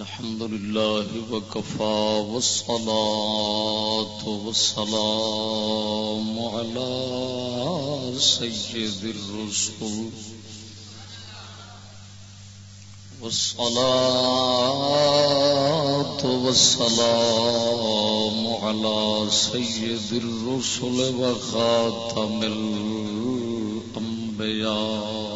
الحمد لله وكفى والصلاة والسلام على سيد الرسل والصلاة والسلام على سيد الرسل وخاتم الأنبياء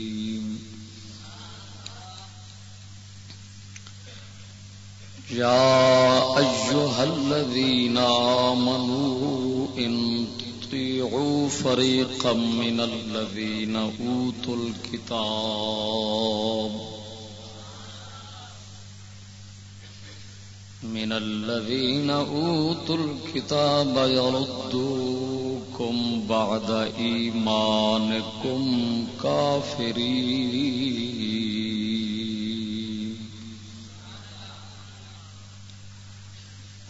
يا أيها الذين آمنوا إن تطيعوا فريقا من الذين أوتوا الكتاب من الذين أوتوا الكتاب يردوكم بعد إيمانكم كافرين.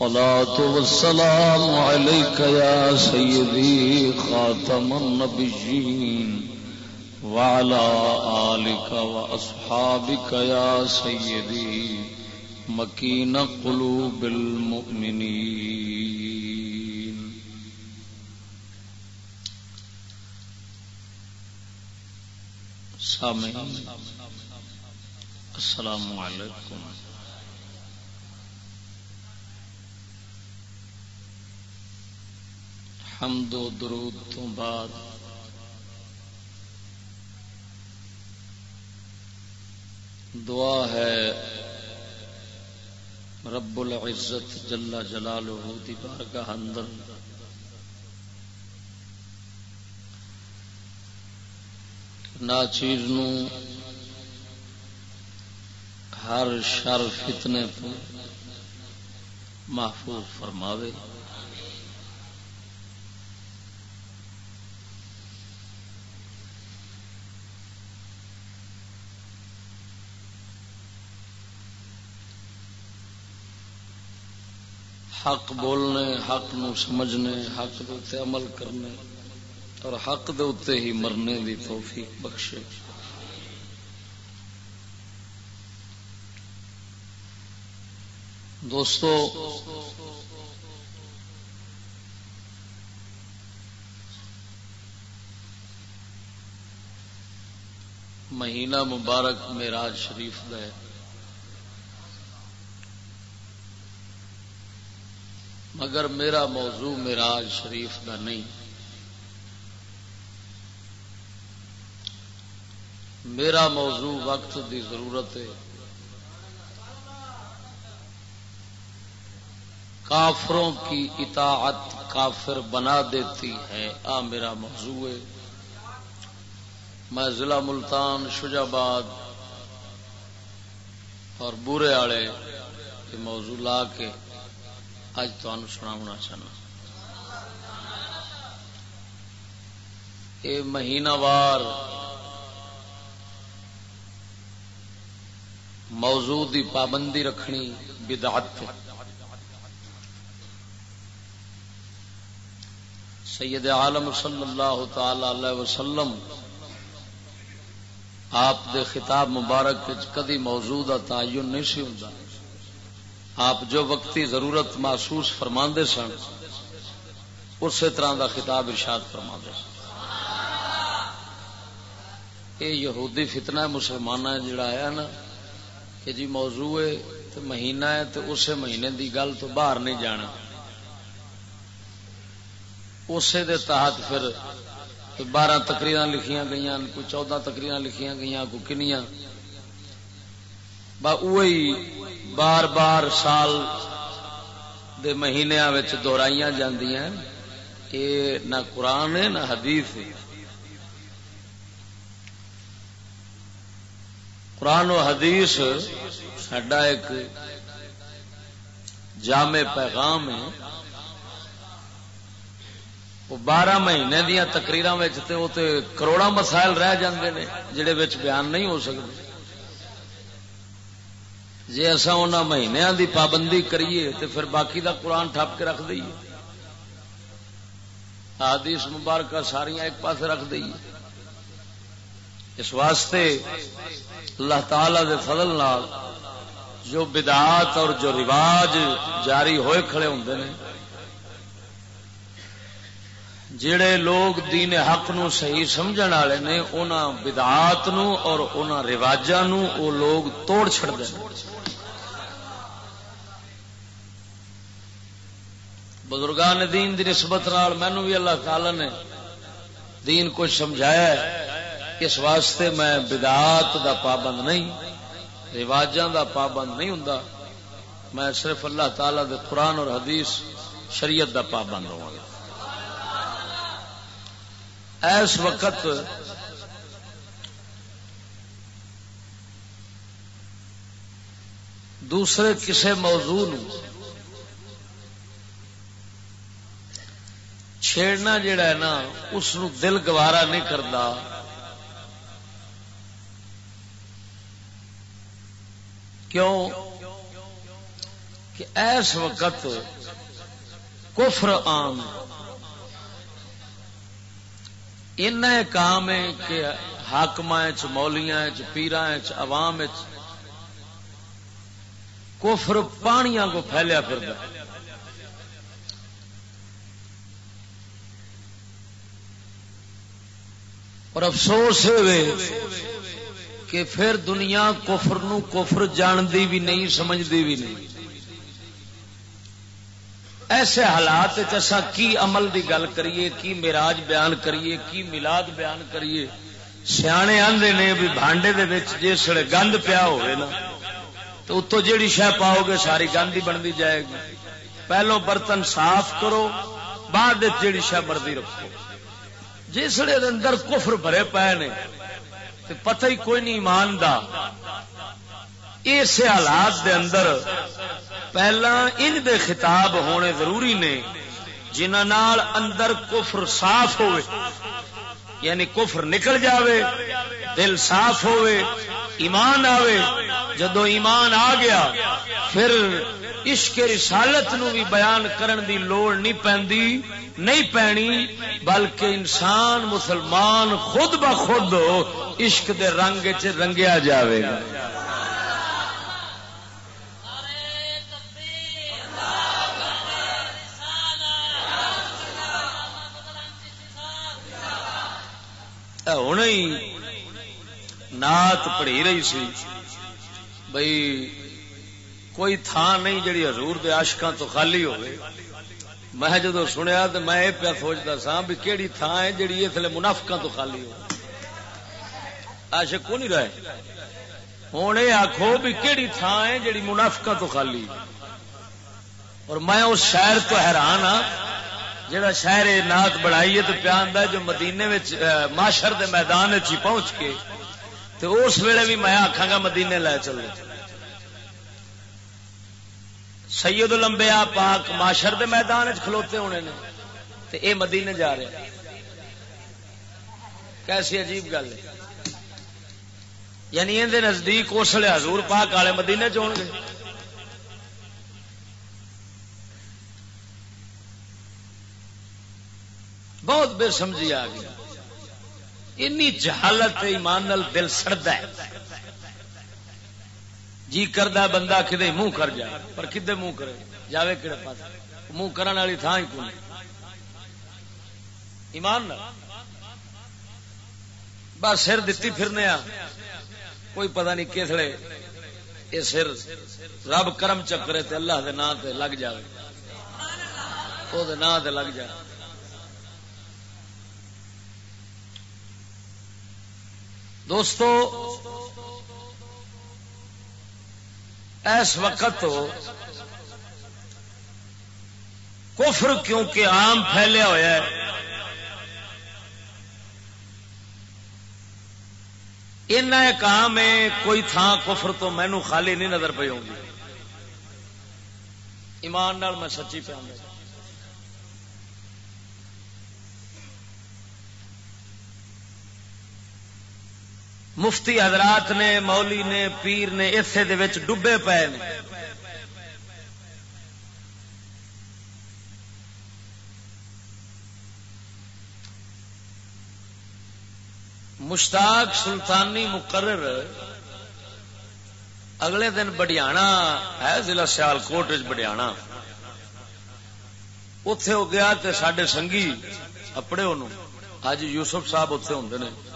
الصلاة والسلام عليك يا سيدي خاتم النبيين وعلى آلك وأصحابك يا سيدي مکین قلوب المؤمنین سامعین، السلام علیکم. حمد و درود تو بعد۔ دعا ہے رب العزت جلا جلال دی بارگاہ اندر۔ ناچیر نو ہر شر فتنے تو محفوظ فرماوے۔ حق بولنے، حق نو سمجھنے، حق دے عمل کرنے اور حق دے اتے ہی مرنے دی توفیق بخشے۔ دوستو، مہینہ مبارک میراج شریف ہے۔ مگر میرا موضوع میراج شریف کا نہیں۔ میرا موضوع وقت دی ضرورت ہے۔ کافروں کی اطاعت کافر بنا دیتی ہے۔ آ، میرا موضوع ہے۔ میں ضلع ملتان، شجاباد اور بورے والے موضوع لا کے اج سنا چاہنا۔ یہ مہینہ وار موضوع دی پابندی رکھنی بدعت سید عالم صلی اللہ تعالی علیہ وسلم، آپ دے خطاب مبارک کدی موجود تعین نہیں سی ہوں آپ جو وقتی ضرورت محسوس فرما سن، اسی طرح دا خطاب ارشاد فرما سن۔ یہ یہودی فتنہ مسلمان جڑا آیا نا، کہ جی موضوع ہے تو مہینہ ہے تو اسے مہینے دی گل تو باہر نہیں جانا۔ اسے دے تحت پھر بارہ تقریر لکھیاں گئی کوئی چودہ تقریر لکھیاں گئی کوئی کنیاں۔ وہی بار بار سال دے مہینیا دہرائی جاندیاں یہ نہ قرآن ہے، نہ حدیث ہے۔ قرآن و حدیث سڈا ایک جامع پیغام ہے۔ وہ بارہ مہینے دیا تقریر کروڑا مسائل رہ جاندے نے جڑے بیان نہیں ہو سکتے جی اصا ان مہینوں دی پابندی کریے تو پھر باقی دا قرآن ٹھپ کے رکھ دئیے۔ حدیث مبارکہ ساریاں ایک پاس رکھ دئیے۔ اس واسطے اللہ تعالی دے فضل نال جو بدعات اور جو رواج جاری ہوئے کھڑے ہوں نے جڑے لوگ دین حق نو صحیح سمجھن والے نے، انہاں بدعات نو اور انہاں رواجاں نو، او لوگ توڑ چھڑ دے بزرگان دین دی نسبت نال مینوں بھی اللہ تعالی نے دین کچھ سمجھایا ہے۔ اس واسطے میں بدعات دا پابند نہیں، رواجاں دا پابند نہیں ہوں میں صرف اللہ تعالی دے قرآن اور حدیث شریعت دا پابند ہوں۔ اس وقت دوسرے کسے موضوع چھیڑنا جڑا ہے نا، اس دل گوارا نہیں کرتا کیوں؟ کہ ایس وقت کفر عام این کام ہے کہ حاقم مولیاں پیرا عوام کفر پانیاں کو پھیلیا پھر اور افسوس کہ پھر دنیا کفر نو کفر جانتی بھی نہیں، سمجھتی بھی نہیں۔ ایسے حالات ایسا کی عمل دی گل کریے، کی میراج بیان کریے، کی ملاد بیان کریے۔ سیانے آندے نے بھی بانڈے دے وچ جس گند پیا ہوئے نا، تو اتو جیڑی شہ پاؤ گے ساری گند ہی بنتی جائے گی۔ پہلو برتن صاف کرو، بعد جیڑی شہ بردی رکھو۔ جسے اندر کفر بھرے پے نے تو پتہ ہی کوئی نہیں ایمان دا۔ اس حالات دے اندر پہلا ان دے خطاب ہونے ضروری نے جنہ اندر کفر صاف ہوئے یعنی کفر نکل جاوے، دل صاف ہوئے، ایمان آوے۔ جدو ایمان آ گیا، پھر عشق رسالت نو بھی بیان کرن دی لوڑ نہیں پی نہیں پینی بلکہ انسان مسلمان خود بخود عشق دے رنگ چ رنگیا جاوے گا۔ ہوں نات پڑھی رہی سی بھائی کوئی تھان نہیں جڑی حضور دے عاشقاں تو خالی ہوئے۔ میں جدو سنیا تو میں یہ پیا سوچتا سا بھی کہڑی تھان ہے جڑی اس لیے منافقا تو خالی ہو عاشق کو نہیں رہے؟ ہوں یہ آخو بھی کہڑی تھان ہے جڑی منافقا تو خالی۔ اور میں اس شہر تو حیران ہاں جہاں شہر نات بڑھائی ہے تو پیا جو مدینے معاشر دے میدان چ پہنچ کے۔ تو اس ویلے بھی میں آخا گا مدینے لے چلو۔ سید لمبیا پاک معاشر دے میدان کھلوتے ہونے نے تے اے مدینے جا رہے کیسی عجیب گل ہے۔ یعنی اندر نزدیک اس لیے حضور پاک والے مدینے چون گے۔ بہت بے سمجھی آ گئی۔ اینی جہالت ایمان نال دل سڑتا ہے۔ جی کردہ بندہ کدے منہ کر جائے، پر کدے منہ کرے؟ جاوے کہڑے پاس منہ کرنے والی تھان ہی کون؟ ایمان نہ بس سر دتی پھرنے آ کوئی پتہ نہیں کسڑے یہ سر رب کرم چکرے تے اللہ دے نام تے لگ جائے وہ نام تے لگ جائے دوستو اس وقت کفر کیونکہ عام پھیلیا ہوا ہے ایک عام ہے، کوئی تھان کفر تو مینو خالی نہیں نظر پی گی ایمان نال میں سچی پہ مفتی حضرات نے، مولی نے، پیر نے اسے ڈبے پے مشتاق سلطانی مقرر اگلے دن بڈیانا ہے، ضلع سیال کوٹ بڈیانا اتے ہو گیا سڈے سنگھی اپنے اج یوسف صاحب اتے ہوں نے۔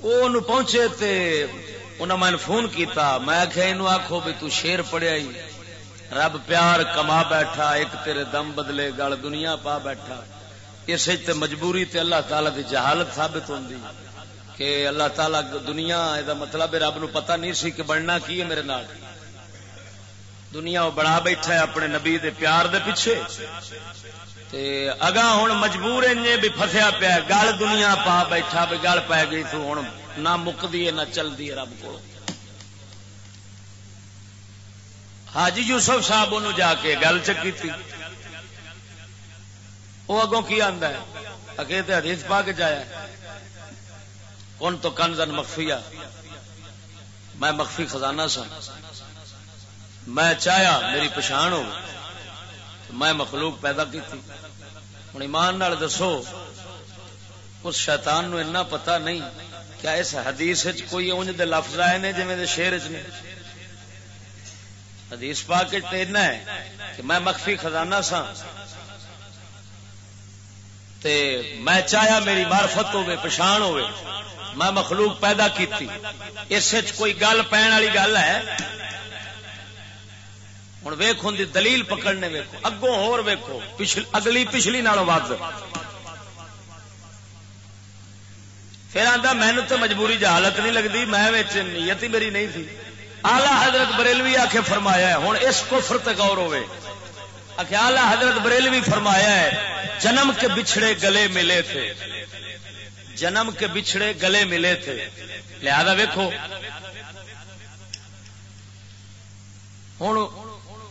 وہ پہنچے تے انہیں میں فون کیتا، میں آخیا یہ آخو بھی تو شیر پڑیا ہی۔ رب پیار کما بیٹھا، ایک تیرے دم بدلے، گل دنیا پا بیٹھا۔ اس مجبوری تے اللہ تعالی دی جہالت ثابت ہوندی۔ کہ اللہ تعالی دنیا یہ مطلب رب نو پتہ نہیں سی کہ بننا کی ہے میرے نال۔ دنیا وہ بڑا بیٹھا ہے اپنے نبی دے پیار دے پیچھے۔ تے اگا ہوں مجبور بھی فسیا پیا گل دنیا پا بیٹھا بھی گل پی گئی تو ہوں نہ مکتی ہے نہ چلتی ہے رب کو حاجی یوسف صاحب ان جا کے گل چکی تھی وہ اگوں کی آدھا ہے؟ اگے تو حدیث پا کے جایا کون تو کنزن مخفیہ۔ میں مخفی خزانہ سا میں چاہیا میری پچھان ہو میں مخلوق پیدا کی تھی ہوں ایمان نال دسو، اس شیطان نو اتنا پتا نہیں کیا اس حدیث کوئی انج دے لفظ آئے نے جی شیر چ نے۔ حدیث پا کے اتنا ہے کہ میں مخفی خزانہ سا تے میں چاہیا میری مارفت ہوے پچھان ہوے میں مخلوق پیدا کیتی۔ اس کوئی گل پہن والی گل ہے؟ ہوں ویخ ہوں دلیل پکڑنے ویکو اگوں ہور ویکو اگلی پچھلی نالوں ود پھر آتا مینو تو مجبوری جہالت نہیں لگتی میں نیت ہی میری نہیں تھی۔ آلہ حضرت بریلوی آ کے فرمایا ہے ہوں اس کو فرت غور ہوے آلہ حضرت بریلوی فرمایا ہے، جنم کے بچھڑے گلے ملے تھے۔ جنم کے بچھڑے گلے ملے تھے۔ لہذا ویکو ہوں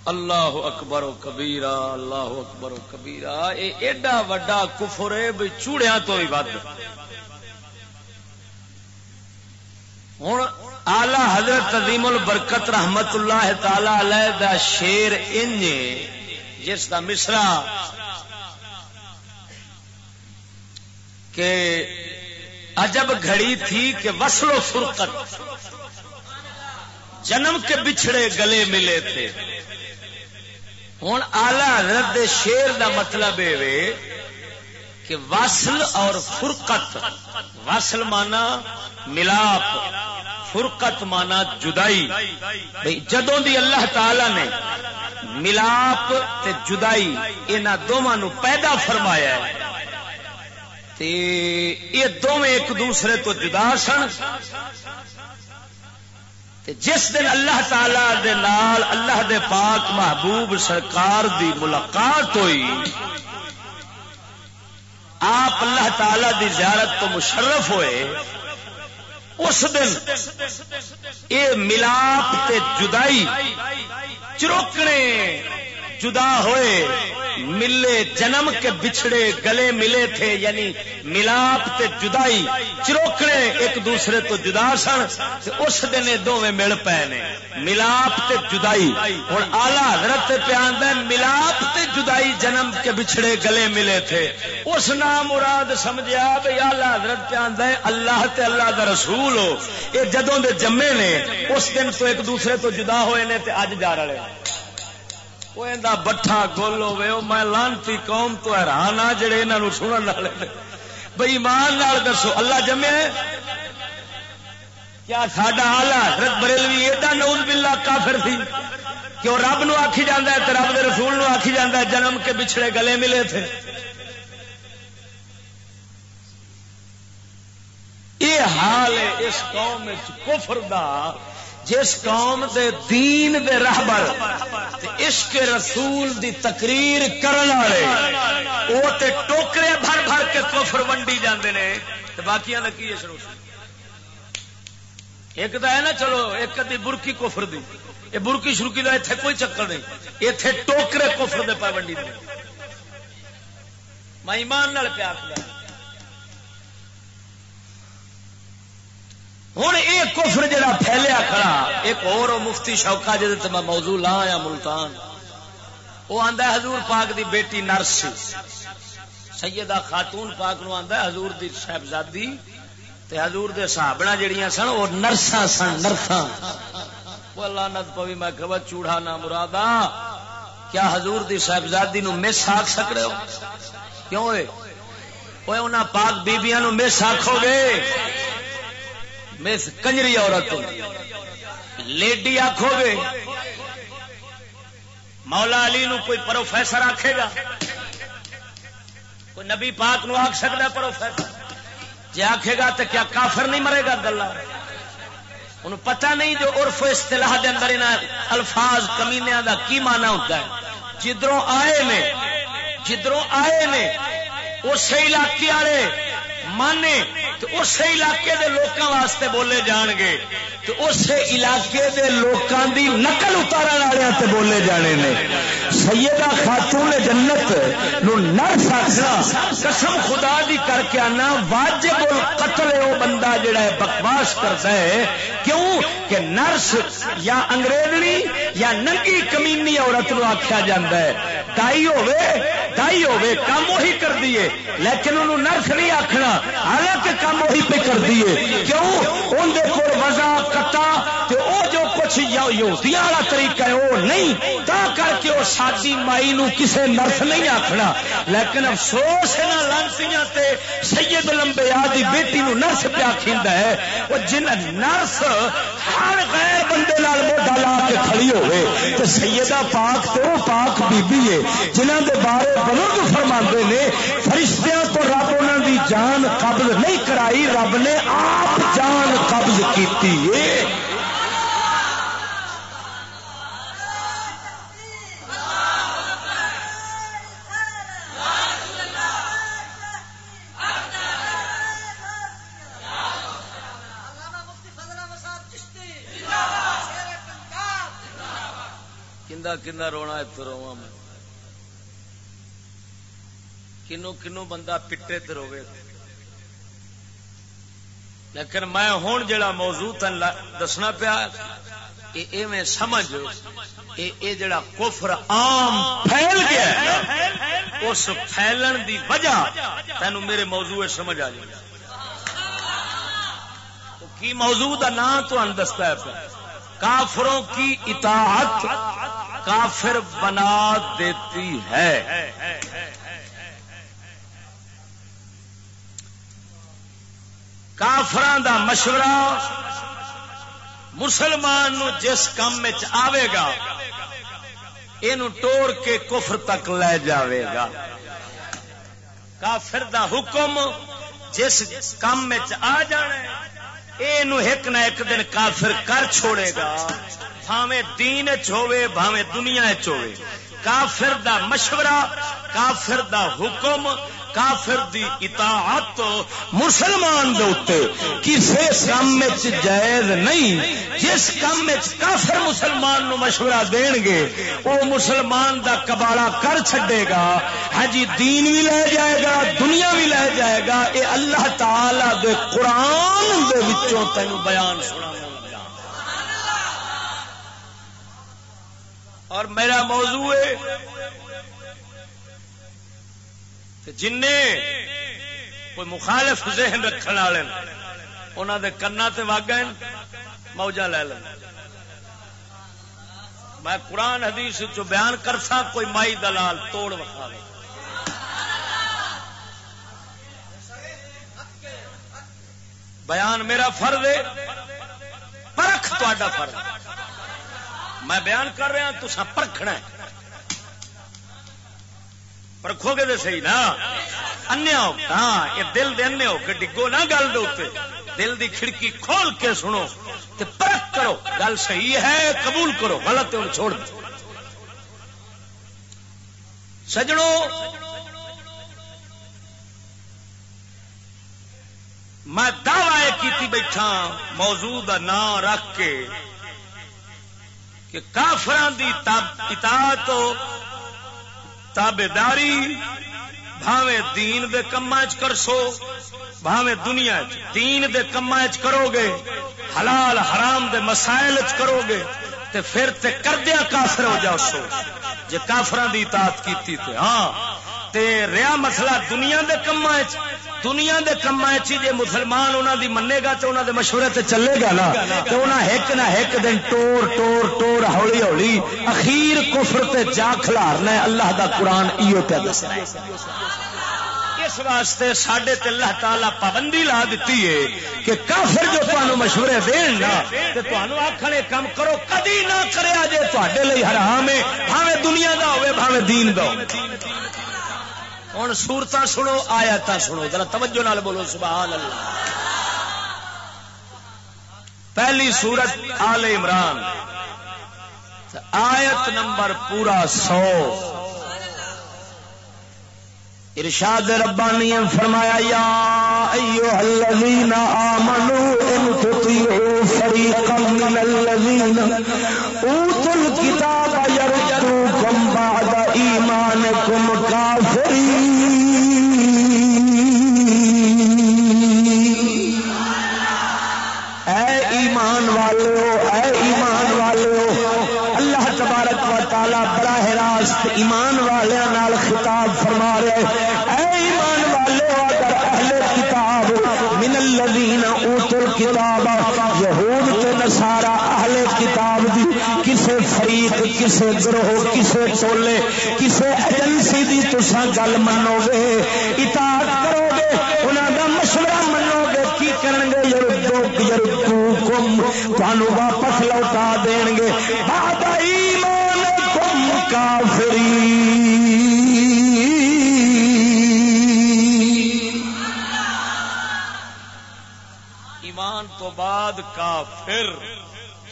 اللہ اکبر و کبیرا اللہ اکبر و کبیرا یہ ایڈا وڈا کفر ہے بھی چوڑیا تو ہی ود ہوں آلہ حضرت عظیم البرکت رحمت اللہ تعالی علیہ دا شیر انج جس دا مصرا کہ عجب گھڑی تھی کہ وصل و فرقت، جنم کے بچھڑے گلے ملے تھے۔ ہوں آلہ حضرت شیر دا مطلب یہ کہ وصل اور فرقت، وصل مانا ملاپ، فرقت مانا جدائی۔ جدوں دی اللہ تعالی نے ملاپ تے جدائی ان دونوں پیدا فرمایا ہے۔ تے یہ دونوں ایک دوسرے تو جدا سن۔ جس دن اللہ تعالی دے نال اللہ دے پاک محبوب سرکار دی ملاقات ہوئی، آپ اللہ تعالی دی زیارت تو مشرف ہوئے، اس دن اے ملاپ تے جدائی چروکنے جدا ہوئے، ملے جنم کے بچھڑے گلے ملے تھے یعنی ملاپ تے جدائی چروکڑے ایک دوسرے تو جدا سن اس دن دونوں مل پے نے۔ ملاپ تے جدائی۔ ہوں آلہ حضرت پہ ملاپ تے جدائی جنم کے بچھڑے گلے ملے تھے۔ اس نام مراد سمجھا بھائی اللہ حضرت ہے، اللہ تے اللہ دا رسول ہو۔ یہ جدوں دے جمے نے، اس دن تو ایک دوسرے تو جدا ہوئے نے، تے اج جا رہے وہ بٹھا گول ہوے میں لانتی قوم تو حیران ہاں جڑے انہوں سنن والے بھائی مان دسو، اللہ جمے کیا ساڈا آلہ حضرت بریلوی ایڈا نوز باللہ کافر تھی کہ وہ رب نو آخی جانا ہے تو رب دے رسول نو آخی جانا ہے، جنم کے بچھڑے گلے ملے تھے۔ یہ حال ہے اس قوم کفر دا۔ جس قوم دے دین دے رہبر عشق رسول دی تقریر کرن والے وہ تے ٹوکرے بھر بھر کے کفر ونڈی جاندے نے۔ تے باقیاں دا کی شروع ایک تو ہے نا، چلو، ایک ادی برکی کفر دی۔ یہ برکی شرکی کا اتنے کوئی چکر نہیں۔ اتنے ٹوکرے کفر دے پابندی دی میں ایمان نال پیار ہوں یہ کفر جا پھیلیا کھڑا، ایک اور مفتی شوقا جہد میں موضوع لا آیا، ملتان۔ وہ آندا حضور پاک دی بیٹی نرس۔ سیدہ خاتون پاک نو آندا حضور دی صاحبزادی۔ تے حضور دے صحابنا جڑیاں سن، وہ نرساں سن، نرساں۔ وہ اللہ نت پوی، میں کہ چوڑا نہ مرادا کیا حضور دی صاحبزادی نو مس آکھ سکڑے ہو؟ کیوں ہوئے؟ وہ انہاں پاک بیبیاں نو مس آکھو گے؟ مس کنجری عورت لیڈی آکھو گے۔ مولا علی نو کوئی پروفیسر آکھے گا۔ کوئی نبی پاک نو آکھ سکتا پروفیسر۔ جی آخے گا تو کیا کافر نہیں مرے گا گلا۔ انہوں پتہ نہیں جو عرف اصطلاح دے اندر الفاظ کمینیا دا کی مانا ہوتا ہے۔ جدروں آئے نے، جدروں آئے نے، اسی علاقے والے مانے تو اس علاقے دے لوکاں واسطے بولے جان گے تو اس علاقے دے لوکاں دی نقل اتارن والے تے بولے جانے نے۔ سیدہ خاتون جنت نو نر ساکھنا قسم خدا دی کر کے آنا، واجب القتل ہے وہ بندہ جڑا ہے بکواس کرتا ہے۔ کیوں؟ کہ نرس یا انگریزنی یا ننگی کمینی عورت نو آخیا جاتا ہے۔ دائی ہوے دائی ہوے کام وہی کر دیے لیکن انہوں نرس نہیں آخنا حالانکہ کام وہی پہ کر دیے کیوں؟ اندر کو وزا کتا او جو کچھ یہودیاں والا طریقہ ہے، وہ نہیں۔ تا کر کے وہ سادی مائی نو کسے نرس نہیں آخنا لیکن افسوس ہے نا لانسیاں تے سید لمبے آدھی بیٹی نو نرس پہ آخیندا ہے۔ وہ جن نرس ہر غیر بندے نال موڈا لا کے کھڑی ہوئے، تے سیدہ پاک تے تو پاک بی بی ہے۔ جنہاں دے بارے بزرگ فرماندے نے، فرشتیاں تو رب انہاں دی جان قبض نہیں کرائی، رب نے آپ جان قبض کیتی ہے۔ کنا رونا اتو میں۔ کنو کنو بندہ پٹے تے روے لیکن میں ہوں جڑا موضوع تن دسنا پیا میں سمجھ اے جڑا کفر عام پھیل گیا اس پھیلن دی وجہ تینوں میرے موضوع سمجھ آ جائے کی موضوع کا نام تو دستا ہے کافروں کی اطاعت کافر بنا دیتی ہے۔ کافران دا مشورہ مسلمان نو جس کام آئے گا یہ توڑ کے کفر تک لے جاوے گا۔ کافر دا حکم جس کام آ جانا یہ ایک نہ ایک دن کافر کر چھوڑے گا۔ بھاوے دین چوے بھاوے دنیا چوے کافر دا مشورہ، کافر دا حکم کافر دی اطاعت مسلمان دے کسی کام جائز نہیں۔ جس کام کافر مسلمان نو مشورہ دین گے وہ مسلمان دا کباڑا کر چھڈے گا۔ ہاں جی دین بھی لے جائے گا، دنیا بھی لے جائے گا۔ اے اللہ تعالی دے قرآن دے وچوں تینوں بیان سنا اور میرا موضوع ہے جن کوئی مخالف ذہن رکھنے والے انہوں دے کنا تے واگا موجہ لے لیں میں قرآن حدیث جو بیان کرسا کوئی مائی دلال توڑ وکھا لے بیان میرا فرد ہے، پرکھ تا فرد میں بیان کر رہا تو سا پرکھنا ہے۔ پرکھو گے تو صحیح نا؟ انیا ہو ہاں یہ دل دے انے ہو کہ ڈگو نہ گل دے دل دی کھڑکی کھول کے سنو تے پرکھ کرو، گل صحیح ہے، قبول کرو، غلط ہے چھوڑ دو سجڑوں میں دعوی کی بیٹھا، موضوع کا نام رکھ کے کہ کافران دی اطاعت تابے داری بھاوے دین دے کما کر سو بھاوے دنیا دین دے کما کرو گے، حلال حرام دے مسائل چ کرو گے، تے پھر تے کردیا کافر ہو جاؤ سو جے کافران دی اطاعت کیتی تے ہاں۔ تے ریا مسئلہ دنیا دے کما دنیا دے کما جی مسلمان انہوں دی منے گا تو انہوں دے مشورے تے چلے گا نا تو انہاں ایک نہ ایک دن ٹور ٹور ٹور، ہولی ہولی، اخیر کفر تے جا کھلارنا ہے، اللہ دا قرآن ایو پہ دسنا ہے۔ اس واسطے سڈے اللہ تعالی پابندی لا دیتی ہے کہ کافر جو تمہیں مشورے دین نا تو تمہیں آخر کام کرو، کدی نہ کرے جے تے حرام ہے، بھاوے دنیا دا ہوے بھاوے دین دا ہوے ہوں سورت سنو آیا سنو، ذرا توجہ نال بولو، سبحان اللہ۔ پہلی سورت آل عمران۔ آیت نمبر پورا سو۔ ارشاد ربانی فرمایا، یا ایو الذین آمنوا ان تطیعوا فریقا من الذین اوتوا الكتاب براہ ایمان والوں خطاب فرما رہے اے ایمان والے، اگر اہل کتاب من الذین اوتوا الکتاب، یہود تے نصارا اہل کتاب دی، کسے فریق، کسے گروہ، کسے ٹولے، کسے ایجنسی دی تساں گل منو گے اطاعت کرو گے انہاں دا مشورہ منو گے کی کرن گے یردو یردو کم، تانوں واپس لوٹا دین گے بعد ایمان کم کافرین تو بعد کافر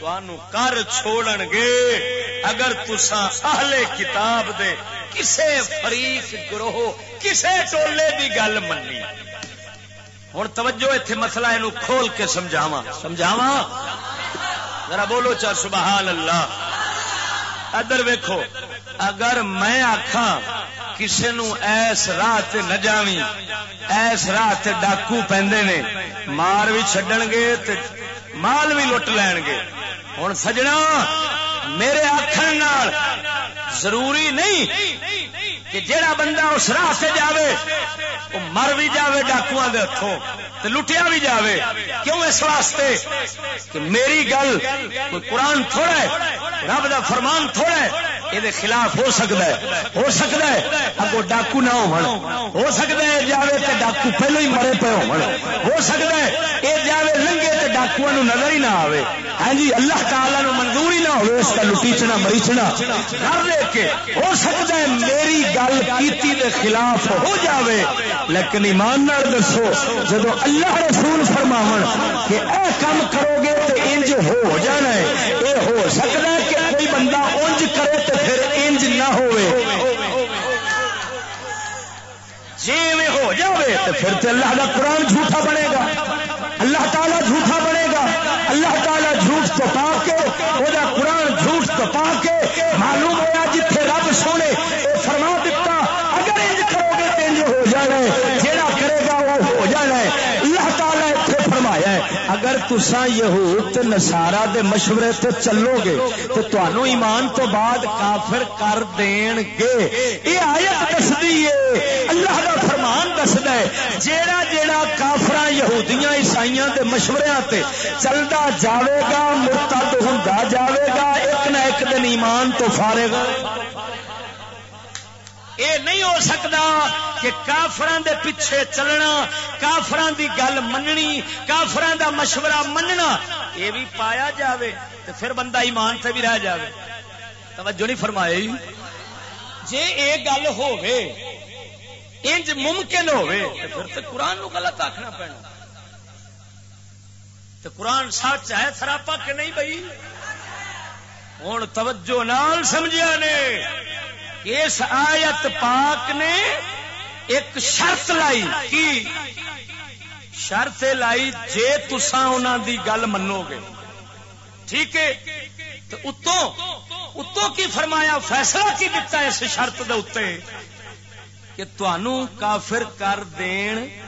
تنوع کر چھوڑن گے۔ اگر تسا اہل کتاب دے کسے فریق گروہ، کسے ٹولے دی گل منی ہوں توجہ اتنے مسئلہ یہ کھول کے سمجھاوا سمجھاوا ذرا بولو چا سبحان اللہ۔ ادھر ویکھو۔ اگر میں آخا کسی نو ایس راہ نہ جاوی ایس راہ ڈاکو پیندے نے، مار بھی چڈن گے مال بھی لٹ لین گے۔ ہوں سجنا، میرے آخر ضروری نہیں کہ جیڑا بندہ اس راہ سے جاوے، وہ مر بھی جاوے ڈاکو کے ہاتھوں لٹیا بھی جاوے۔ کیوں اس واسطے؟ کہ میری گل کوئی قرآن تھوڑا ہے، رب دا فرمان تھوڑا ہے یہ خلاف ہو سکتا ہے۔ ہو سکتا ہے اگو ڈاکو نہ ہو سکتا ہے جاوے تے ڈاکو پہلو ہی مرے پے ہو سکتا ہے یہ جاوے لنگے تے ڈاکو نظر ہی نہ آئے ہاں جی اللہ تعالی نو منظور ہی نہ ہو اس کا لٹیچنا، مریچنا۔ کر لے کے ہو سکتا ہے، میری گل کیتی دے خلاف ہو جاوے، لیکن ایمان نال دسو، جدو اللہ رسول فرماون کہ اے کام کرو گے تو انج ہو جانا ہے یہ ہو سکتا ہے کہ کوئی بندہ انج کرے تو پھر انج نہ ہوئے جی میں ہو جاوے تو پھر تو اللہ کا قرآن جھوٹا بنے گا اللہ تعالیٰ جھوٹا بنے گا اللہ تعالیٰ جھوٹ تو پا کے وہ قرآن جھوٹ تو پا کے، معلوم ہوا جتھے رب سونے فرما دیتا اگر انج کرو گے تو انج ہو جانا ہے جیڑا کرے گا وہ ہو جانا ہے اللہ تعالیٰ اتنے فرمایا ہے اگر تسا یہود نسارا دے مشورے تے چلو گے تو تنوع ایمان تو بعد کافر کر دین گے۔ یہ آیت دستی ہے اللہ دا کا دسد جیڑا جیڑا کافر یہودیاں عیسائیاں دے مشورے تے چلتا جاوے گا، مرتد ہوں جاوے گا، ایک نہ ایک دن ایمان تو فارے گا یہ نہیں ہو سکتا کہ کافران دے پیچھے چلنا کافران دی گل مننی کافران دا مشورہ مننا یہ بھی پایا جاوے تو پھر بندہ ایمان سے بھی رہ جاوے۔ توجہ نہیں فرمائی؟ جی یہ گل ہوے انج ممکن ہوے تو پھر تو قرآن نو غلط آخنا پینا۔ تو قرآن سچ ہے، سراپا کہ نہیں بھائی ہوں توجہ نال سمجھا نے۔ اس آیت پاک نے ایک شرط لائی، کی؟ شرط لائی جے تسا انہوں دی گل منو گے ٹھیک ہے؟ تو اتوں اتوں کی فرمایا، فیصلہ کی دتا اس شرط دے اتنے؟ کہ تنوع کافر کر دین۔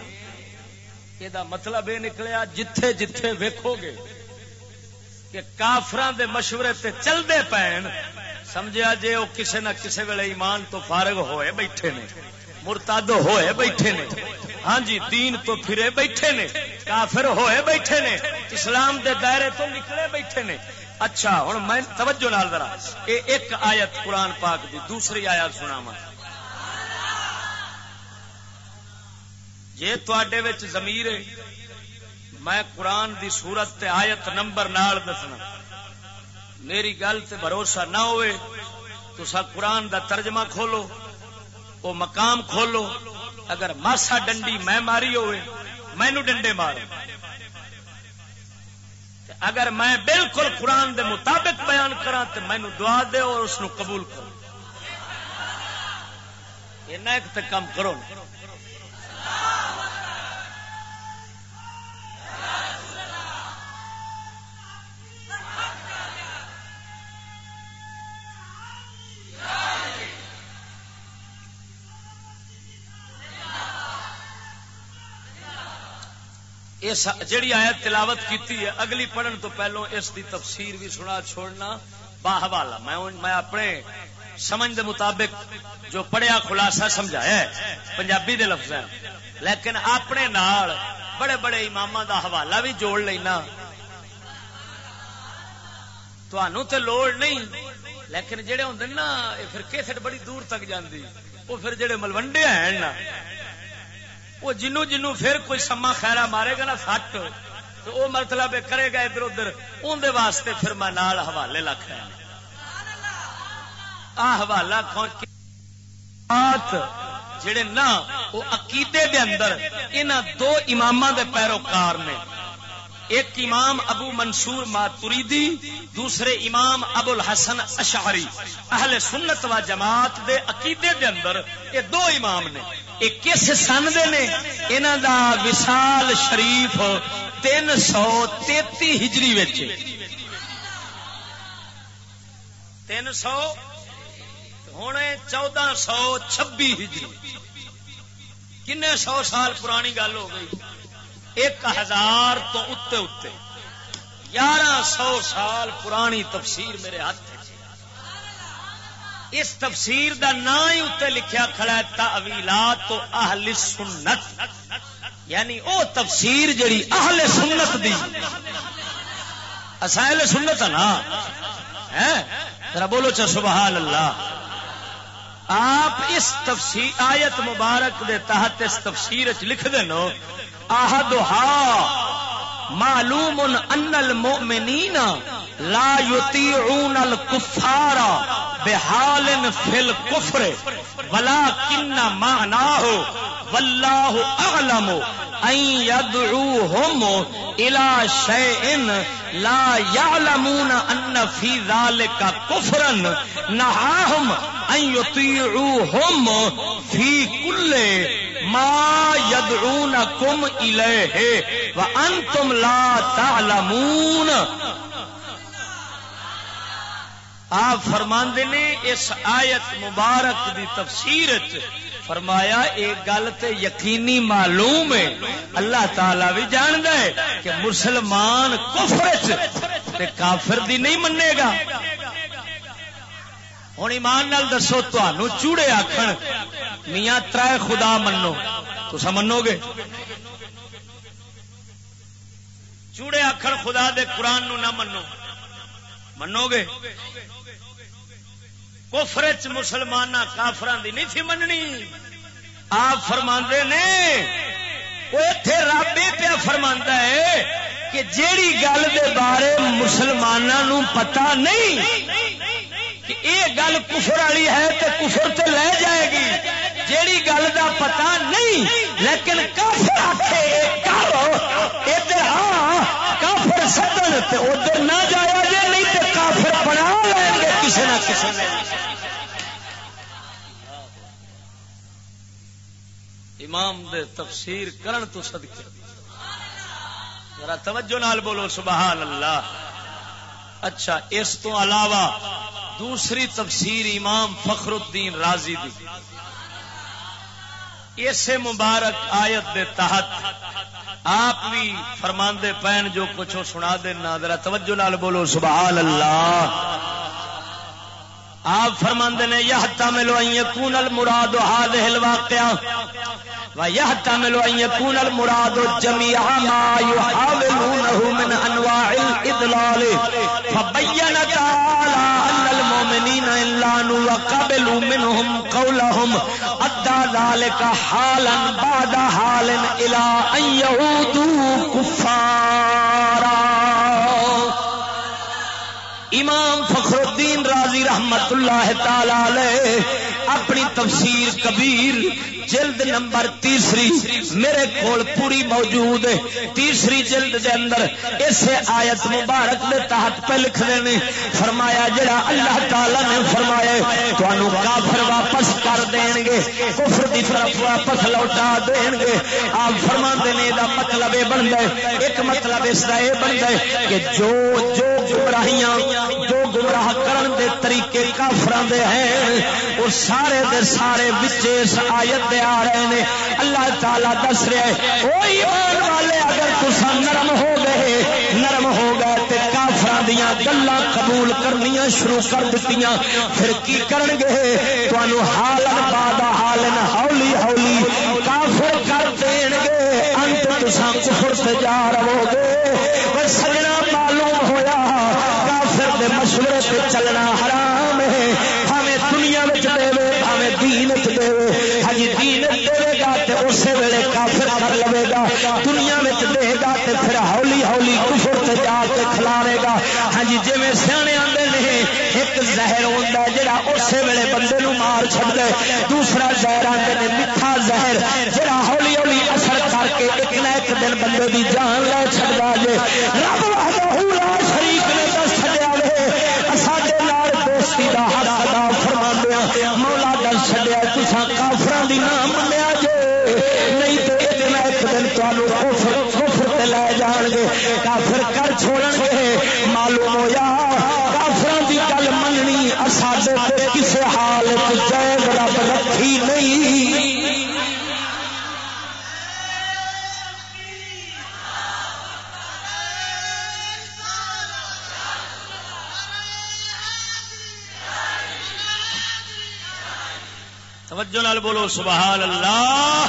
یہ مطلب یہ نکلیا، جتھے جتھے ویکھو گے کہ کافران دے مشورے تے چلتے پین۔ سمجھا جے وہ کسے نہ کسے ویلے ایمان تو فارغ ہوئے بیٹھے نے مرتاد ہوئے بیٹھے نے ہاں جی دین تو پھرے بیٹھے نے، کافر ہوئے بیٹھے نے، اسلام دے دائرے تو نکلے بیٹھے نے۔ اچھا ہوں میں توجہ نال ذرا، اے ایک آیت قرآن پاک دی، دوسری آیت سنا جی تے زمیر میں قرآن دی صورت تے آیت نمبر نال دسنا۔ میری گل تے بھروسہ نہ ہوئے تو سا قرآن دا ترجمہ کھولو وہ مقام کھولو۔ اگر ماسا ڈنڈی میں ماری ہوئے مینو ڈنڈے مارو۔ اگر میں بالکل قرآن دے مطابق بیان کرا تو مینو دعا دے اور اس قبول کرو ایک کم کرو۔ اس جڑی آیت تلاوت کیتی ہے، اگلی پڑھن تو پہلو اس دی تفسیر بھی سنا، چھوڑنا باہوالا میں میں اپنے سمجھ دے مطابق جو پڑھیا خلاصہ سمجھایا ہے، پنجابی دے لفظ ہیں۔ لیکن اپنے نال بڑے بڑے امام دا حوالہ بھی جوڑ لینا۔ تنوع تو لوڑ نہیں، لیکن جڑے ہوں نا پھر کیسٹ بڑی دور تک جاندی۔ وہ پھر جڑے ملوڈے ہیں نا وہ جنو جنو پھر کوئی سما خیرا مارے گا نا سٹ، تو وہ مطلب کرے گا ادھر ادھر اندر واسطے پھر میں نال حوالے لکھ رہا آ حوالہ جڑے نا، وہ عقیدے دے اندر ان دو امام دے پیروکار نے۔ ایک امام ابو منصور ماتریدی، دوسرے امام ابو الحسن اشعری۔ اہل سنت و جماعت دے عقیدے دے اندر یہ دو امام نے۔ کس سن دے نے؟ انہاں دا وصال شریف تین سو تیتی ہجری تین سو ہوں چودہ سو چھبی ہجری۔ کن سو سال پرانی گل ہو گئی؟ ایک ہزار تو اتنے اتنے گیارہ سو سال پرانی تفسیر میرے ہاتھ اس تفسیر دا نام ہی اتنے لکھیا کھڑا ہے تعویلات تو اہل سنت۔ یعنی او تفسیر جڑی اہل سنت دی۔ اہل سنت ہاں نا۔ ذرا بولو چا سبحان اللہ۔ آپ اس تفسیر، آیت مبارک دے تحت اس تفسیر چ لکھ دینو آہدہا معلوم ان المؤمنین۔ لا یطیعون الکفار بحال فی الکفر ولکن معناه واللہ اعلم ان يدعوهم الى شيء لا يعلمون ان في ذلك كفرا نهاهم ان يطيعوهم في كل ما يدعونكم اليه وانتم لا تعلمون آپ فرماندے نے اس آیت مبارک دی تفسیر فرمایا، ایک گل تے یقینی معلوم ہے۔ اللہ تعالی بھی جان ہے کہ مسلمان کفر تے کافر دی نہیں منے گا۔ ہوں ایمان نال دسو تمہوں چوڑے آخر میاں تر خدا منو۔ تو منو گے؟ چوڑے آخر خدا دے قرآن نو نہ منو۔ منو گے؟ کفر مسلمان کافران دی نہیں تھی مننی۔ آپ فرما نے، وہ اتے رب پیا فرما ہے کہ جیڑی گل دے بارے مسلمانوں پتا نہیں، کہ یہ گل کفر والی ہے تو کفر تے لے جائے گی۔ جیڑی گل دا پتا نہیں، لیکن کافر آخے ادھر ہاں کافر سدن ادھر نہ جایا جی نہیں تو کافر بنا لیں گے کسی نہ کسی نے امام دے تفسیر کرن تو صدقے۔ ذرا توجہ نال بولو، سبحان اللہ۔ اچھا اس تو علاوہ دوسری تفسیر امام فخر الدین راضی دی۔ اسے مبارک آیت دے تحت آپ بھی فرماندے پین جو کچھ سنا دینا ذرا توجہ نال بولو، سبحان اللہ۔ آپ فرماندے نے یہ تملو کون المراد هذه الواقعہ. ويحتمل ان يكون المراد جميع ما يحاولونه من انواع الاضلال. فبين تعالى ان المؤمنين وقبلوا منهم قولهم. ادى ذلك حالا بعد حال الى ان يعودوا كفارا امام فخر رحمت اللہ تعالی اپنی تفسیر کبیر، جلد نمبر تیسری میرے کول پوری موجود ہے۔ تیسری جلد دے اندر اسے آیت مبارک دے تحت پہ لکھ دینے۔ فرمایا، جڑا اللہ تعالی نے فرمایا تانوں کافر واپس کر دین گے، کفر دی طرف واپس لوٹا دین گے۔ آپ فرما دینے دا مطلب اے بندا ہے، ایک مطلب اس دا اے بندا ہے کہ جو جو گمراہیاں، جو گمراہ کرن دے طریقے کافراں دے ہیں۔ وہ سارے دے سارے وچ اس آیت دے آ رہے ہیں۔ اللہ تعالیٰ دس رہے وہ ایمان والے، اگر تسا نرم ہو گئے، نرم ہو گئے تو کافر دیا گلا قبول کرنی شروع کر دیتی پھر کی کرن گے؟ تو حالن باد حالن ہولی ہولی کافر کر دین گے۔ انت تسا کفر سے جا رہو گے۔ سجنا معلوم ہویا کافر دے مشورے سے چلنا حرام ہے۔ ہمیں دنیا میں دے ہمیں دین دے ہجی ہاں دین دے گا تے اسی ویلے کافر کر لے گا۔ دنیا میں دے گا تے پھر ہولی ہولی کفر تے جا کے کھلارے گا۔ ہاں جی جی سیانے آتے ہیں ایک زہر ہوتا ہے جہاں اسی ویلے بندے نو مار چڑ دے دوسرا زہر آتے ہیں میٹھا زہر جہاں ہولی ہولی اثر کر کے ایک نہ ایک دن بندے کی جان لے چڑا جے رب لا شریف نے دس چڑیا وے ساڈے دوستی دا حق ادا فرما دیا مولا دس چڑیا تسا کافر دی نام منیا جے۔ نہیں تو ایک نہ ایک دن تے لے جان گے۔ کافر کر چھوڑن گے۔ معلوم ہویا کافر دی گل مننی ساڈے کسے حال جائز رب رکھی نہیں۔ توجہ نال بولو، سبحان اللہ۔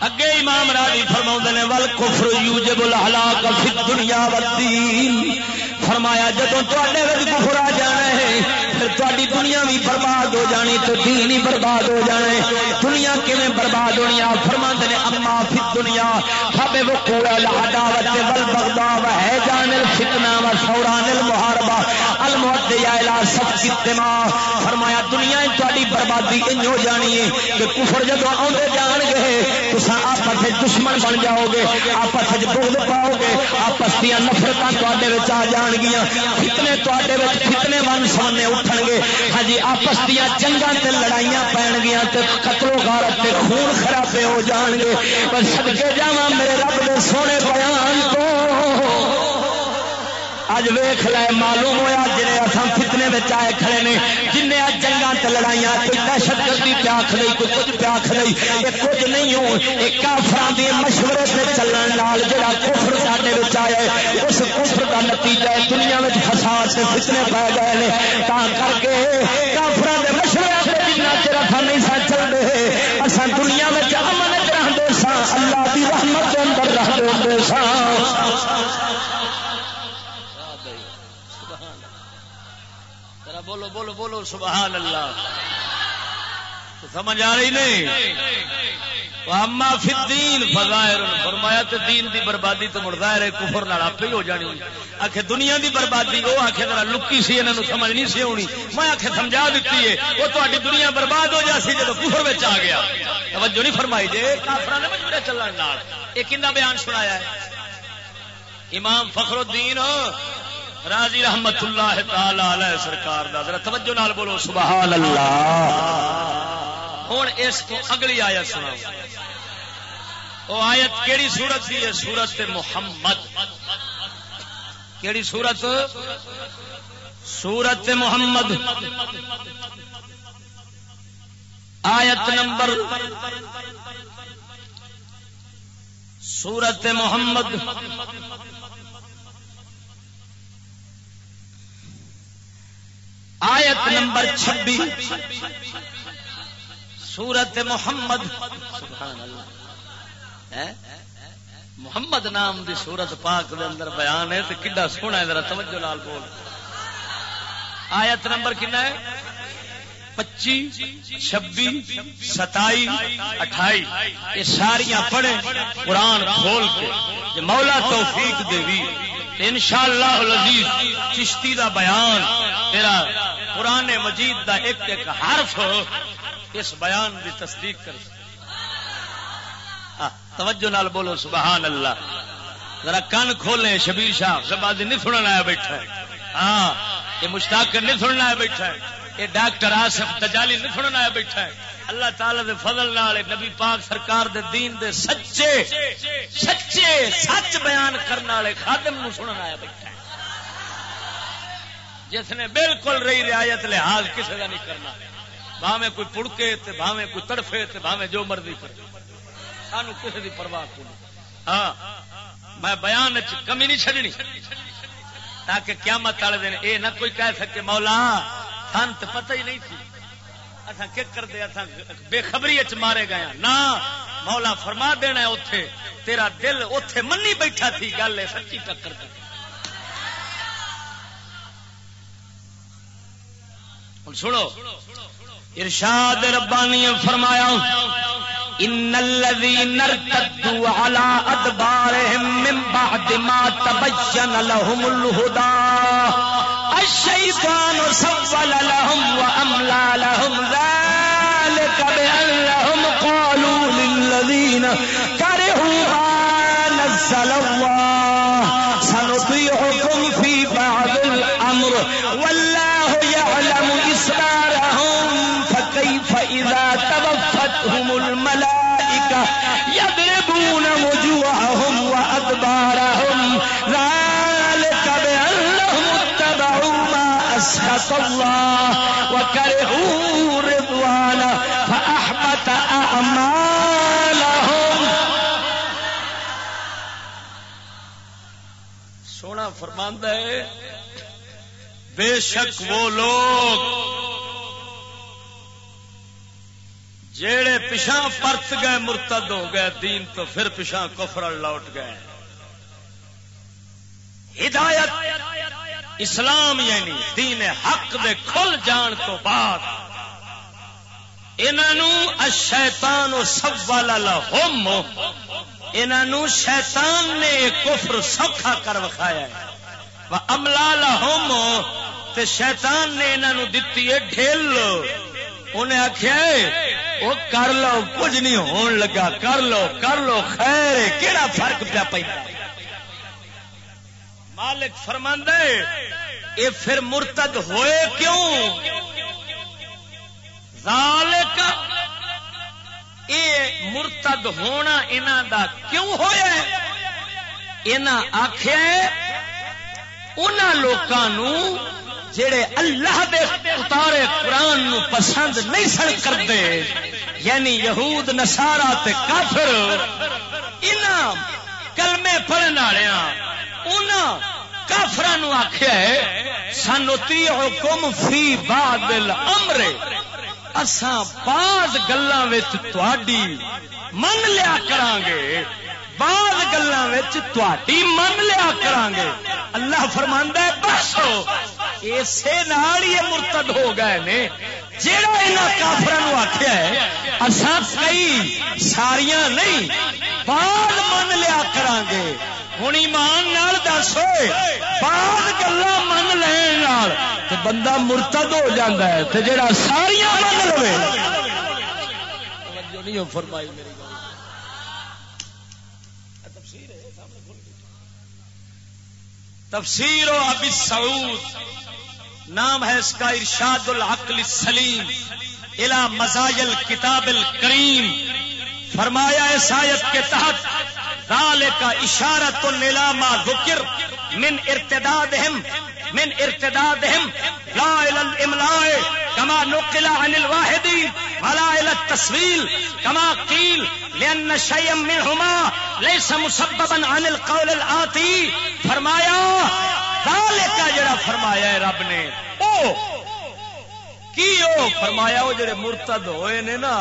اگے امام راضی فرما نے ول کفر یوجب الحلاک فی دنیا والدین فرمایا جدو تے کفر آ جانا ہے، پھر تاری دنیا بھی برباد ہو جانی تو دین ہی برباد ہو جانے دنیا کیون برباد ہونی؟ آ فرما نے، اما فی دنیا ہمیں وہ کوڑا سب وقوع العداوت والبغضاء ہے جان الفتنہ و سوران المحاربہ المعد یا سب الدماء فرمایا، دنیا تاری بربادی انج ہو جانی ہے کہ کفر جدو آدھے جان گے تو آپس دشمن بن جاؤ گے آپس بغض پاؤ گے آپس دیا نفرت آ جان گیا کتنے تے فتنے ون سامنے اٹھن گے ہاں جی آپس دیا جنگا تے لڑائیاں پین گیا تے قتل و غارت تے خون خرابے ہو جان گے پر سدکے جا میرے رب دے سونے بیان تو۔ اج ویخ لائے معلوم ہوا جن اصل فتنے میں آئے کھڑے نے جن جنگا لڑائیاں، کوئی دہشت گردی پیاکھ لی کوئی کچھ پیاکھ لی یہ کچھ نہیں ہو یہ کافران کے مشورے سے چلن لال جا کفر ساڈے آیا اس کفر کا نتیجہ ہے، دنیا میں فساد سے فتنے پی گئے نے۔ تا کر کے کافران کے مشورے سے جنہ چر اصل نہیں سا چل رہے اصل دنیا میں امن رہتے سا اللہ کی رحمت کے اندر رہتے سا بولو بولو بولو، سبحان اللہ۔ سمجھ آ رہی نہیں؟ اما فی الدین فظاہر فرمایا تے دین دی بربادی تو مردائر ہے، کفر نال اپے ہو جانی۔ آکھے دنیا دی بربادی، او آکھے ذرا لکی سی، انہاں نو سمجھ نہیں سی ہونی۔ میں آکھے سمجھا دتی ہے، او تہاڈی دنیا برباد ہو جاسی جے کفر وچ آ گیا۔ توجہ نہیں فرمائی جے۔ کافراں دے مجبورے چلن نال۔ اے کیندا بیان سنایا ہے۔ امام فخر الدین راضی رحمت اللہ تعالی علیہ سرکار دا، ذرا توجہ نال بولو سبحان اللہ ہوں اس کو اگلی آیت سنا وہ آیت کیڑی سورت کی ہے؟ سورت محمد۔ کیڑی سورت سورت محمد۔ آیت نمبر سورت محمد۔ آیت نمبر چھبی سورت محمد۔ سبحان اللہ محمد نام دی سورت پاک دے اندر بیان ہے تو کڈا سونا ہے، ذرا توجہ لال بول۔ آیت نمبر کنا ہے؟ پچی، چھبی، ستائی، اٹھائی، یہ ساریاں پڑھے قرآن کھول کے۔ مولا توفیق دے بھی ان شاء اللہ چشتی دا بیان، تیرا قرآن مجید دا ایک ایک حرف اس بیان کی تصدیق کر۔ توجہ نال بولو سبحان اللہ ذرا کن کھولے شبیر شاہ سبادی نہیں سننا آیا بیٹھا ہاں یہ مشتاق نہیں سننا آیا بیٹھا ہے۔ یہ ڈاکٹر آصف تجالی نہیں سننا آیا بیٹھا ہے۔ اللہ تعالی دے فضل نال نبی پاک سرکار دے دین دے سچے سچے سچ بیان کرنے والے خادم نو سننا آیا بیٹھا ہے۔ جس نے بالکل رہی رعایت لحاظ کسی کا نہیں کرنا۔ بھاویں کوئی پڑکے بھاویں کوئی تڑفے بھاویں جو مرضی کرے۔ سانو کسی کی پرواہ کو ہاں میں بیان کمی نہیں چڈنی تاکہ قیامت والے دن اے نہ کوئی کہہ سکے، مولا سن تو پتہ ہی نہیں تھی اصا کی کر دے بے خبری چ مارے گیا ہاں۔ نہ، مولا فرما دینا اتے تیرا دل اتے منی بیٹھا تھی گل سچی ٹکر دی۔ سنو، ارشاد ربانی فرمایا ان الذين ارتدوا على ادبارهم من بعد ما تبين لهم الهدى الشيطان سول لهم واملى لهم ذلك بانهم قالوا للذين كرهوا ما نزل الله. سونا فرماندہ ہے، بے شک وہ لوگ جیڑے پچھا پرت گئے، مرتد ہو گئے، دین تو پھر پچھا کفر لوٹ گئے۔ ہدایت اسلام یعنی دین حق دے کھل جان تو بعد انہوں شیتان سب والا ہوم انہوں شیطان نے کفر سوکھا کر وکھایا املا ہوم تے شیطان نے انہوں دتی ہے ڈھیل۔ انہیں آخیا وہ کر لو، کچھ نہیں ہون لگا، کر لو کر لو، خیر کہڑا فرق پیا پہ مالک فرماند یہ پھر مرتد ہوئے کیوں؟ ذالک یہ مرتد ہونا انہوں دا کیوں ہوا ان آخیا ان لوگوں جڑے اللہ دے اتارے قرآن نو پسند نہیں سن کرتے یعنی یہود نسارا تے کافر ان کلمے پڑھنے والے کافر آخیا ہے سنتی حکم فی بادل امرے اساں بعض گلاں من لیا کران گے۔ بعض گلاں تھی من لیا کران گے۔ اللہ فرماندا ہے، بس اسے نال ہی مرتد ہو گئے نے۔ جیڑا یہاں کافر آخیا ہے اصا کئی ساریاں نہیں، بعد من لیا کران گے۔ ہوں ایمان دس ہوئے، بعد گلا من لین بندہ مرتد ہو جاتا ہے تو جڑا ساریاں من لو فرمائی میری تفسیر و ابی سعود۔ نام ہے اس کا ارشاد العقل سلیم الا مزایل کتاب الکریم فرمایا اس آیت کے تحت ذال کا اشارت الما ذکر من ارتدادہم من ارتدادہم، لا الى الاملاء كما نقل عن الواحدين ولا الى التسويل كما قيل لان شيئا منهما ليس مسببا عن القول الاتي فرمایا، ذالک جڑا فرمایا ہے رب نے، او، کی او؟ فرمایا، او جڑے مرتد ہوئے نے نا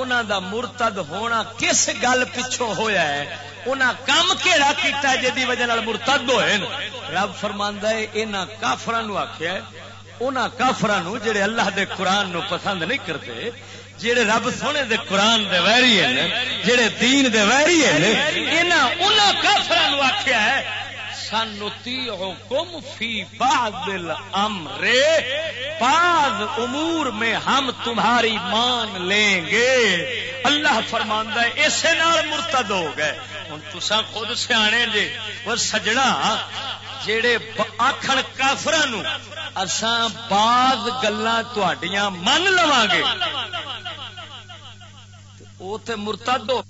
انہاں دا مرتد ہونا کس گل پچھوں ہویا ہے؟ انہاں کام کیڑا کیتا ہے جدی وجہ نال مرتد ہوئے رب فرماندا ہے، انہاں کافراں نو آکھیا ہے، انہاں کافراں نو جڑے اللہ دے قرآن نو پسند نہیں کرتے، جڑے رب سونے دے قرآن دے ویری ہیں، جڑے دین دے ویری ہیں، انہاں انہاں کافراں نو آکھیا ہے سنتی فی بعض الامر۔ بعض امور میں ہم تمہاری مان لیں گے۔ اللہ فرماندہ ہے، اسے نال مرتد ہو گئے۔ ہوں تسا خود سیانے جے۔ وہ سجنا جڑے آخر کافر اسان بعض گلا من لوا گے۔ وہ تو مرتد ہو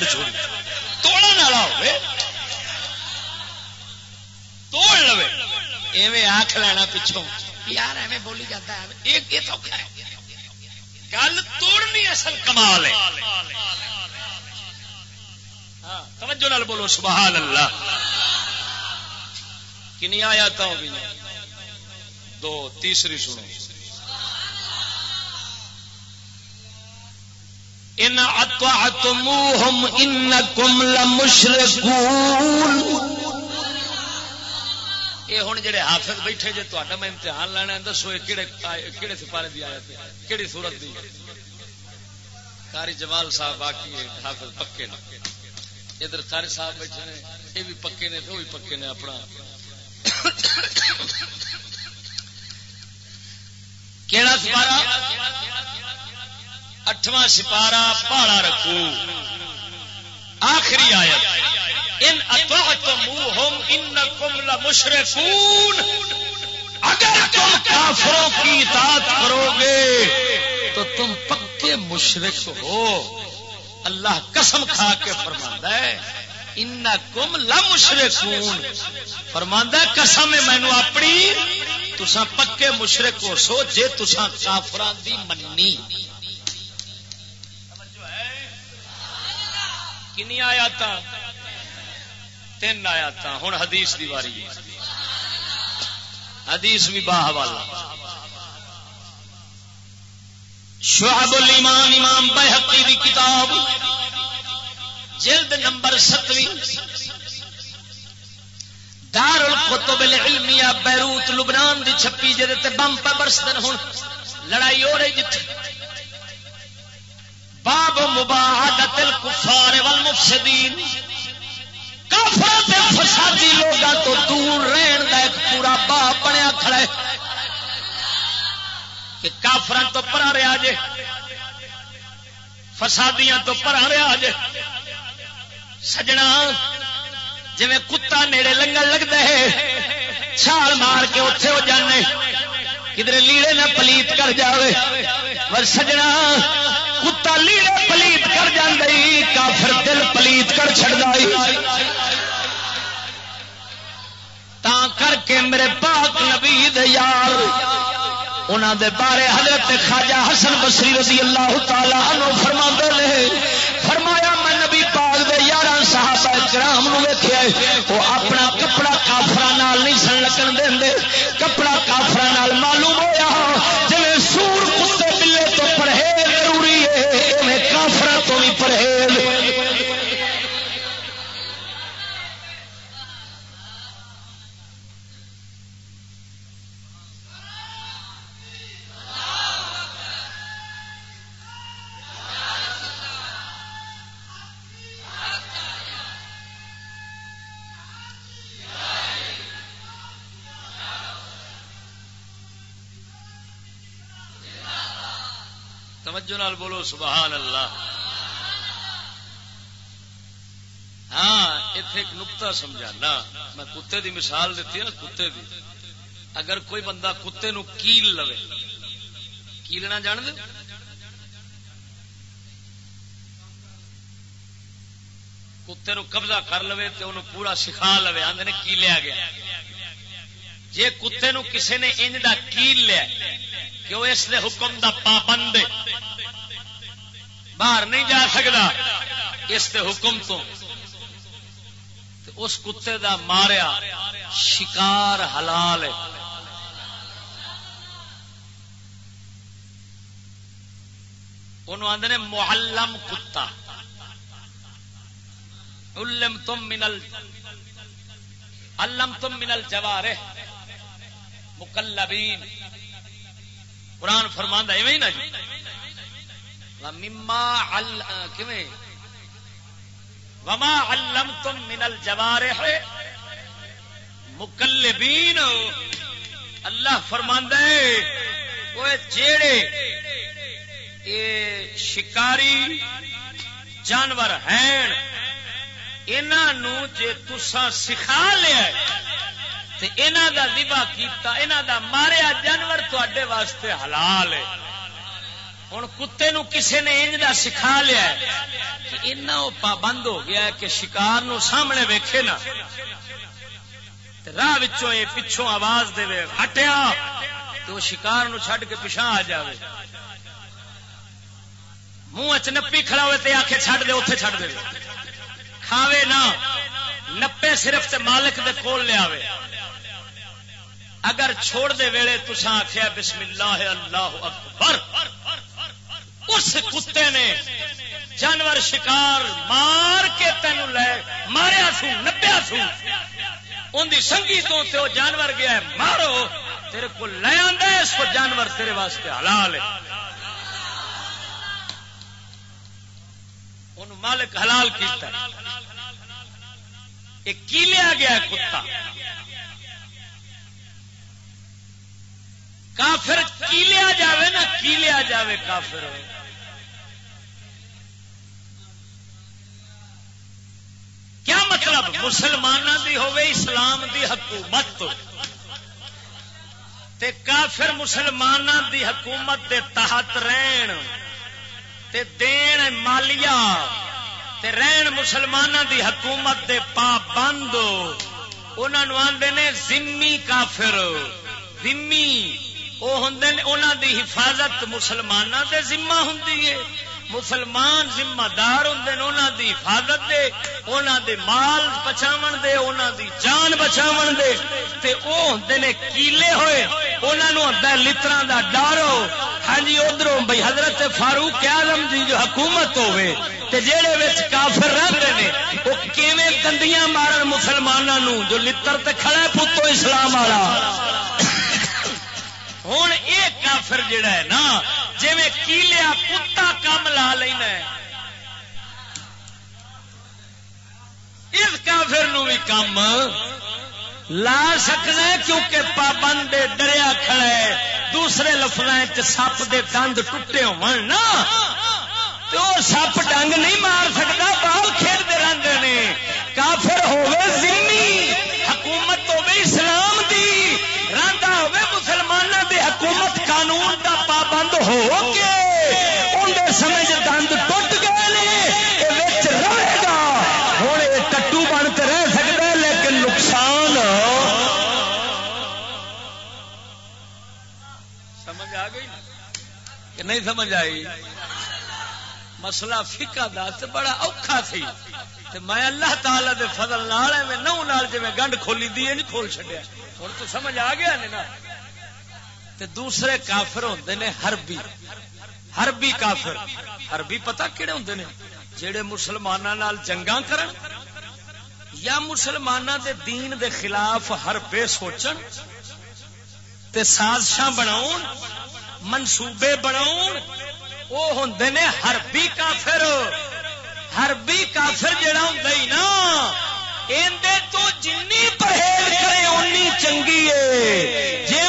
میرا چھوڑی توڑا والا ہوئے توڑ لو ایویں آخ لینا پچھوں یار ایویں بولی جاتا ہے یہ سوکھا ہے گل توڑنی اصل کمال ہے توجہ نال بولو سبحان اللہ کنیا آیا تو دو تیسری سنو ان اطعتموهم انکم لمشرکون. یہ ہوں جڑے حافظ بیٹھے جی تا میں امتحان لینا ہے، دسو کہڑے کہڑے سپارے دی آیا کہڑی صورت دی کاری جمال صاحب باقی حافظ پکے نے۔ ادھر کاری صاحب بیٹھے نے، یہ بھی پکے نے تو بھی پکے نے اپنا۔ کہڑا سپارا؟ اٹھواں سپارہ پاڑا رکھو آخری آیت۔ ان اطعتموہم انکم لمشرکون۔ اگر تم کافروں کی اطاعت کرو گے، تو تم پکے مشرک ہو۔ اللہ قسم کھا کے فرماندا ہے، انکم لمشرکون۔ فرماندا ہے، قسم ہے مینوں اپنی، تساں پکے مشرک ہو، سو جے تساں کافراں دی مننی کنی آیات تین آیات ہوں حدیث دی واری حدیث بھی باہ والا شعب الایمان، امام بحقی دی کتاب۔ جلد نمبر ستویں۔ دار القطب العلمیہ بیروت، لبنان دی چھپی جہد بم پہ برسدن ہوں لڑائی ہو رہی جتھے۔ باب مباحدت الکفار والمفسدین. کافر تے فسادی لوگاں تو دور رہن دا ایک پورا باب بنیا کھڑا ہے۔ کہ کافراں تو پرا رہا جے۔ فسادیاں تو پرا رہا جے۔ سجنا جی کتا نیڑے لنگن لگتا ہے، چھال مار کے اتے ہو جانے کدھر لیڑے نہ پلیت کر جاوے۔ پر سجنا کتا لیڑے پلیت کر جی کافر دل پلیت کر تا کر کے میرے پاک نبی یار انہوں دے بارے حضرت خواجہ حسن بسری رضی اللہ تعالی عنہ فرما رہے فرمایا، میں نبی پاک دے یارہ صحابہ کرام نو ویکھیا وہ اپنا کپڑا کافر نہیں سن لگن دے کپڑا کافر معلوم ہویا توجہ نال بولو، سبحان اللہ۔ ہاں اتے ایک نقطہ سمجھانا۔ میں کتے دی مثال دیتی ہے نا کتے دی۔ اگر کوئی بندہ کتے نو کیل لو کیلنا جان دے؟ کتے نو قبضہ کر لو تو انہوں پورا سکھا لو آدھے کی لیا گیا۔ جی کتے نو کسے نے انج دا کیل لیا کہ وہ اس دے حکم دا پابند باہر نہیں جا سکتا اس دے حکم تو۔ اس کتے دا ماریا۔ شکار حلال ہے۔ انہوں آدھے محلم کتا۔ علم تم منل۔ علم تم منل جوارے مکلبین۔ قرآن فرماندہ ایویں نا جی؟ مما کیویں؟ وما علم تم منل جوارے مکلبین. اللہ فرماندہ وہ جیڑے اے شکاری جانور ہیں انہوں جے تسا سکھا لیا انہوں دا لبا کیتا انہوں دا ماریا جانور تے واسطے حلال ہے۔ ہوں کتے نو کسے نے انج دا سکھا لیا کہ پابند ہو گیا ہے کہ شکار نو سامنے ویکھے نا راہ پچھوں آواز دے ہٹیا تو شکار نو چھڈ کے پچھا آ جائے منہ چپی کھڑا ہوئے آ کے چڈ دے اتے چڈ دے کھاوے نہ نپے صرف تے مالک دے کول لیا اگر چھوڑ دے ویلے تسا آخیا بسم اللہ اللہ اکبر اس کتے نے جانور شکار مار کے تین لے ماریا سو، نپیا سو۔ ان دی سنگی تو تے وہ جانور گیا ہے، مارو۔ تیرے کو لے آدھا اس کو جانور تیرے واسطے حلال ہے۔ مالک حلال کیتا یہ کی لیا گیا کتا؟ کافر کی لیا جاوے نا کی لیا جاوے کافر؟ کیا مطلب مسلمانوں کی ہوے اسلام دی حکومت؟ تے کافر مسلمانوں دی حکومت دے تحت رہن، تے دین مالیا رہن مسلمانوں دی حکومت دے پابند۔ انہوں آدھے نے زمی کافر زمی وہ ہوں دی حفاظت مسلمانوں دے ذمہ ہوں مسلمان ذمہ دار ہوں انہوں دی حفاظت دے انہوں دے مال بچاو دے انہوں دی جان بچاو دے۔ تے او ہوں نے کیلے ہوئے انہوں نے لطرا دا ڈارو ہاں جی ادھر بھائی حضرت فاروق آزم دی جو حکومت ہوئے تے جیڑے وچ کافر رہتے ہیں وہ کیویں گندیاں مارن مسلمانوں جو لطر تے کھڑا پتو اسلام والا۔ ہوں یہ کافر جڑا ہے نا جی کیلیا کتا کام لا لینا اس کافر نو بھی کام لا سکنا کیونکہ پابند ڈریا کھڑا ہے۔ دوسرے لفظ سپ دے دند ٹوٹے ہو تو سپ ڈنگ نہیں مار سکتا، بال کھیلتے رہتے ہیں کافر ہوئے زمین۔ قانون دا پابند ہو کے اندر سمجھ دند ٹوٹ گئے نے رہے گا۔ ہوں یہ ٹٹو بن کے رہ سکتا ہے، لیکن نقصان سمجھ آ گئی؟ کہ نہیں سمجھ آئی؟ مسئلہ فکا دا بڑا اوکھا تھی میں اللہ تعالی دے فضل نال میں نو نال جی گنڈ کھولی دی نہیں کھول چڈیا ہوں تو سمجھ آ گیا نا۔ تے دوسرے کافر ہوندے نے ہربی ہربی کافر۔ ہربی پتہ کہڑے ہوندے نے؟ جڑے مسلمانوں نال جنگاں کرن یا مسلمانوں دے دین دے خلاف ہر بے سوچن تے سازشاں بناون، منصوبے بناون وہ ہوں نے ہربی کافر۔ ہربی کافر جڑا ہوں نا۔ کرے چنگی جی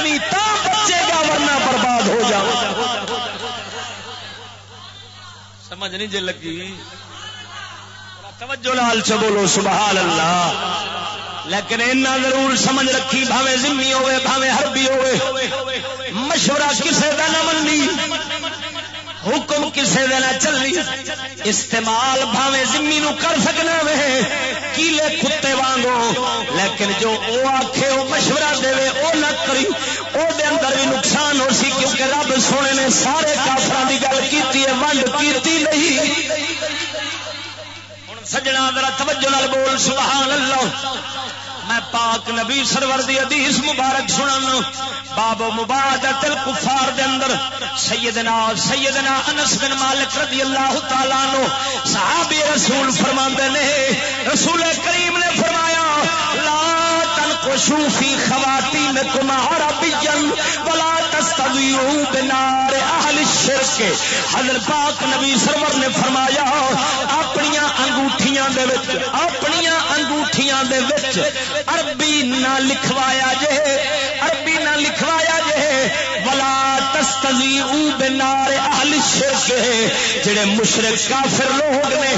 نہیں برباد ہو جی لگی؟ توجہ لال چ بولو اللہ۔ لیکن اینا ضرور سمجھ رکھی بھاوے ذمی ہوئے بھاوے حربی ہوئے۔ مشورہ کسے دا نہ مننی۔ حکم کسے دے نہ چلی استعمال بھاوے ذمی نو کر سکنا وے۔ کیلے کتے وانگو۔ لیکن جو او آکھے، او مشورہ دے وے، او نہ کری، او دے اندر بھی نقصان ہو سی، کیونکہ رب سونے نے سارے کافراں دی گل کیتی ہے، ونڈ کیتی نہیں۔ سجنا ذرا توجہ نال بول، سبحان اللہ۔ میں پاک نبی سرور دی حدیث مبارک سنن باب مبادت الکفار دے اندر سیدنا سیدنا انس بن مالک رضی اللہ تعالی عنہ صحابی رسول فرماندے نے، رسول کریم نے فرمایا، لا تنقشوا فی خواتینکم عربیا ولا تستضيعوا بنار اهل الشرك حضرت پاک نبی سرور نے فرمایا اپنی انگوٹھیاں دے وچ اپنی انگوٹھیاں دے وچ عربی نہ لکھوایا جے، عربی نہ لکھوایا جے. ولا تستزی بنار اہل شرک جڑے مشرک کافر لوگ نے،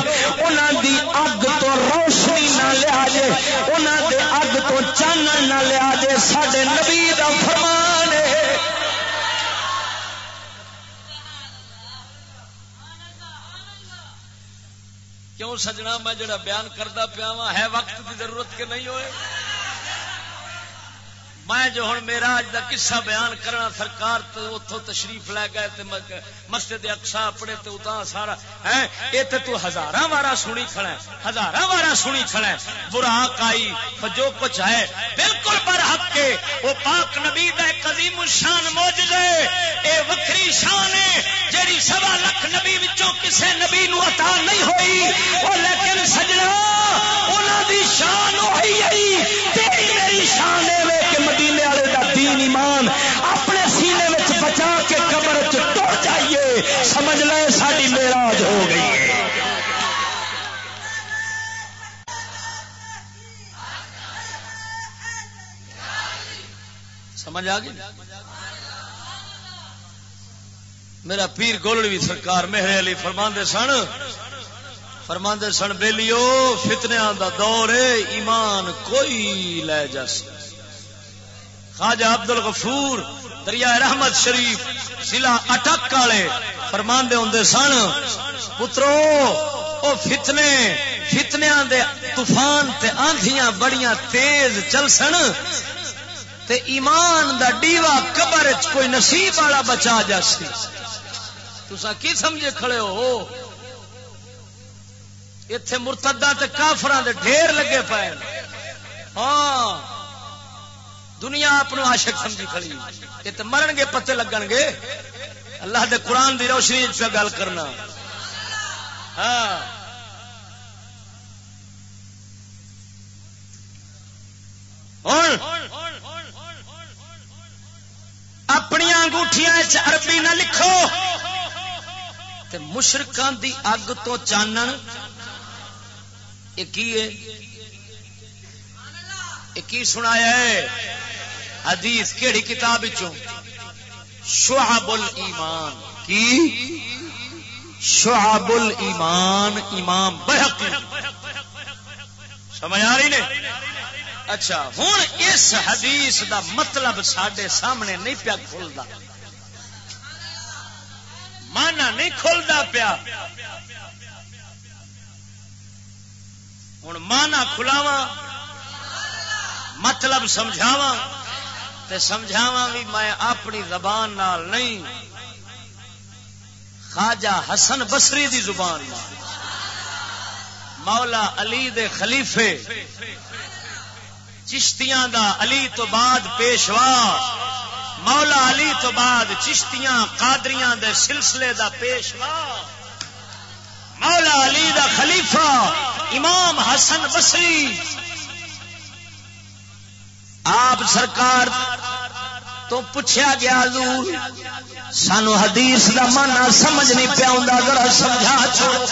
انہاں دی اگ تو روشنی نہ لیا جے، انہاں دے اگ تو چانن نہ لیا جے ساڈے نبی دا فرمان ہے۔ کیوں سجنا میں جڑا بیان کرتا پیا وا ہے وقت کی ضرورت کے نہیں ہوئے؟ میں جو ہوں میرا اج کا قصہ بیان کرنا سرکار اتوں تشریف لے گئے مسجد اقسا اپنے تے اتا سارا ہے یہ تو تو ہزار وارا سنی کھڑا ہے۔ ہزار وارا سنی کھڑا ہے۔ براق آئی جو کچھ ہے۔ بالکل پر حق کے۔ وہ پاک نبی دا ایک عظیم شان موجود ہے۔ اے وکری شان ہے۔ جیڑی سوا لکھ نبی وچوں کسے نبی نو عطا نہیں ہوئی۔ وہ لیکن سجنا، انہاں دی شان ہوئی ہے تیری میری شان ہے کہ مدینے والے دا دین ایمان اپنے سینے وچ بچا کے جائیے سمجھ لے ساری میراج ہو گئی۔ ہے سمجھ آ گئی؟ میرا پیر گولڑی سرکار مہر علی فرماندے سن۔ فرماندے سن، بیلیو فتنیا دا دور ہے، ایمان کوئی لے جا خواجہ عبد الغفور دریا رحمت شریف ضلع اٹک والے فرماندے ہوں سن، پترو، او فتنے فتنیا دے طوفان تے آندیاں بڑیاں تیز چل سن تے ایمان دا ڈیوا قبر چ کوئی نصیب والا بچا جاسی تسا کی سمجھے کھڑے ہو؟ اتے مرتدہ تے کافران دے ڈھیر لگے پائے ہاں۔ دنیا اپنو عاشق سمجھی کھڑی۔ یہ تو مرن گے پتے لگن گے اللہ دے قرآن دی روشنی پہ گل کرنا۔ ہاں۔ اپنی انگوٹھیاں عربی نہ لکھو۔ تے مشرکان دی اگ تو چانن۔ یہ کی ہے؟ کی سنایا ہے؟ حدیث کیڑی کتاب شعب الایمان کی؟ شعب الایمان امام بحقی سمجھ آ رہی نے؟ اچھا ہوں اس حدیث دا مطلب سڈے سامنے نہیں پیا کھلتا مانا نہیں کھلتا پیا۔ ہوں مانا کھلاوا مطلب سمجھاوا تے سمجھاوا بھی میں اپنی زبان نال نہیں۔ خواجہ حسن بسری دی زبان نال۔ مولا علی دے خلیفے۔ چشتیاں دا علی تو بعد پیشوا۔ مولا علی تو بعد چشتیاں قادریاں دے سلسلے دا پیشوا۔ مولا علی دا خلیفہ امام حسن بسری آپ سرکار تو پوچھا گیا حضور، سانو حدیث دا مانا سمجھ نہیں پیا ذرا سمجھا چھوڑ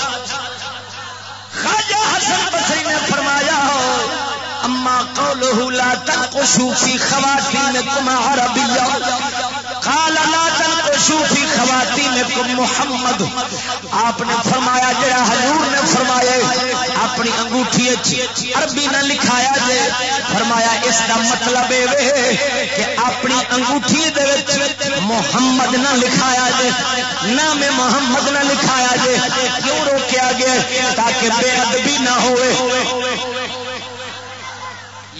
خواجہ حسن بسری نے فرمایا ہو اما قوله لا تنقشوا في خواتينكم عربيا قال لا تنقشوا في خواتيمكم محمد. آپ نے فرمایا، جڑا حضور نے فرمایا، اپنی انگوٹھی عربی نہ لکھایا جے، فرمایا، اس دا مطلب اے کہ اپنی انگوٹھی دے وچ محمد نہ لکھایا جے نام محمد نہ لکھایا جے، کیوں روکیا گیا؟ تاکہ بے ادبی نہ ہوئے۔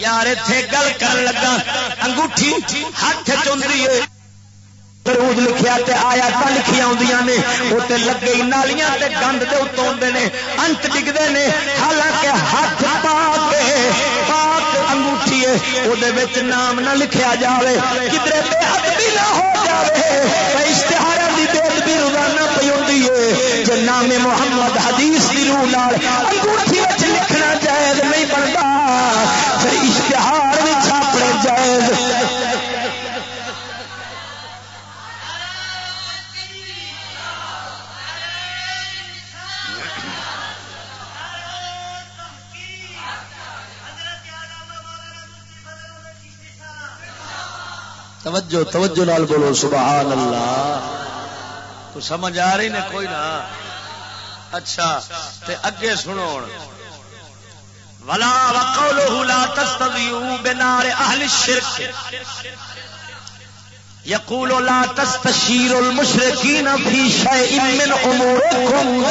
یار اتے گل کر لگا، انگوٹھی ہاتھ چندری ہے درود لکھیا تے آیا لکھیا آدیاں نے وہ تے لگے نالیاں تے گند دے اتوں نے انت ڈگتے نے حالانکہ ہاتھ پا کے پاک انگوٹھی وہ نام نہ لکھیا جاوے کدھر بے ادبی نہ ہو جاوے اشتہار کی بے ادبی روزانہ پی ہوتی ہے جو نام محمد حدیث کی روح لال انگوٹھی لکھنا جائز نہیں بنتا پھر اشتہار بھی چھاپنے جائز توجہ توجہ نال بولو، سبحان اللہ۔ تو سمجھ آ رہی نے کوئی نہ؟ اچھا تے اگے سنو ولا وقوله لا تستضيئوا بنار اهل الشرك۔ يقول لا تستشير المشركين في شيء من اموركم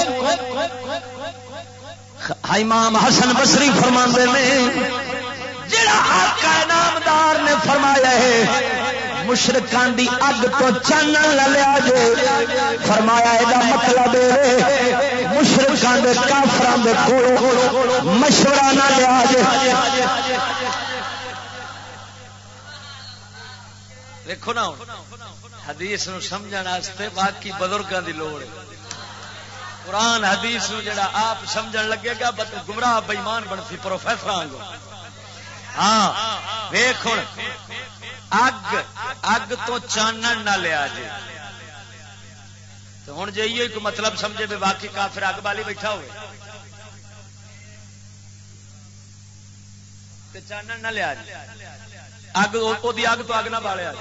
امام حسن بصری فرماندے نے، جڑا آقا نامدار نے فرمایا ہے مشرقان دی اگ تو چانن لیا جے۔ فرمایا یہ مطلب مشرقان دے کافران دے کولو مشورہ نہ لیا جے۔ دیکھو نا حدیث نو سمجھن واسطے باقی بزرگاں دی لوڑ قرآن حدیث نو جڑا آپ سمجھن لگے گا گمراہ بےمان بنتی پروفیسر ہاں ویخ اگ اگ تو چانن نہ لیا جی ہوں جی ایک مطلب سمجھے بھی باقی کافر اگ بالی بیٹھا ہوئے۔ چانن نہ لیا جی اگ اگ تو اگ نہ بالیا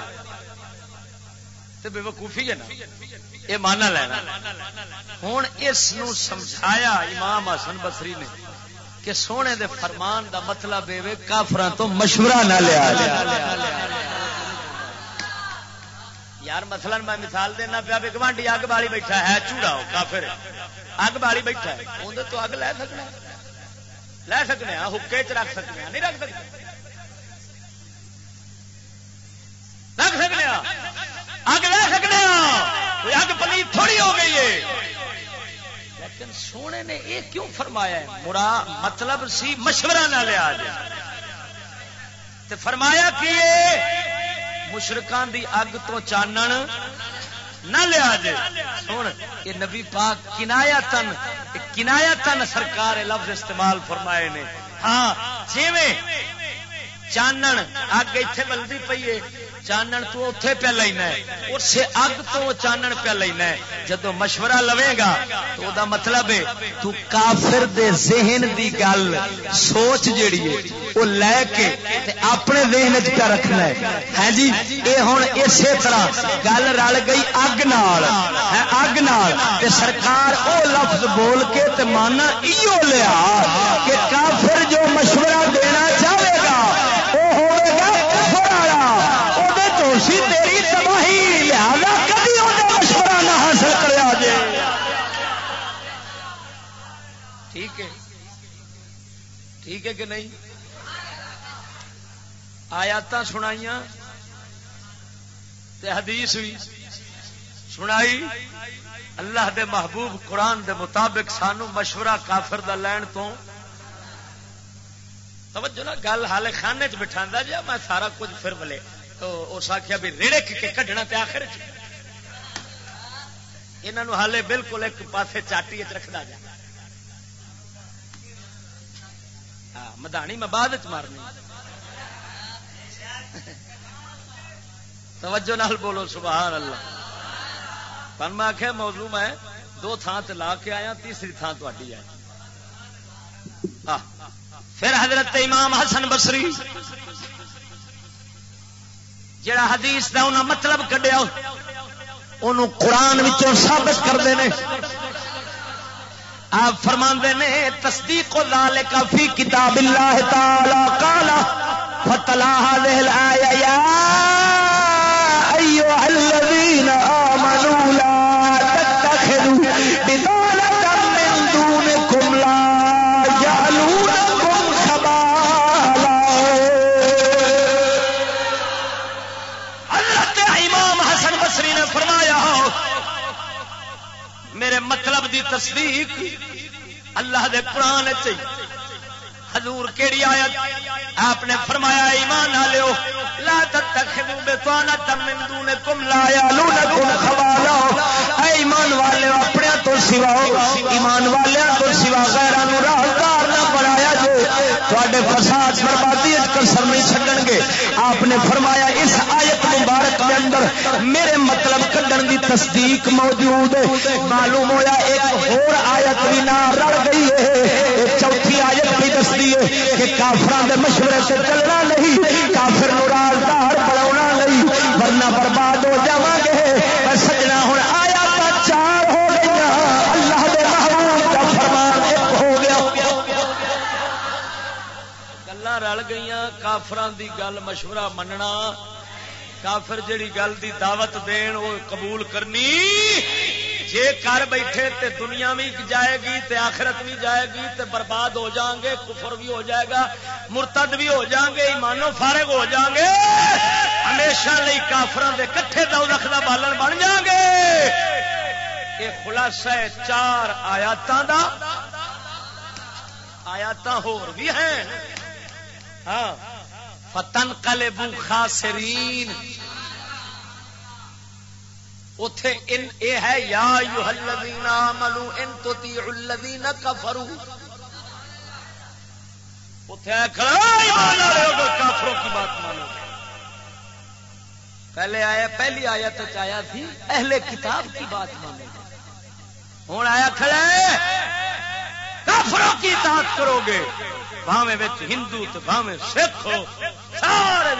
جی بے وقوفی ہے نا۔ یہ مانا لینا۔ ہوں اس سمجھایا امام حسن بسری نے۔ کہ سونے دے فرمان دا مطلب یہ کافر تو مشورہ نہ لیا یار مثلا میں مثال دینا پیا بھی گوانڈی اگ بالی بیٹھا ہے، چوڑا ہو کافر۔ اگ بالی بیٹھا ہے اندر تو اگ لے سکنا۔ لے سکنے ہاں حکے چ رکھ سکتے ہاں، نہیں رکھ سکتے رکھ سکنے ہاں۔ اگ لے سکنے ہاں، اگ پلی تھوڑی ہو گئی ہے۔ لیکن سونے نے یہ کیوں فرمایا ہے؟ مرا مطلب سی مشورہ نہ لیا جائے فرمایا کہ مشرقان دی اگ تو چانن نہ لیا جے۔ سن، یہ نبی پاک کنایا تن کنایا تن سرکار لفظ استعمال فرمائے نے۔ ہاں جی چانن اگ اتے بلدی پی ہے چانن تو اتے پہ لینا ہے۔ اگ تو چانن پہ لینا ہے۔ جدو مشورہ لوے گا تو دا مطلب ہے، تو کافر دے ذہن دی گل سوچ جیڑی ہے وہ لے کے اپنے ذہن چ رکھنا ہے۔ ہاں جی یہ ہوں اسی طرح گل رل گئی اگ نال۔ ہاں، اگ نال۔ تے سرکار او لفظ بول کے تے مانا ایو لیا کہ کافر جو مشورہ ٹھیک ہے کہ نہیں؟ آیات سنائی حدیث ہوئی سنائی۔ اللہ دے محبوب قرآن دے مطابق سانو مشورہ کافر دا لین تو۔ توجہ نا گل حال خانے چ بٹھا جا، میں سارا کچھ پھر ملے تو اس آخیا بھی ریڑک کے کھڈنا پہ آخر یہاں ہالے بالکل ایک پاسے چاٹی رکھنا جا ہاں، ہاں، مدانی میں بعد مارنی۔ توجہ نال بولو سبحان اللہ پر میں آخیا موضوع میں دو تھان تے لا کے آیا، تیسری تھان تھی ہے۔ ہاں۔ پھر حضرت امام حسن بسری جڑا حدیث کا انہیں مطلب کڈیا انہوں قرآن ثابت کرتے ہیں آپ فرما نے، تصدیق ذالک فی کتاب اللہ تعالی قالا فتلا هذه الآية يا أيها الذين آمنوا مطلب دی تصدیق اللہ دے قرآن چاہیے حضور کیڑی آیت؟ آپ نے فرمایا، ایمان والو، لا تتخذوا بطانة من دونكم لا يعلونكم خوالا۔ اے ایمان والے اپنے تو سوا، ایمان والے تو سوا غیرانو نو راہدار نہ بنایا جو فساد بربادی وچ کسر نہیں چھڈن گے۔ آپ نے فرمایا، اس آیت مبارک کے اندر میرے مطلب کڈن دی تصدیق موجود ہے۔ معلوم ہویا ایک اور آیت بھی نہ رل گئی ہے۔ چوتھی آیت بھی دس ہے کہ کافران دے مشورے سے چلنا نہیں، کافر نو نورازدار بڑھونا نہیں، ورنہ برباد ہو جا گے۔ سجنا ہوں رل گئی کافران دی گل مشورہ مننا۔ کافر جڑی گل دی دعوت دین وہ قبول کرنی، جے کر بیٹھے تے دنیا بھی جائے گی تے آخرت بھی جائے گی تے برباد ہو جائیں گے، کفر بھی ہو جائے گا، مرتد بھی ہو جائیں گے ایمانو فارغ ہو جائیں گے، ہمیشہ لی کافران دے کٹھے دو رکھ بالن بن جائیں گے۔ یہ خلاصہ ہے چار آیاتاں دا۔ آیاتاں ہور بھی ہیں۔ ہاں۔ فتن کلے بو خاسرین۔ اتے ان اے ہے یا یو الذین آمنو، ان تطیعوا الذین کفروا۔ کافروں کی بات مانو۔ پہلے آیا پہلی آیت آیا تھی، اہل کتاب کی بات مانو۔ ہوں آیا کھڑا ہے، کافروں کی اطاعت کرو گے۔ بھاوے ہندو تو بھاوے سکھ ہو، سارے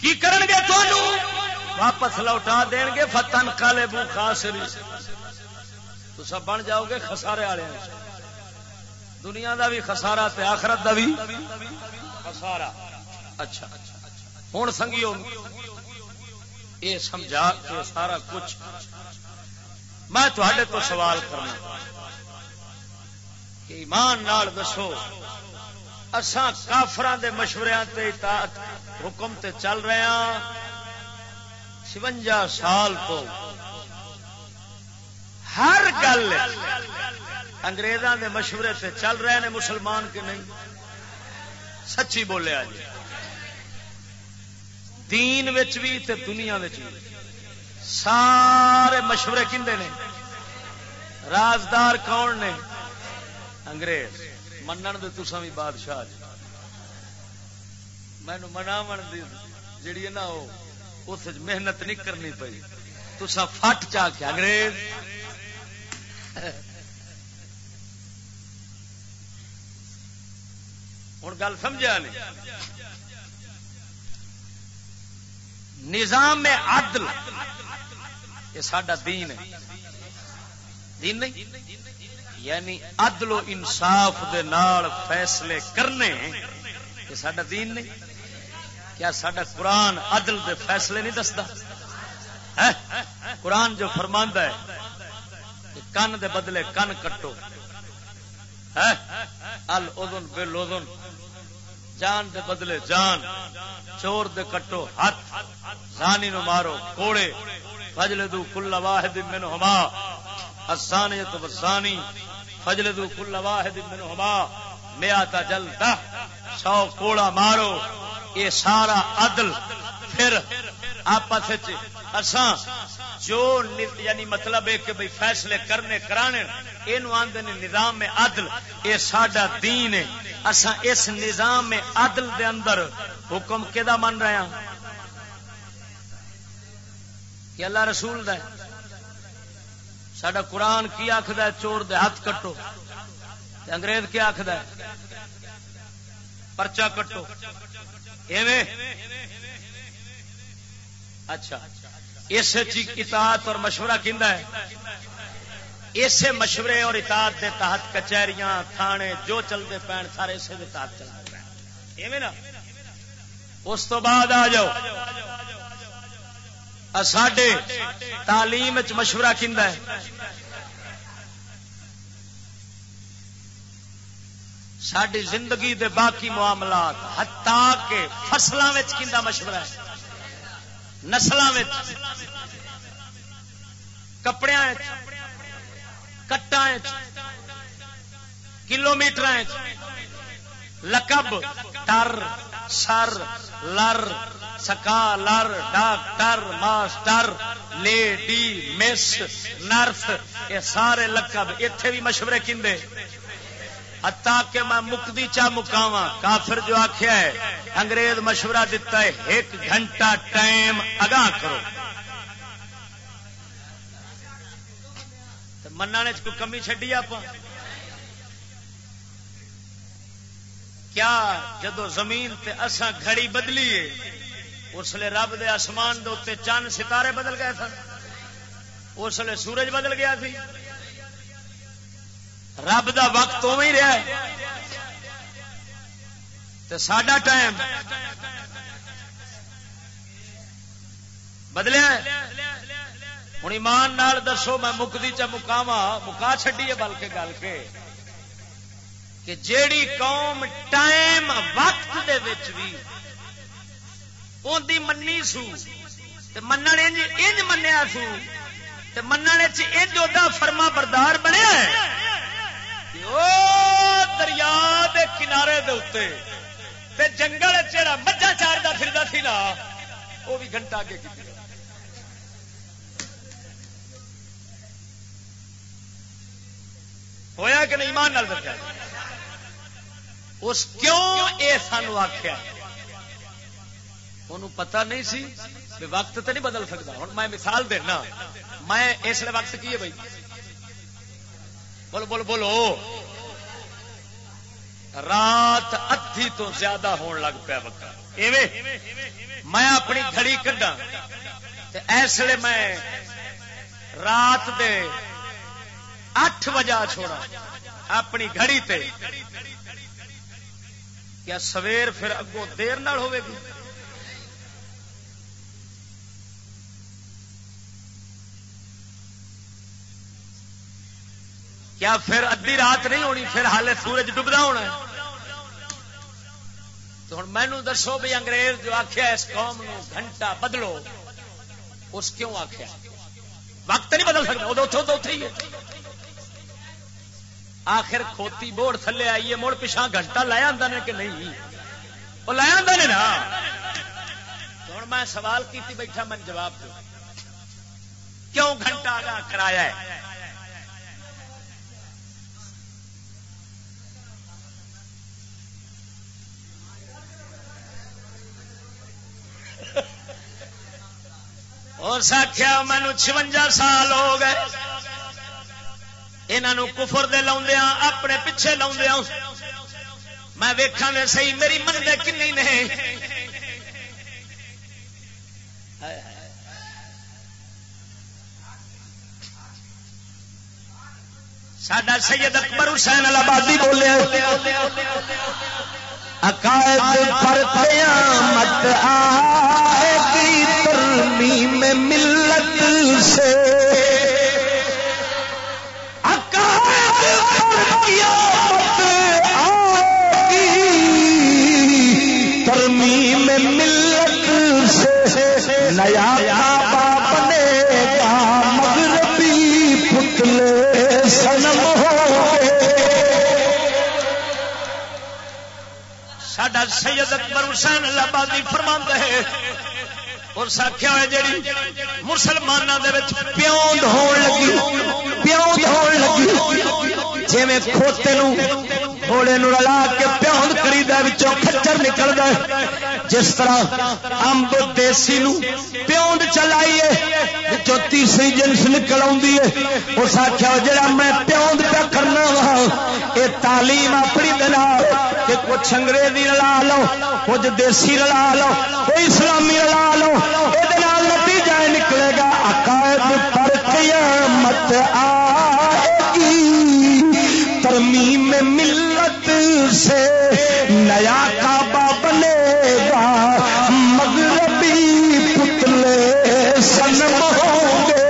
کی کرن گے واپس لوٹا دین گے، فتن کالے بو خاصری تو سب بن جاؤ گے خسارے والے۔ دنیا دا بھی خسارا تے آخرت دا بھی خسارا اچھا۔ ہوں سنگیو، یہ سمجھا کے سارا کچھ۔ میں تو سوال کرنا۔ کہ ایمان نال دسو، اساں کافران دے مشوریاں تے اطاعت حکم تے چل رہے ہاں۔ چونجا سال تو ہر گل انگریزاں دے مشورے سے چل رہے ہیں مسلمان کے نہیں؟ سچی بولے جی دین وچ بھی تے دنیا وچ بھی سارے مشورے کھے نے؟ رازدار کون نے؟ انگریز، منن دے تسا بھی بادشاہ جی۔ مینو مناو جیڑی ہے نا وہ اس محنت نہیں کرنی پی تسا فٹ چا کے انگریز۔ ہوں گل سمجھا نہیں نظام عدل، یہ سڈا دین ہے۔ دین نہیں؟ یعنی عدل و انصاف دے نال فیصلے کرنے یہ سڈا دین نہیں؟ کیا سڈا قرآن عدل دے فیصلے نہیں دستا؟ قرآن جو فرماندہ ہے کن دے بدلے کن کٹو۔ الدن بے لودن جان دے بدلے جان، چور دے کٹو ہاتھ۔ زانی نو مارو کوڑے۔ فجل دو کل واحد من ہما اسانی تو فجل دو کل واحد من ہما میا تا سو کوڑا مارو، یہ سارا عدل پھر آپس جو یعنی مطلب ہے کہ بھائی فیصلے کرنے کرانے یہ آدھے نظام میں عدل، یہ سڈا دین ہے۔ اسا اس نظام میں عدل دے اندر حکم کہ من رہے ہیں کہ اللہ رسول دا سڈا قرآن کی آخد چور دے ہاتھ کٹو۔ انگریز کیا آخد پرچا کٹو۔ ایویں؟ اچھا۔ اس اطاعت اور مشورہ کھندا ہے؟ اسے مشورے اور اطاعت دے تحت کچہریاں، تھانے، جو چلتے پین سارے اسے دے تحت چل رہے نا؟ اس تو بعد آ جاؤ۔ ساڈے تعلیم چ مشورہ کھندا ہے؟ ساری زندگی دے باقی معاملات ہتا کے فصلوں کھا مشورہ ہے؟ نسل کپڑے کٹا کلو میٹر لکب ٹر، سر، لر سکا لر doctor master lady, miss, nurse, یہ سارے لقب اتے بھی مشورے کھے ہتا کہ میں مکتی چا مکاوا کافر جو آخیا ہے، انگریز مشورہ دیتا ہے، ایک گھنٹہ ٹائم اگاں کرو۔ منا کوئی کمی چڈی آپ کیا جدو زمین تے اساں گھڑی بدلیے اس لیے رب دے آسمان دے چند ستارے بدل گئے سن۔ اس لیے سورج بدل گیا تھی رب دا وقت ہی رہا سڈا ٹائم بدلیا ہوں ایمان نال دسو، میں مکتی چ مکاوا مکا چڈی ہے بلکہ گل کے۔ کہ جیڑی قوم ٹائم وقت دے وچ بھی اندی منی سو من انج منیا سو من انج فرما بردار بنیا دریا دے کنارے دے جنگل چڑا مجھا چارتا پھرتا سی نا وہ بھی گھنٹہ اگے کی ہویا کہ نہیں مان نال دسیا اس کیوں اے سانو آخیا انہوں پتا نہیں سی کہ وقت تو نہیں بدل سکتا۔ ہوں میں مثال دینا۔ میں اس لیے وقت کی ہے بھائی؟ بولو بولو بولو۔ رات ادھی تو زیادہ ہون لگ پیا وقت میں اپنی گھڑی کڈا اس لیے میں رات دے اٹھ بجا چھوڑا اپنی گھڑی تے۔ کیا سویر پھر اگوں دیر نال گی؟ کیا پھر ادھی رات نہیں ہونی، پھر حالے سورج ڈبدا ہونا تو ہوں مینو دسو بھی انگریز جو آخیا اس قوم نو گھنٹہ بدلو۔ اس کیوں آخیا وقت نہیں بدل سکتا تو اتے ہی ہے۔ آخر کھوتی بوڑ تھلے آئیے، مڑ پچھا گھنٹہ لایا نے کہ نہیں؟ وہ لایا نے نا۔ ہوں میں سوال کی بیٹھا، میں جواب دوں کیوں گھنٹہ کرایا ہے؟ اور ساکھیا مینو چونجا سال ہو گئے۔ انہوں کفر دے لاؤندیا اپنے پیچھے لاؤندیا میں ویکھا نے صحیح میری منگے کنی نہیں سڈا سید اکبر حسین آبادی بولے، عقائد پر قیامت آئے گی ترمیم ملت سے۔ ملت سے۔ نیا بنے گا مغربی پتلے سنم سید اکبر حسین آبادی فرما ہے۔ اور آخیا ہوا جی مسلمانوں کے پیوند ہون لگی پیوند ہون لگی جی کھوتے گھوڑے نو رلا کے پیوند کری دچوں کچر نکل گئے جس طرح امب دیسی نو پیوند چلائیے جو تیسری جنس نکل آئی ہے۔ اس آخیا جا میں پیوند پہ کرنا وا یہ تعلیم اپنی دلال کہ کچھ انگریزی رلا لو، کچھ دیسی رلا لو، کوئی اسلامی رلا لو یہ نتیجہ نکلے گا۔ عقائد پر قیامت آئے گی، ترمیم مل ملت سے نیا کعبہ بنے گا، مغربی پتلے سنم ہوں گے۔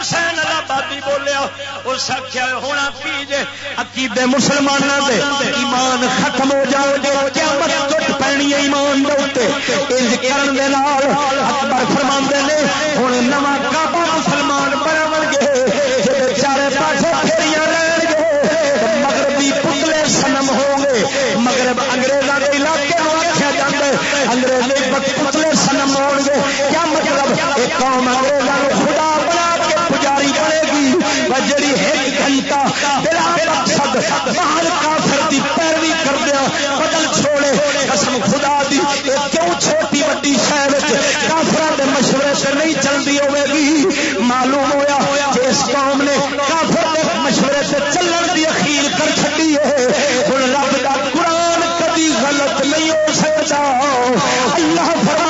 حسین آبادی بولیا، اس آخیا ہونا کی جے؟ عقیدے مسلمانوں دے ایمان ختم ہو جاؤ گے، قیامت ٹوٹ پینی ایمان دے انج کرن دے نال اکبر فرماندے نے، ہن نواں کعبہ ایک قوم انگریزاں خدا بنا کے پجاری بنے گی۔ جڑی ایک گھنٹہ بلا مقصد باہر کافر دی پیروی کر دیا بدل چھوڑے۔ قسم خدا دی کیوں چھوٹی وڈی شہر کافر دے مشورے سے نہیں چلتی ہوے گی؟ معلوم ہویا جس قوم نے کافر دے مشورے سے چلن دی اخیر کر چکی ہے۔ ہوں رب کا قرآن کبھی غلط نہیں ہو سکتا۔ اللہ فرمائے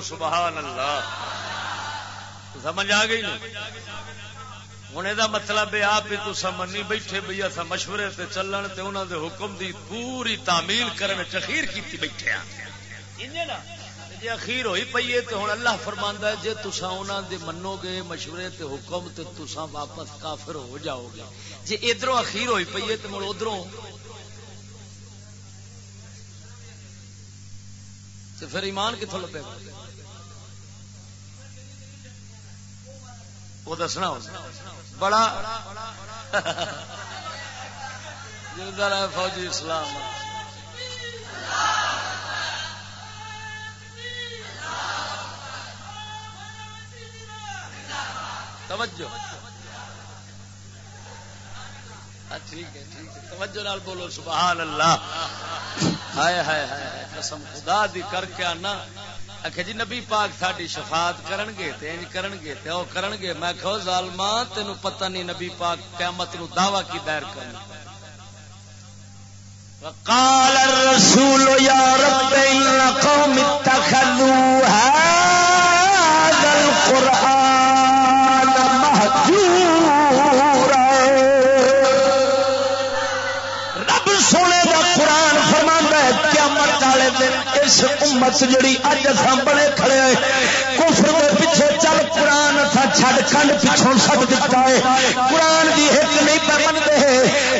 بولو سبحان اللہ۔ سمجھ آ گئی نا؟ ہوں یہ مطلب ہے آپ تو منی بیٹھے بھائی اصا مشورے سے چلن تے انہوں دے حکم دی پوری تعمیل کرنے چخیر کی بیٹھے جی اخیر ہوئی پی ہے تو ہوں اللہ فرما ہے جی تسا انہوں دے منو گے مشورے تے حکم تے تسا واپس کافر ہو جاؤ گے جی ادھر اخیر ہوئی پی ہے تو مڑ ادھر تو پھر ایمان کتوں لبے گا؟ وہ دسنا بڑا جلدر ہے فوجی اسلام۔ توجہ۔ ہاں، ٹھیک ہے ٹھیک ہے۔ توجہ نال بولو، سبحان اللہ۔ ہائے ہائے ہائے، قسم خدا دی کر کے آنا۔ آخر جی نبی پاک ساری شفاعت کرن گے تے انج کرن گے تے او کرن گے میں کہو ظالما تینو پتہ نہیں نبی پاک قیامت نو دعوی کی دائر کرنا وقال الرسول يا رب ان قوم اتخذوا هذا القران اس امت جڑی اج اساں بڑے کھڑے ہیں، کفر دے پیچھے چل، قرآن اساں چھڈ کنڈ پیچھوں سٹ دتا ہے۔ قرآن دی ایک نہیں پہ منتے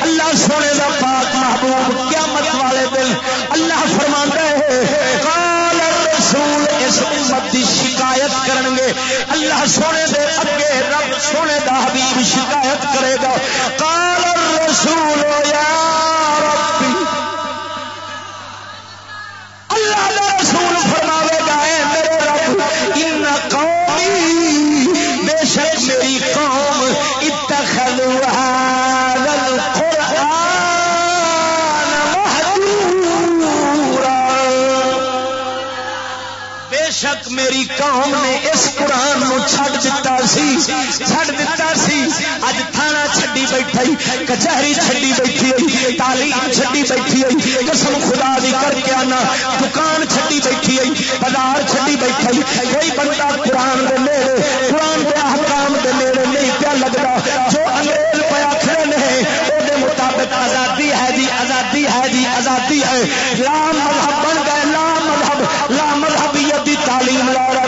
اللہ سونے دا پاک محبوب قیامت والے دن اللہ فرماندا ہے، قال الرسول اس امت دی شکایت کرن گے اللہ سونے دے اگے رب سونے دا حبیب شکایت کرے گا۔ قال الرسول، یا ربی قوم اتخذوها میری قوم نے اس قرآن نو چھڈ دتا سی، چھڈ دتا سی۔ اج تھانہ چھڈی بیٹھی کچہری چھڈی بیٹھی تعلیم چھڈی بیٹھی قسم خدا دی کر کے آنا، دکان چھڈی بیٹھی ہوئی، بازار چھڈی بیٹھی کوئی بندہ قرآن دے نیڑے، قرآن دے احکام دے نیڑے نہیں پیا لگتا۔ جو انگریز پیا کھڑے نے، وہ مطابق آزادی ہے جی آزادی ہے جی آزادی ہے۔ لا مذہب بن گئے لا مذہب لا مذہبیت دی تعلیم لا رہا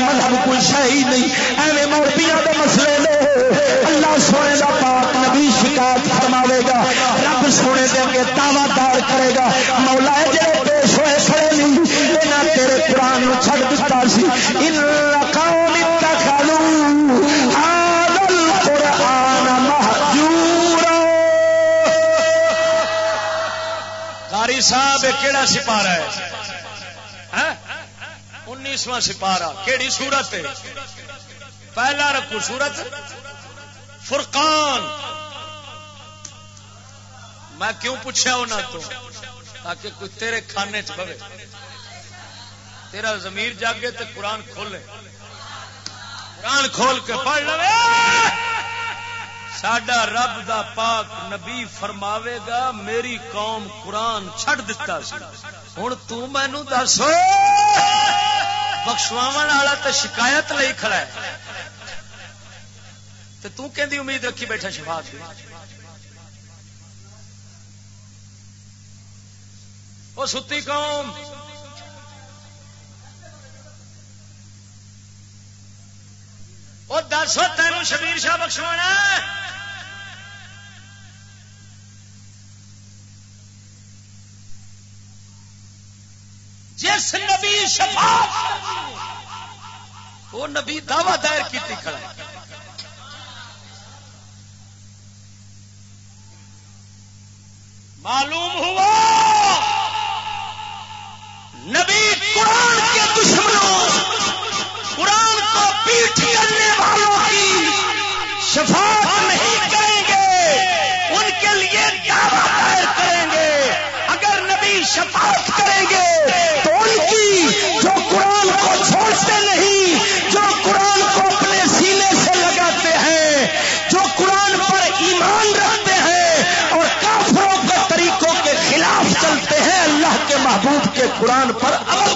سونے دے اگے دعوی دار کرے گا۔ مولا جی پیش ہوئے کھڑے نہیں یہاں تیرے قرآن چھڑ دتا سی۔ ان قوم اتخذوا قاری صاحب کیڑا سپارہ ہے؟ ہاں؟ انیسواں سپارہ۔ کیڑی سورت ہے؟ پہلا رکھو سورت۔ فرقان۔ میں کیوں پوچھا انہوں تو؟ تاکہ کوئی تیرے کھانے چ پوے تیرا ضمیر جاگے تو قرآن کھولے۔ قرآن کھول کے پڑھ لو۔ ساڈا رب دا پاک نبی فرماوے گا، میری قوم قرآن چھڑ دتا سی۔ ہوں تینو دس۔ بخشواو والا تو شکایت لئی کھڑا ہے۔ تو تو کہ امید رکھی بیٹھا شفاعت کی وہ ستی قوم۔ وہ دس تین شبیر شاہ بخشوانا جس نبی شفاعت وہ نبی دعوی دائر کی کھڑا معلوم ہوا شفاعت نہیں کریں گے، ان کے لیے دعوی دائر کریں گے۔ اگر نبی شفاعت کریں گے تو ان کی جو قرآن کو چھوڑتے نہیں، جو قرآن کو اپنے سینے سے لگاتے ہیں، جو قرآن پر ایمان رکھتے ہیں اور کافروں کے طریقوں کے خلاف چلتے ہیں، اللہ کے محبوب کے قرآن پر عمل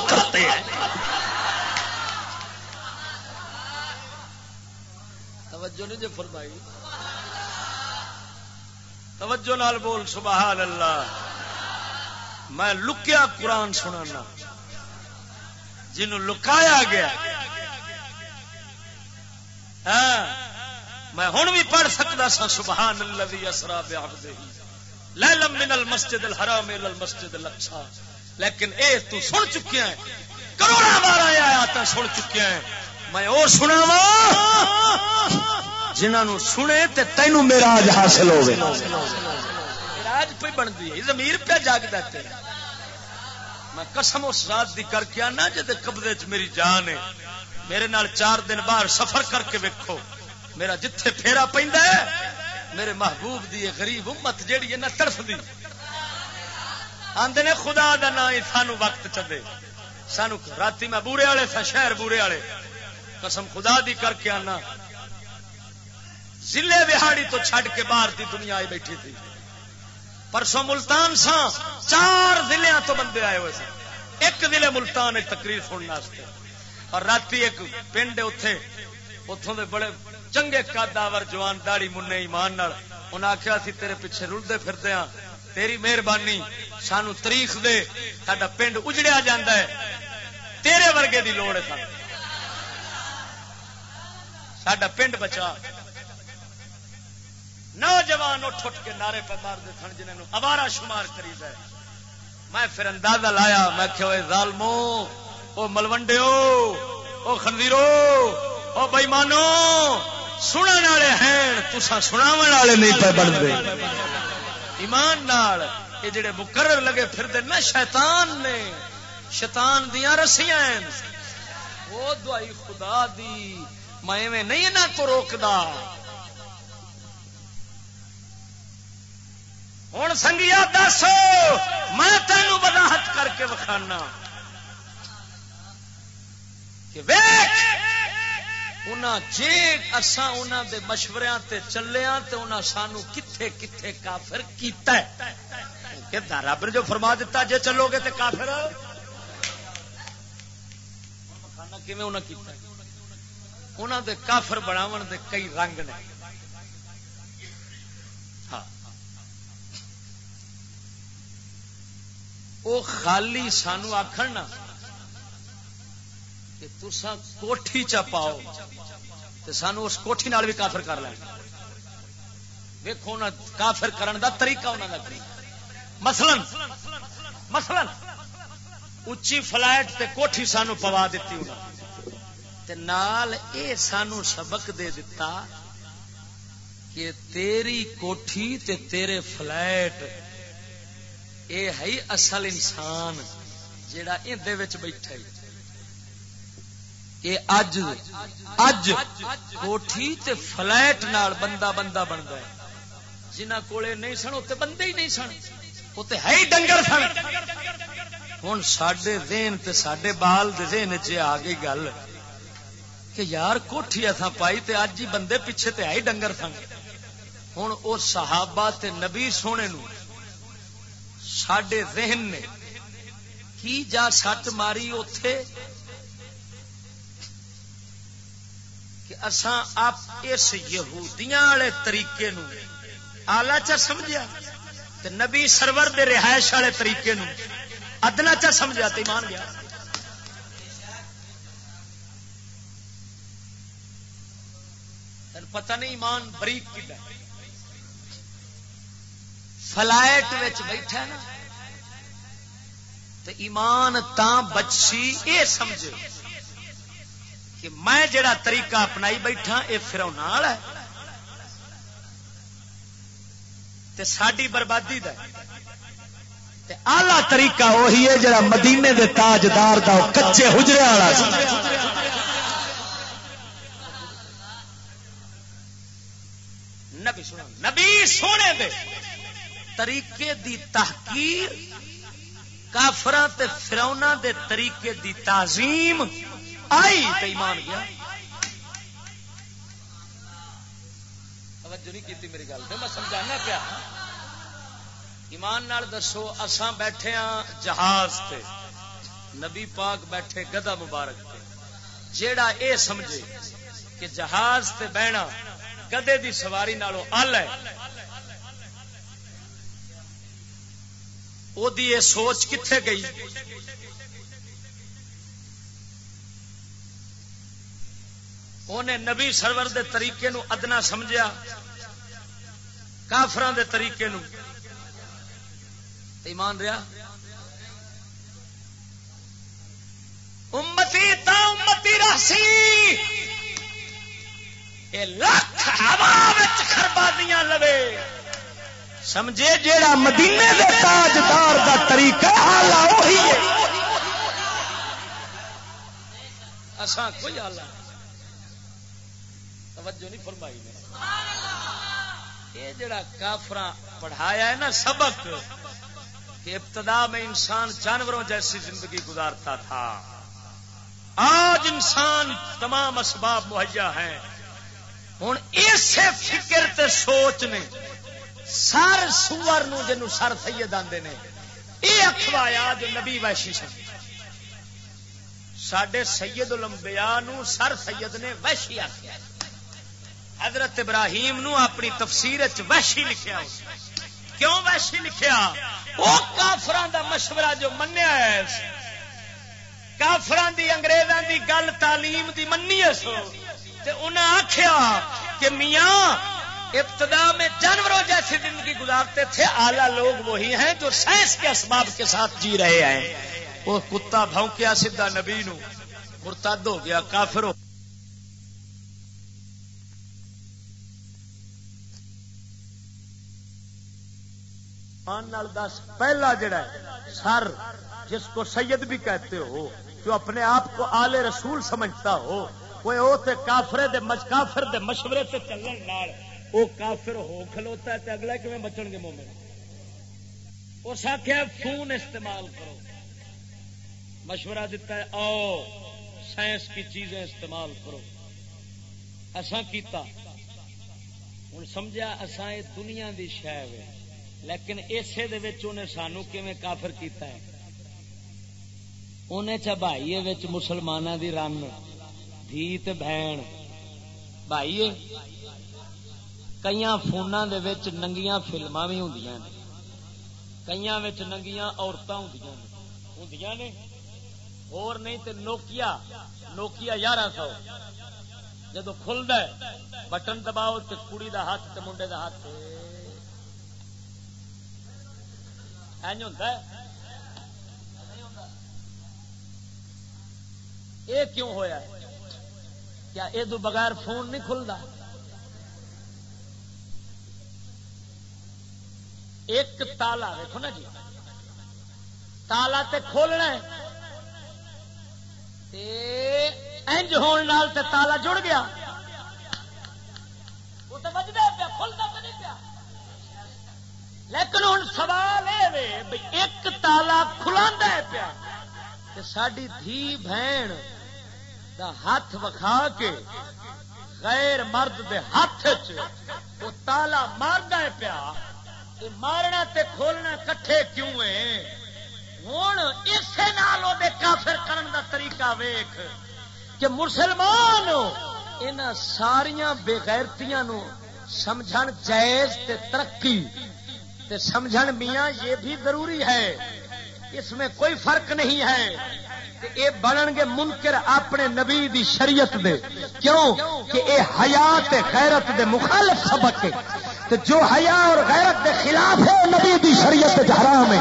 توجہ فرمائی۔ توجہ نال بول، سبحان اللہ۔ میں لکیا قرآن سنانا۔ جنہوں لکایا گیا۔ ہاں، میں ہوں بھی پڑھ سکتا سا، سبحان اللہ اسرا بعبدہ۔ لیلم من المسجد الحرام الى المسجد الاقصى لیکن اے تو سن چکیا ہے کروڑا بار آیا آتا سن چکیا ہے میں اور سناوا جنہوں سنے تے تینوں میرا آج حاصل ہوگی راج پہ بنتی ہے زمیر پہ جاگتا تیرا میں قسم اس رات دی کر کے آنا جی قبضے چ میری جان ہے۔ میرے نال چار دن باہر سفر کر کے ویکو میرا جتھے پھیرا پہ میرے محبوب دی یہ غریب امت جیڑی ہے نا ترف دی آدھے نے خدا دا نا ہی سانو وقت چلے سانو رات میں بورے والے تھا شہر بورے والے۔ قسم خدا دی کر کے آنا۔ ضلع بہاڑی تو چھڈ کے باہر دی دنیا آئی بیٹھی تھی۔ پرسوں ملتان سا چار ضلع تو بندے آئے ہوئے سن۔ ایک ضلع ملتان ایک تقریر سننے اور رات ایک پنڈ اتے اتوں دے بڑے چنگے کاداور جوان داڑی من ایمان انہیں آخیا سی، تیرے پیچھے رلتے پھرتے ہاں تیری مہربانی، سانو تاریخ دے ساڈا پنڈ اجڑیا جاندہ ہے۔ تیرے ورگے دی لوڑ ہے سانو۔ ساڈا پنڈ بچا۔ نوجوان اٹھ اٹھ کے نعرے پہ مارتے سن جنہوں ابارا شمار کری ہے میں پھر اندازہ لایا، میں کہ ظالمو، او ملوڈیو او خنزیرو، او بےمانو، سنن والے ہیں تسا سناو والے نہیں پہ بنتے۔ ایمان نال یہ جڑے مقرر لگے پھر دے نا شیطان نے، شیطان دیاں رسیاں وہ دعائی خدا دی، میں نہیں نہ کو روکدا۔ ہوں سنگیا دس میں تینوں وضاحت کر کے وکھانا۔ جی اصا دے مشورے تے چلیا تو انہاں سانو کتھے کتھے کافر کیتا ہے۔ کہ رب نے جو فرما دیتا، جے چلو گے تے کافر۔ کیون انہیں کیتا ہے؟ انہوں دے کافر بناون دے کئی رنگ نے۔ وہ خالی سانو آخر نا کہ تسا کوٹھی چا پاؤ تو سانو اس کوٹھی نال بھی کافر کر لینا ویکو کافر کرن دا طریقہ انہوں کا مثلا مثلا اچھی فلائٹ تے کوٹھی سانو پوا دیتی انہوں تے نال اے سانو سبق دے دیتا کہ تیری کوٹھی تے تیرے فلائٹ اے ہے اصل انسان جیڑا اندے وچ بیٹھا ہے۔ اے اج اج کوٹھی تے فلائٹ نال بندہ بندہ بندا ہے۔ جنہ کولے نہیں سن اتنے بندے ہی نہیں سن۔ اتنے ہے ہی ڈنگر سن۔ ہوں سڈے دین تے سڈے بال دین چ آ گئی گل کہ یار کوٹھی اتنا پائی تے اج ہی بندے پیچھے تے آئی ڈنگر سن۔ ہوں وہ صحابہ تے نبی سونے نو سڈے ذہن نے کی جا سٹ ماری اتے کہ اساں آپ اس یہودیاں والے طریقے نو آلہ چا سمجھا تے نبی سرور دے رہائش والے طریقے نو ادنا چا سمجھا تو ایمان گیا پتہ نہیں ایمان بریک کی فلائٹ بیٹھا نا، تو ایمان تا بچی، اے سمجھے کہ میں جڑا طریقہ اپنائی بیٹھا یہ فرونا ہے۔ تے ساری بربادی دا آلہ طریقہ وہی ہے جڑا مدینے دے تاجدار دا کچے حجرے والا نبی سونا، نبی سونے دے۔ طریقے دی تحقیر کافران تے فرونا دے طریقے دی تعظیم آئی تے ایمان گیا۔ توجہ نہیں کی میری گل میں سمجھانا پیا۔ ایمان نال دسو، اساں بیٹھے ہاں جہاز تے۔ نبی پاک بیٹھے گدا مبارک تے۔ جیڑا اے سمجھے کہ جہاز تے بہنا گدے دی سواری نالوں ال ہے۔ او دی اے سوچ کتھے گئی؟ انہیں نبی سرور دے طریقے نو ادنا سمجھا کافران دے طریقے نو۔ ایمان رہا امتی تا امتی راسی۔ لکھ خربادیاں لوے۔ سمجھے جیڑا مدینے دے تاجدار دا طریقہ آلہ وہی ہے۔ اساں کوئی آلہ توجہ نہیں فرمائی نے۔ یہ جڑا کافرا پڑھایا ہے نا سبق، کہ ابتدا میں انسان جانوروں جیسی زندگی گزارتا تھا۔ آج انسان تمام اسباب مہیا ہیں۔ ہوں اسے فکر تے سوچ نے سر سور جن سر سید آتے نے یہ اخوایا جو نبی ویشی سن۔ سڈے سید لمبیا سر سید نے ویشی آخیا حضرت ابراہیم نو اپنی تفسیر وحشی لکھیا کیوں وحشی لکھیا؟ وہ کافران دا مشورہ جو منیا ہے۔ کافران دی انگریزاں دی گل تعلیم دی منی ہے سو۔ تے انہاں آکھیا کہ میاں ابتدا میں جانوروں جیسی زندگی گزارتے تھے، اعلی لوگ وہی ہیں جو سائنس کے اسباب کے ساتھ جی رہے ہیں۔ وہ کتا بھونکیا، سیدھا نبی نو مرتد ہو گیا، کافر ہو دس، پہلا جڑا ہے، سر، جس کو سید بھی کہتے ہو، جو اپنے آپ کو آل رسول سمجھتا ہو، وہ کافرے دے مج کافر دے مشورے سے چلن نال وہ کافر ہو کھلوتا ہے تے اگلا کیون بچن گے مومن؟ اس آخیا فون استعمال کرو۔ مشورہ دیتا ہے، آؤ، سائنس کی چیزیں استعمال کرو۔ ایسا کیتا۔ ہوں سمجھا اساں یہ دنیا دی شہ ہے لیکن اسے سانو کافر کیتا ہے؟ انہیں چبائی مسلمانوں دی رن، دھی بہن۔ بھائی کئی فون ننگیاں فلما بھی ہوں کئی ننگیاں عورتیں ہوں نے اور نہیں تو نوکیا نوکیا یارہ سو جدو کھلد بٹن دباؤ تو کڑی دا ہاتھ تے منڈے دا ہاتھ ہوتا ہے یہ کیوں ہویا ہے کیا یہ بغیر فون نہیں کھلتا ایک تالا دیکھو نا جی۔ تالا تے کھولنا ہے۔ انج تے تالا جڑ گیا۔ وہ تو بجتا پیا، کھلتا تو نہیں پیا۔ لیکن ہوں سوال یہ ایک تالا کھلا پیا ساری دھی بہن دا ہاتھ وکھا کے غیر مرد دے ہاتھ وہ تالا مارتا ہے پیا۔ مارنا تے کھولنا کٹھے کیوں ہے؟ ہوں اسے نال کافر کرن دا طریقہ ویخ کہ مسلمان ان ساریا بےغیرتیاں سمجھن جائز تے ترقی تے سمجھن میاں یہ بھی ضروری ہے، اس میں کوئی فرق نہیں ہے۔ اے بنن گے منکر اپنے نبی دی شریعت دے۔ کیوں؟ کہ اے حیات غیرت دے مخالف سبق ہے۔ تو جو حیا اور غیرت کے خلاف ہے نبی دی شریعت حرام ہے۔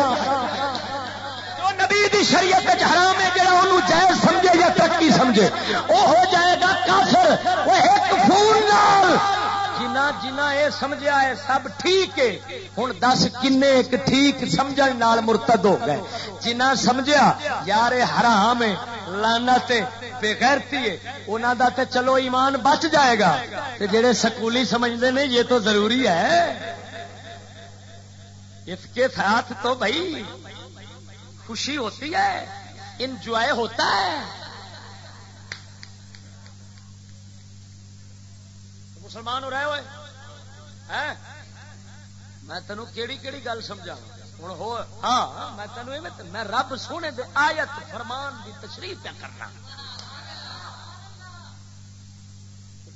جو نبی دی شریعت حرام ہے، جڑا انہوں جائز سمجھے یا ترقی سمجھے، وہ ہو جائے گا کافر، وہ ایک فون نال جنا جنا یہ سمجھا ہے سب ٹھیک ہے ہوں دس کن ٹھیک سمجھ نال مرتد ہو گئے۔ جنا سمجھا یار حرام ہے لانا بےغیرتی ہے انہوں دا تے چلو ایمان بچ جائے گا۔ تے جڑے سکولی سمجھتے ہیں یہ تو ضروری ہے۔ اس کے ساتھ تو بھائی، خوشی ہوتی ہے، انجوائے ہوتا ہے۔ مسلمان ہو رہے ہوئے؟ میں تینوں کیڑی کیڑی گل سمجھا ہوں ہو ہاں میں تینوں میں رب سونے دے آیت فرمان دی تشریف پہ کرنا۔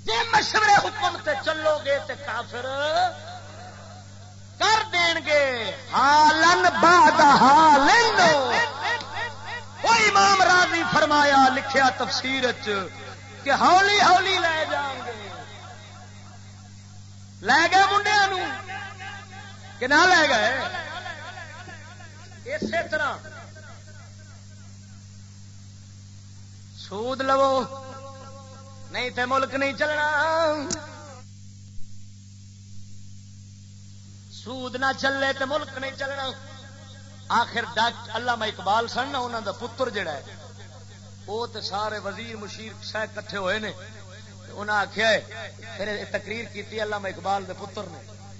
جی مشورے حکم تے چلو گے تے کافر کر دین گے۔ ہالن باد ہالن وہ امام راضی فرمایا لکھیا تفسیر کہ ہولی ہولی لے جاؤں گے۔ لے گئے منڈیا کہ نہ لے گئے اسی طرح سود لو نہیں تے ملک نہیں چلنا سود نہ چلے تے ملک نہیں چلنا آخر ڈاک اللہ اقبال سن انہوں دا پتر جڑا ہے وہ تو سارے وزیر مشیر سہ کٹھے ہوئے نے انہیں آخیا پھر تقریر کی اللہ اقبال دے پتر نے۔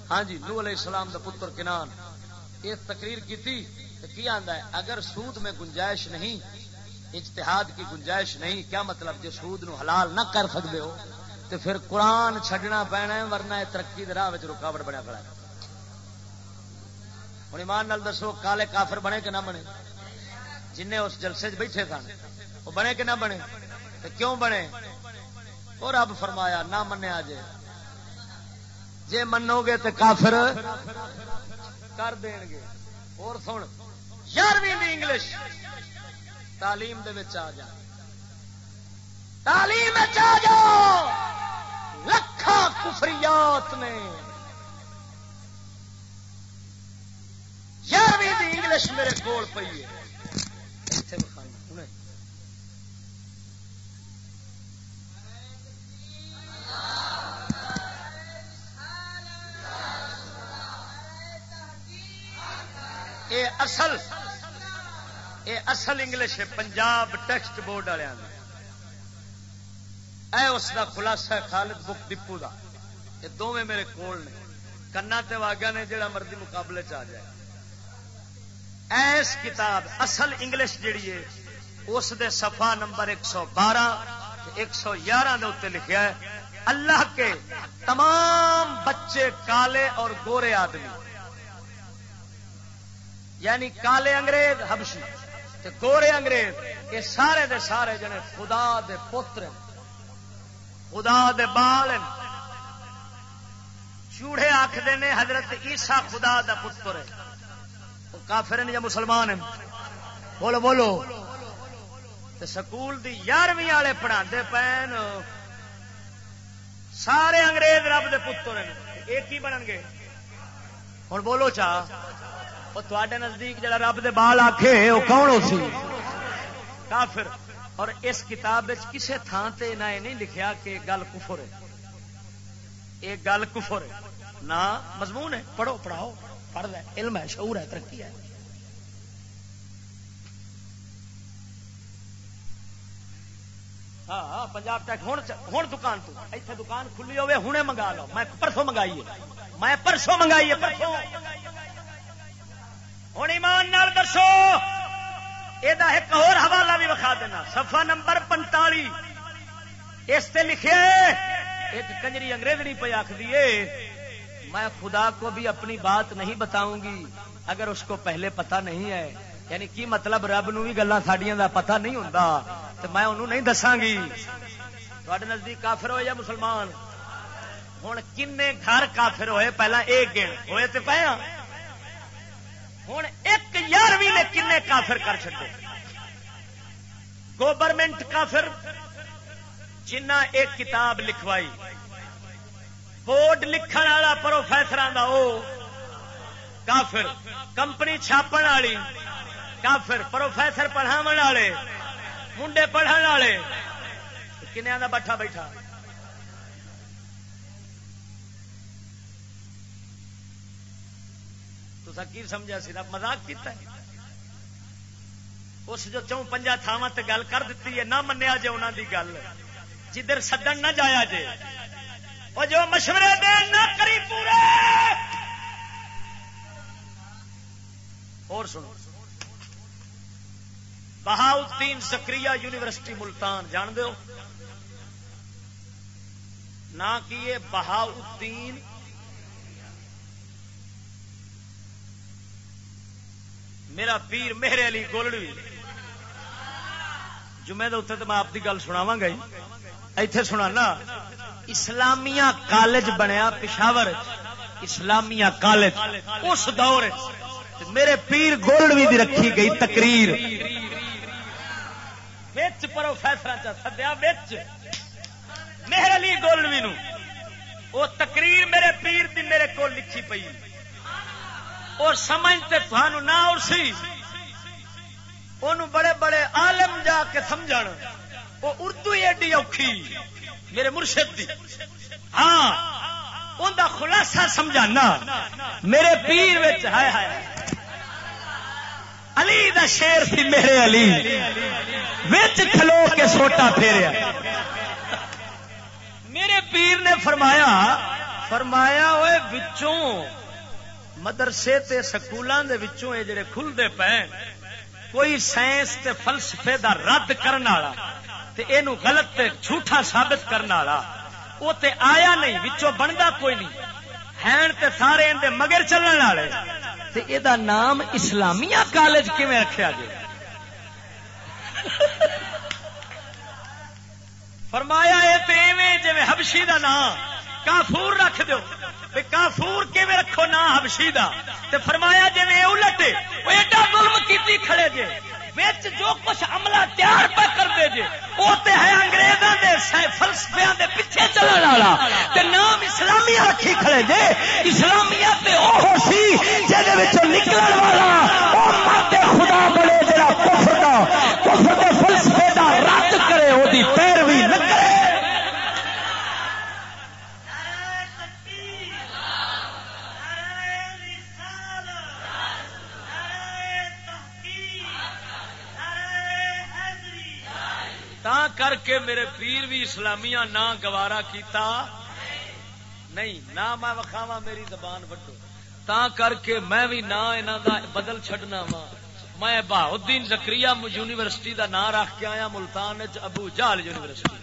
ہاں جی نو علیہ السلام دا پتر کنان۔ یہ تقریر کی آندا ہے؟ اگر سود میں گنجائش نہیں، اجتہاد کی گنجائش نہیں، کیا مطلب جو سود نو حلال نہ کر سکتے ہو؟ تو پھر قرآن چھڈنا پینا ہے، ورنہ ترقی دے راہ رکاوٹ بنیا پڑا ہوں ایمان نال دسو، کالے کافر بنے کہ نہ بنے؟ جن اس جلسے بیٹھے سن، وہ بنے کہ نہ بنے؟ تو کیوں بنے؟ اور رب فرمایا، نہ منیا جے۔ جے منو گے تو کافر کر دین گے۔ اور سن، یارویں انگلش تعلیم دے آ جا۔ تعلیم آ جاؤ لکھا کفریات نے۔ یارویں انگلش میرے کول پی ہے۔ اے اصل اے اصل انگلش ہے، پنجاب ٹیکسٹ بورڈ والوں اے اس کا خلاصہ خالد بک ڈپو کا یہ دونوں میرے کول نے۔ کنا تے نے جڑا مرضی مقابلے چ آ جائے۔ ایس کتاب اصل انگلش جیڑی ہے، اس دے صفحہ نمبر ایک سو بارہ ایک سو گیارہ لکھا ہے، اللہ کے تمام بچے کالے اور گورے آدمی۔ یعنی کالے انگریز ہبشی تے گورے انگریز، یہ سارے دے سارے جنے خدا دے پتر خدا دے بال چوڑے آخر نے حضرت عیسا خدا دا پتر ہے۔ وہ کافر یا مسلمان ہیں؟ بولو بولو۔ تے سکول دی یارویں والے پڑھا پین۔ سارے انگریز رب دے پتر ہیں۔ ایک ہی بنن گے۔ ہوں بولو چاہ وہ تے نزدیک جڑا رب دے بال آکھے وہ کون ہو سی؟ کافر۔ اور اس کتاب کسے تھان تے نہ یہ نہیں لکھیا کہ گل کفر ہے۔ یہ گل کفر ہے۔ نہ مضمون ہے۔ پڑھو، پڑھاؤ۔ پڑھ لے۔ علم ہے، شعور ہے، ترقی ہے۔ ہاں, ہاں، پنجاب ٹیک ہوں دکان تو۔ اتنے دکان کھلی ہوے ہوں منگا لو۔ میں پرسوں منگائی ہے۔ میں پرسوں منگائی ہے، پرسوں۔ ہوں ایمان نال دسو یہ ایک اور حوالہ بھی بکھا دینا۔ سفا نمبر پنتالی۔ اس سے لکھے ایک کنجری انگریزنی پہ آخ دیے میں خدا کو بھی اپنی بات نہیں بتاؤں گی، اگر اس کو پہلے پتا نہیں ہے۔ یعنی کی مطلب رب نو بھی گلا ساڈیاں دا پتہ نہیں ہوندا تو میں انہوں نہیں دساں گی۔ تھوڑے نزدیک کافر ہوئے یا مسلمان؟ ہوں کن گھر کافر ہوئے، پہلا ایک گن۔ ہوئے تو پہ ہوں ایک یارویں نے کن کافر کر چکے گورنمنٹ کافر، جنہ ایک کتاب لکھوائی۔ بورڈ لکھن والا پروفیسر کافر۔ کمپنی چھاپن والی، کافر۔ پروفیسر پڑھاو والے، منڈے پڑھن والے۔ کنیا کا بٹھا بیٹھا۔ تو کی سمجھا سی؟ مزاق کیتا ہے۔ اس جو چون پنجا تھاوا گل کر دیتی ہے، نہ منیا جی انہوں دی گل۔ جدھر سدن نہ جایا جے وہ جو مشورے دے نہ کری پورے۔ اور سنو۔ بہاؤدین سکری یونیورسٹی ملتان، جان دو نہ کی بہاؤدین میرا پیر میرے علی گولڑی۔ جمعے اتنے تو میں آپ کی گل سناوا گا ایتھے سنا اسلامیہ کالج بنیا پشاور اسلامیہ کالج۔ اس دور میرے پیر گولڈوی دی رکھی گئی تقریر۔ بچ پروفیسر سدیا بچ مہر علی گولڈوی نو۔ وہ تقریر میرے پیر دی میرے کو لکھی پئی۔ اور سمجھتے تھانو نہ اور سی ان بڑے بڑے عالم جا کے سمجھ وہ اردو ہی ایڈی اوکھی۔ میرے مرشد دی۔ ہاں ان کا خلاصہ سمجھانا۔ میرے پیر ہائے ہائے۔ علی دا شیر سی میرے علی۔ وچ کھلو کے سوٹا پھیریا۔ میرے پیر نے فرمایا فرمایا ہوئے بچوں مدرسے تے سکولوں دے وچوں اے جڑے کھلدے پے کوئی سائنس تے فلسفے دا رد کرن والا تے اینو غلط تے جھوٹا ثابت کرن والا، او تے آیا نہیں، وچوں بندا کوئی نہیں۔ ہین تے سارے اندے مگر چلن والے۔ تے اے دا نام اسلامیہ کالج کیویں رکھیا جے؟ فرمایا اے تے ایویں جویں حبشی دا نام۔ کافور رکھ دیو۔ کافور کی رکھو نا ہبشی دا؟ تے فرمایا جی الٹ وہ ایڈا ظلم کیتی کھڑے جے۔ وچ جو کچھ عملہ تیار پہ کر دے جے، وہ تے ہے انگریزاں دے فلسفیاں دے پیچھے چلن والا۔ تے نام اسلامیہ رکھی کھڑے جے۔ اسلامیہ تے او ہو سی جے دے وچوں نکلن والا۔ او مرد خدا بڑے جڑا کفر دا، کفر دے فلسفے دا رد کرے، او دی پیروی تا کر کے میرے پیر بھی اسلامیہ نہ گوارا کیتا؟ نہیں نہ میں وکھاوا میری زبان وڈو۔ تا کر کے میں بھی نہ انہوں دا بدل چھڈنا وا میں بہاؤدین زکری یونیورسٹی دا نام رکھ کے آیا، ملتان ابو جال یونیورسٹی۔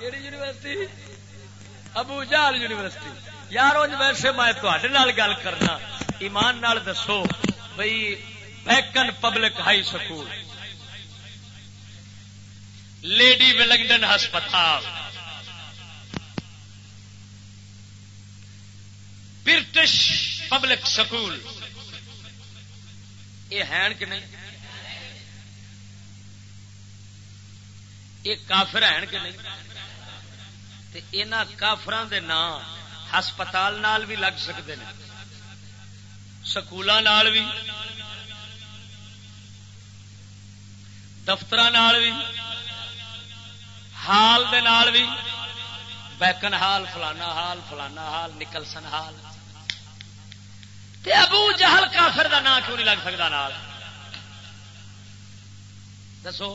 یونیورسٹی؟ ابو جال یونیورسٹی۔ یار ویسے میں گل کرنا۔ ایمان نال دسو بھائی Beacon public high school. Lady Willingdon ہسپتال۔ British public school. یہ ہے کہ نہیں؟ یہ کافر ہے کہ نہیں؟ کافران دے نام ہسپتال نال بھی لگ سکتے ہیں سکول بھی۔ دفتر بھی۔ ہال بھی بیکن ہال فلانا ہال فلانا ہال نکلسن ہال تے ابو جہل کافر دا نام کیوں نہیں لگ سکتا نال؟ دسو۔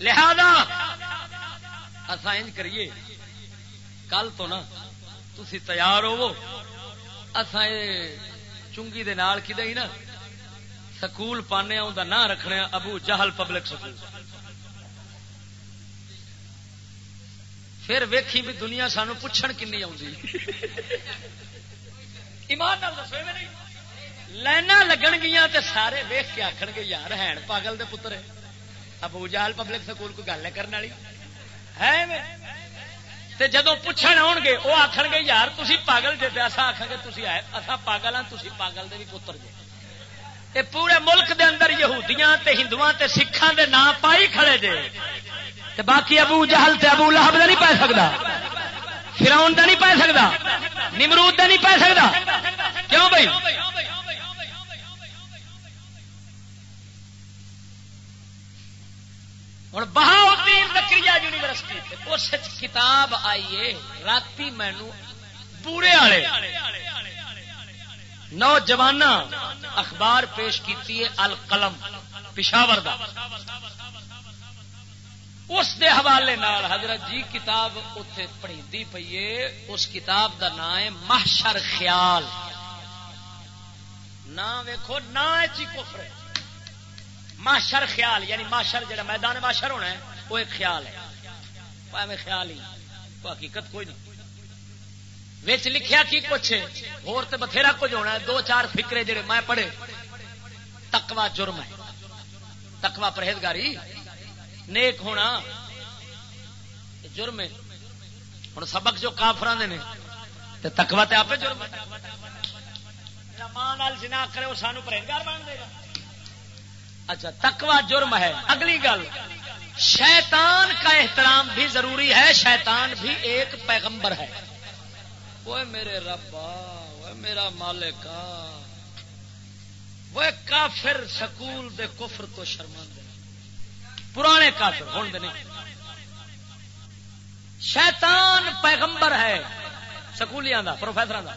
لہذا انج کریے، کل تو نا تھی تیار ہو چنگی دے نال کدے ہی نا سکول پانے ان نام رکھنے ابو جہل پبلک سکول۔ پھر ویکھی بھی دنیا سانو پوچھن کنی ایمان لائن لگن گیا تے سارے ویخ کے آخر گے، یار ہے پاگل دے پتر ابو جہل پبلک سکول کوئی گل کرنے والی؟ ہے تے جدو پوچھن آن گے وہ آخر گے، یار تھی پاگل جی ایسا آخ گے تھی آئے اصا پاگل ہاں تھی پاگل دے بھی پتر جی یہ پورے ملک دے اندر یہودیاں تے ہندو تے سکھان دے نام پائی کھڑے جے۔ تے باقی ابو جہل تے ابو لہب نہیں پا سکتا فراؤن دا نہیں پا سکتا نمرود دا نہیں پا سکتا کیوں بھائی؟ ہوں بہاؤدین زکری یونیورسٹی اس کتاب آئیے رات مینو پورے والے۔ نوجوان اخبار پیش کی القلم، پشاور دا۔ اس دے حوالے نال حضرت جی کتاب اتے پڑھی پیے اس کتاب دا نام ہے محشر خیال۔ نہ ویکو نہ کفر ماشر خیال یعنی ماشر جڑا میدان ماشر ہونا ہے، وہ ایک خیال ہے۔ میں خیال ہی حقیقت کوئی نہیں۔ وچ لکھیا کی کچھ اور تے بتھیرا کچھ ہونا ہے۔ دو چار فکرے جڑے میں پڑھے۔ تکوا جرم ہے۔ تکوا پرہیزگاری؟ نیک ہونا جرم ہے۔ ہوں سبق جو کافران نے تکوا تے آپ جرم ماں جنا کرے وہ سانو پرہیزگار بن دے گا۔ اچھا تکوا جرم ہے۔ اگلی گل، شیطان کا احترام بھی ضروری ہے، شیطان بھی ایک پیغمبر ہے۔ وہ میرے ربا وہ میرا مالک۔ وہ کافر سکول دے کفر تو شرما پرانے کافر ہوں نہیں شیطان پیغمبر ہے، سکولیاں دا پروفیسر کا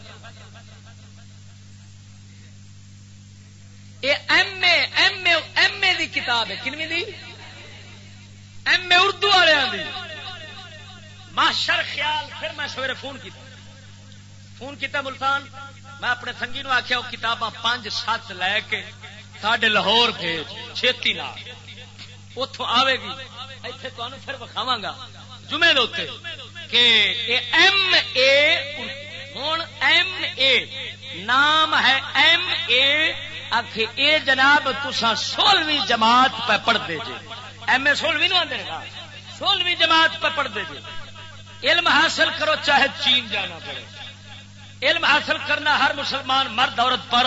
M A M A M A دی کتاب ہے، کنویں دی؟ ایم اے اردو والے ماشر خیال، پھر میں سویرے فون کیا فون کیتا ملتان، میں اپنے سنگی نو آخیا وہ کتاباں پانچ سات لے کے ساڈے لاہور بھیج، چھتی لا اتوں آئے گی۔ اتنے تمہیں پھر وکھاوا گا۔ جمعے دے کہ ایم اے ہوں ایم اے نام ہے ایم اے۔ آخ اے جناب تسا سولہویں جماعت پہ پڑھتے جی ایم اے سولہویں آدھے گا سولہویں جماعت پہ پڑھتے جی علم حاصل کرو چاہے چین جانا پڑے۔ علم حاصل کرنا ہر مسلمان مرد عورت پر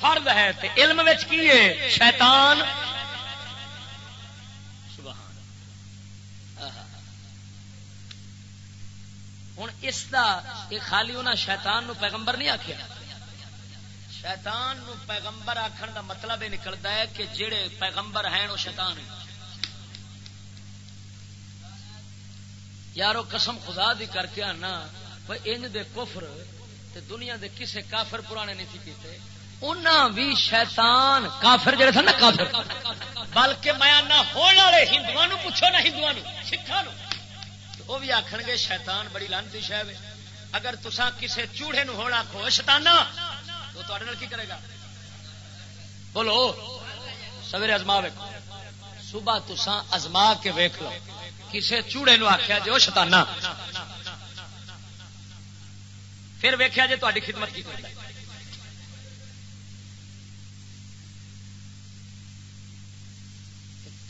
فرد ہے تے علم کی ہے؟ شیطان۔ ہوں اس کا یہ خالی انہیں شیطان نو پیغمبر نہیں آخیا شیطان نو پیغمبر آخر دا مطلب یہ نکلتا ہے کہ جڑے پیغمبر ہیں وہ شیطان ہیں۔ یارو قسم خدا دی کر کے آنا انج دے کفر تے دنیا دے کسے کافر پرانے نہیں کیتے۔ انہاں بھی شیطان کافر جڑے تھے نا کافر۔ بلکہ میں آنا ہونے والے ہندو پوچھو نا ہندو سکھا وہ بھی آخر گے، شیطان بڑی لانتی شہ اگر تسا کسے چوڑے نو ہونا کھو شتانا تو کی کرے گا؟ بولو، سویرے ازما ویکو صبح تسان ازما کے ویک لو۔ کسے چوڑے نو آخیا جی وہ شتانا پھر ویخیا جی تاری خدمت کی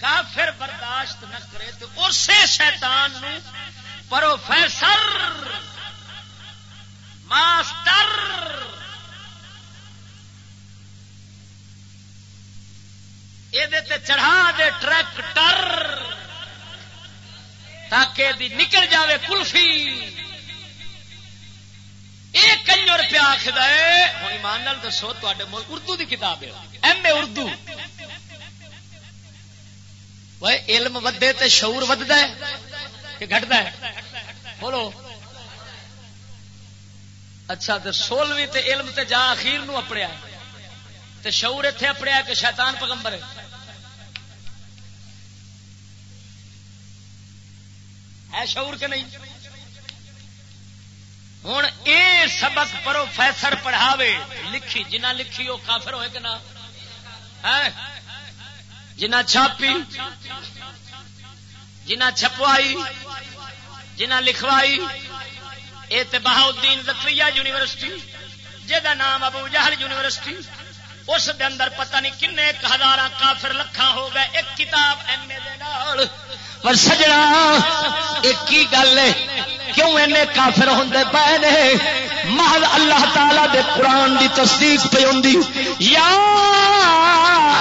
کافر برداشت نہ کرے تو اسی شیطان نو پروفیسر، ماسٹر۔ یہ چڑھا دے ٹریکٹر تاکہ دی نکل جاوے کلفی۔ یہ کنجر پیا آخد ہے ہوں ایمان نال دسو تے ملک اردو دی کتاب ہے۔ M A Urdu. وہ علم ودے تے شعور ودتا ہے کہ گھٹتا ہے بولو اچھا تو سولہویں تے علم تے جا اخیر نو اپڑیا تے شعور اتنے اپڑیا کہ شیطان پگمبر ہے ہے شعور کے نہیں ہوں اے سبق پروفیسر پڑھاوے لکھی جنہ لکھی وہ کافر ہوئے کہ نہ جنہ چھاپی، جنہ چھپوائی، جنہ لکھوائی یہ تو بہاؤدین زکری یونیورسٹی جہاں نام ابو جہل یونیورسٹی، اس دے اندر پتہ نہیں کن ہزار کافر لکھا ہو گئے ایک کتاب ایم اے پر سجنا، ایک ہی گل ہے؟ کیوں اینے کافر ہوں پے نے؟ محض اللہ تعالی دے قرآن دی تصدیق پہ ہوں یا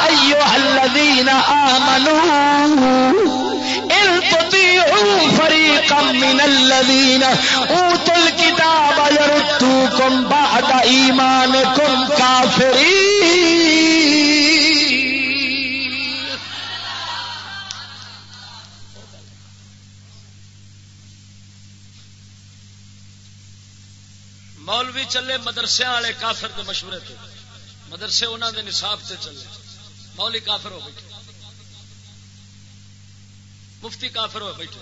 ایو الذین آمنوا فريقا من الذين اوتوا الكتاب يردوكم بعد ايمانكم كافرين مولوی چلے مدرسے والے کافر کے مشورے تھے مدرسے انہوں دے نصاب سے چلے۔ مولی کافر ہو بیٹھے۔ مفتی کافر ہو بیٹھے۔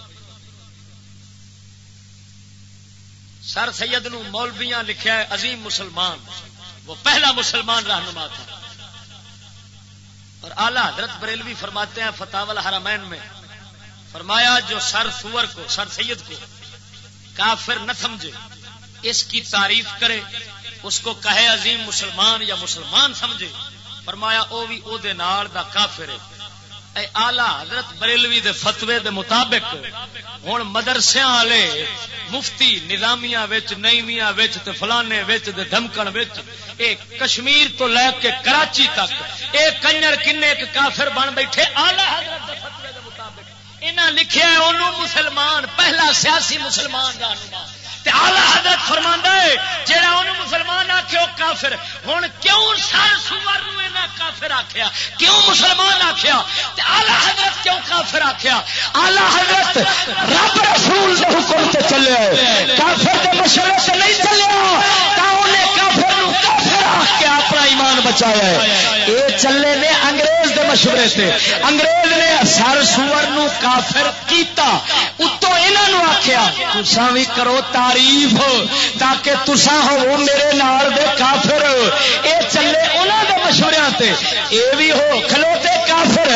سر سید نو مولویاں لکھیا ہے، عظیم مسلمان۔ وہ پہلا مسلمان رہنما تھا۔ اور اعلی حضرت بریلوی فرماتے ہیں فتح الحرمین میں۔ فرمایا، جو سر سور کو، سر سید کو کافر نہ سمجھے۔ اس کی تعریف کرے، اس کو کہے عظیم مسلمان یا مسلمان سمجھے۔ فرمایا، او بھی او دے نال دا کافر ہے۔ اے آلہ حضرت بریلوی دے فتوے دے مطابق ہوں مدرسے والے، مفتی نظامیاں وچ، نئیمیاں وچ تے فلانے وچ دے دھمکن وچ، اے کشمیر تو لے کے کراچی تک، اے کنجر کنے ایک کافر بن بیٹھے۔ آلہ حضرت دے فتوے دے مطابق، انہاں لکھیا ہے انہوں مسلمان، پہلا سیاسی مسلمان رہنما آلہ حضرت فرما ہے جہاں انہوں مسلمان آخو کافر ہوں کیوں سر سور کافر آخیا کیوں مسلمان آخیا آلہ حضرت کیوں کافر آخیا آلہ حضرت رب رسول کے حکم سے چلے کافر کے مشورے سے نہیں چلے کافر کافر آخ کے اپنا ایمان بچایا ہے۔ یہ چلے نے انگریز دے مشورے سے انگریز نے سر سور نو کافر کیتا۔ اتو یہ آخیا تسا بھی کرو تعریف تاکہ تسا ہو میرے نال دے کافر۔ اے چلے انہوں دے مشورے تے۔ اے بھی ہو کھلوتے کافر۔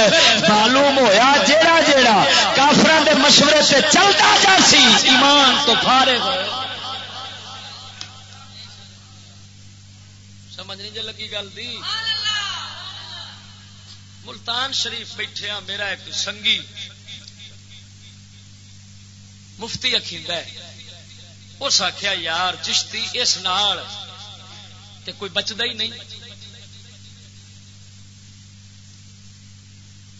معلوم ہویا جیڑا جیڑا کافر دے مشورے سے چلتا جا سی، ایمان تو فارغ ہوئے سمجھ نہیں جی لگی گل دی۔ ملتان شریف بیٹھے ہاں میرا ایک سنگی مفتی اخیندہ ہے۔ اس آخیا یار چشتی اس نال تے کوئی بچتا ہی نہیں۔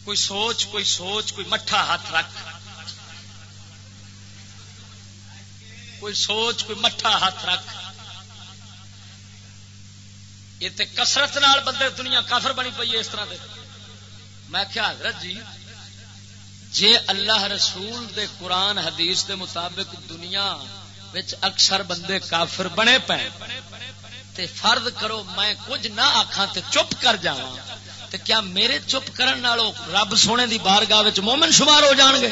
کوئی سوچ کوئی سوچ، کوئی مٹھا ہاتھ رکھ۔ کوئی سوچ، کوئی مٹھا ہاتھ رکھ۔ یہ تے کسرت نال بندے دنیا کافر بنی پی ہے اس طرح دے۔ میں کیا حضرت جی جے اللہ رسول دے قرآن، حدیث دے مطابق دنیا اکثر بندے کافر بنے پے تے فرض کرو میں کچھ نہ آخا تے چپ کر جا تے کیا میرے چپ کرن رب سونے دی بارگاہ مومن شمار ہو جان گے؟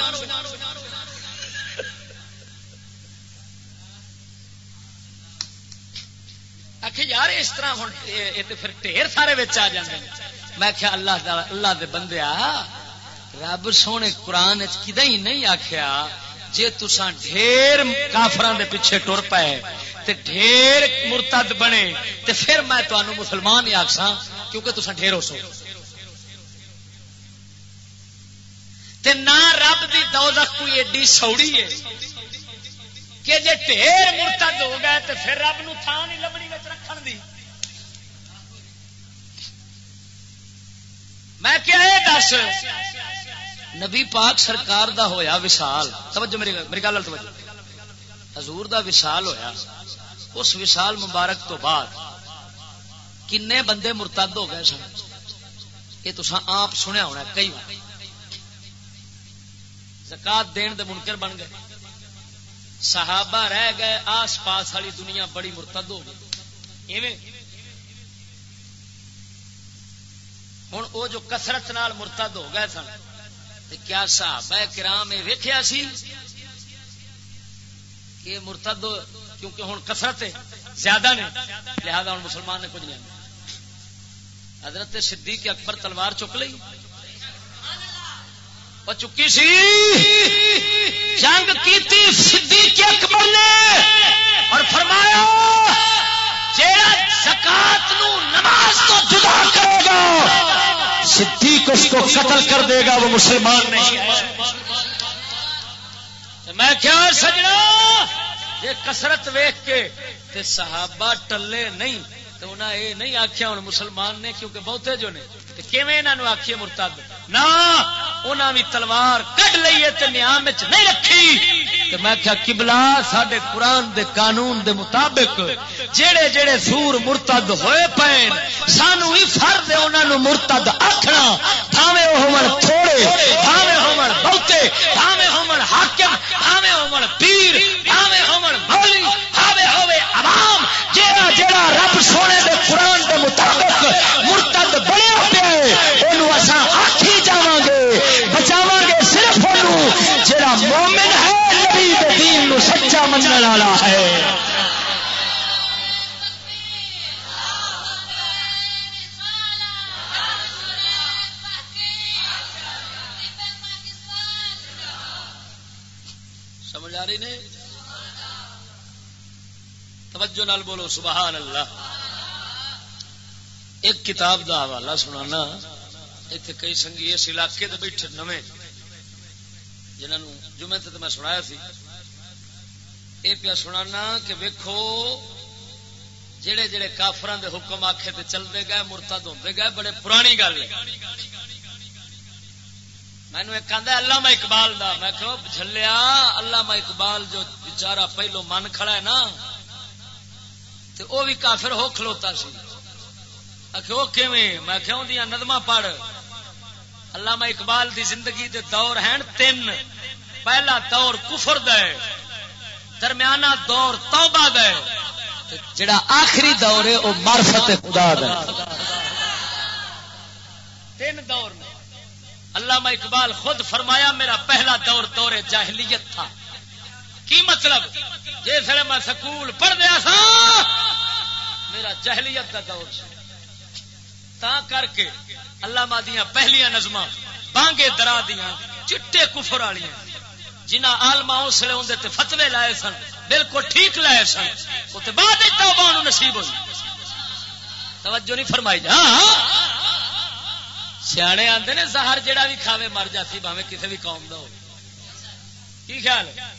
آخ یار اس طرح ہوں پھر ڈھیر سارے آ جانے میں کیا اللہ اللہ دے بندے رب سونے قرآن کدی نہیں آخیا جی تسا ڈھیر کافران دے پیچھے ٹر پائے تے ڈھیر مرتد بنے، تے پھر میں تمہوں مسلمان ہی آخسا کیونکہ تسا ڈھیر ہو سو۔ تے نہ رب دی دوزخ کوئی ایڈی سوڑی ہے۔ کہ جے ڈھیر مرتد ہو گئے تے پھر رب نو تھان نہیں لبنی رکھن دی۔ میں کیا یہ دس؟ نبی پاک سرکار دا ہویا وسال توجہ میری میری گل توجہ۔ حضور دا وسال ہویا۔ اس وشال مبارک تو بعد کنے بندے مرتد ہو گئے سن؟ یہ تو آپ سنیا ہونا کئی بار زکات دین دے منکر بن گئے۔ صحابہ رہ گئے، آس پاس والی دنیا بڑی مرتد ہو گئی۔ ہوں وہ جو کسرت نال مرتد ہو گئے سن کیا صحابہ کرام یہ ویخیا سی کہ مرتد کیونکہ ہوں کسرت زیادہ نے لہذا ہوں مسلمان نے کچھ نہیں حضرت صدیق اکبر تلوار چک لی وہ چکی سی۔ جنگ کی صدیق اکبر نے۔ اور فرمایا زکات نماز تو جدا کرے گا، صدیق اس کو قتل کر دے گا، وہ مسلمان نہیں میں کیا سجنا، یہ کسرت ویخ کے صحابہ ٹلے نہیں۔ تو انہیں یہ نہیں آخیا ہوں مسلمان نے کیونکہ بہتے جو نے کیون آخیے مرتد؟ نہ بھی تلوار کٹ لیے نیام نہیں رکھی۔ تو میں کیا کبلا سڈے قرآن دے قانون دے مطابق جڑے جڑے سور مرتد ہوئے پے سانو ہی فرد انہوں مرتد آخنا تھاوے ہو تھوڑے تھاوے ہو بہتے تھاوے ہو حاکم تھاوے ہو پیر تھاوے ہو مولی تھاوے ہوے عوام، جیڑا جیڑا رب سونا سونے دے قرآن دے مطابق مرتد بنیا پیا وہ آخی جا گے بچاو گے صرف جڑا مومن ہے، نبی دین نو سچا منع والا ہے۔ سمجھ آ رہی نہیں؟ توجہ نال بولو، سبحان اللہ۔ ایک کتاب دا حوالہ سنانا اتنے کئی سنگھی اس علاقے دے بیٹھے نویں جنہوں جمعے تے میں سنایا سی۔ یہ پیا سنانا کہ ویکھو، جڑے جڑے کافران دے حکم آخے تے چلتے گئے، مرتد ہوتے گئے، بڑے پرانی گل ہے۔ مینو ایک آدھا اللہ اقبال دا۔ میں کہ جلیا اللہ اقبال جو بچارا پہلو من کھڑا ہے نا، تے او بھی کافر ہو کھلوتا سی۔ میں کیوں دیا نظم پڑھ. علامہ اقبال دی زندگی دے دور ہیں تین۔ پہلا دور کفر دے، درمیانہ دور توبہ دے۔ جڑا آخری دور ہے، وہ معرفت خدا دے۔ تین دور میں علامہ اقبال خود فرمایا، میرا پہلا دور دور جاہلیت تھا۔ کی مطلب؟ جس میں سکول پڑھ دیا سا میرا جہلیت کا دور تا کر کے اللہ دیا پہلیا نظم بانگے درا دیا چٹے کفر والی جنہ آلما اس لیے اندر فتوے لائے سن، بالکل ٹھیک لائے سن، وہ بعد نصیب ہوئی۔ توجہ نہیں فرمائی جا۔ سیانے آتے نے، زہر جڑا بھی کھاوے مر جاتی باوے کسی بھی قوم کا ہو۔ کی خیال ہے؟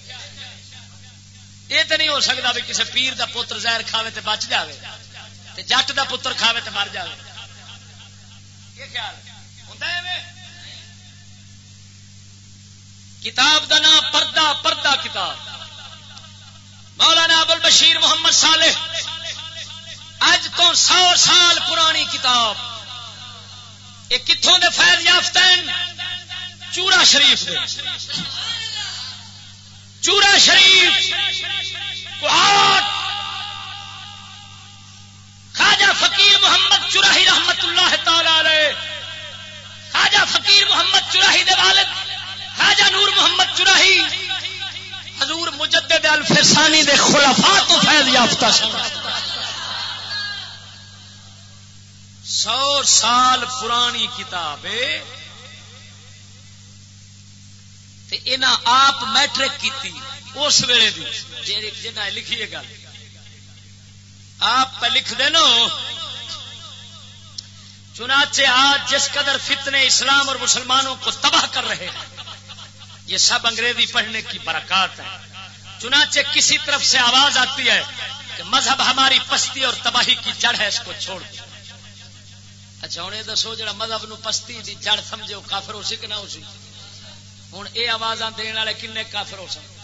یہ تو نہیں ہو سکتا بھی کسی پیر دا پتر زہر کھاوے تے بچ جاوے، تے جٹ دا پتر کھاوے تے مر جاوے۔ کتاب دا نام پردہ پردہ کتاب۔ مولانا ابل بشیر محمد صالح اج تو سو سال پرانی کتاب۔ یہ کتوں دے فیض یافتہ چورا شریف دے۔ چورا شریف۔ خواجہ فقیر محمد چراہی رحمت اللہ تعالی خواجہ فقیر محمد چراہی دے والد، خواجہ نور محمد چراہی، حضور مجدد الفسانی دے خلفاء تو فیض یافتہ سن۔ سو سال پرانی کتاب آپ میٹرک کی اس ویلے جنہیں لکھیے گل۔ آپ لکھ دینا چنانچہ آج جس قدر فتنے اسلام اور مسلمانوں کو تباہ کر رہے ہیں، یہ سب انگریزی پڑھنے کی برکات ہے چنانچہ کسی طرف سے آواز آتی ہے کہ مذہب ہماری پستی اور تباہی کی جڑ ہے، اس کو چھوڑ دیں اچھا ہوں یہ دسو جا مذہب نو پستی دی جڑ سمجھے، وہ کافر ہو سی کہ نہ ہو سی؟ ہوں یہ آواز دن والے کن کافر ہو سکتے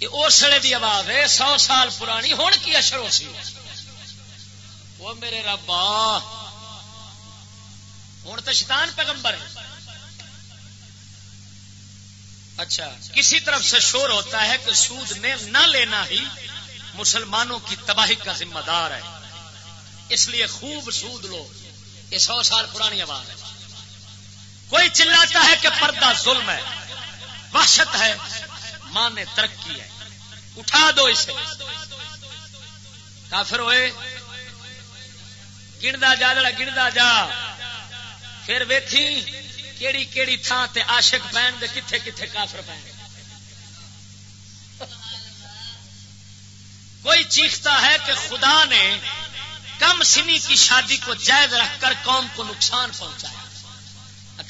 یہ اسلے کی آواز ہے، سو سال پرانی ہوں کی اشر ہو سی؟ وہ میرے ربا ہوں تو شیطان پیغمبر ہے۔ اچھا کسی طرف سے شور ہوتا ہے کہ سود نے نہ لینا ہی مسلمانوں کی تباہی کا ذمہ دار ہے۔ اس لیے خوب سود لو، یہ سو سال پرانی آواز ہے۔ کوئی چلاتا ہے کہ پردہ ظلم ہے، وحشت ہے۔ ماں نے ترقی ہے۔ اٹھا دو اسے۔ کافر ہوئے۔ گندا جا، جڑا گندا جا۔ پھر ویکھی کیڑی کیڑی تھان تے عاشق پہن دے کتھے کتھے کافر پہن کوئی چیختا ہے کہ خدا نے کم سنی کی شادی کو جائز رکھ کر قوم کو نقصان پہنچایا۔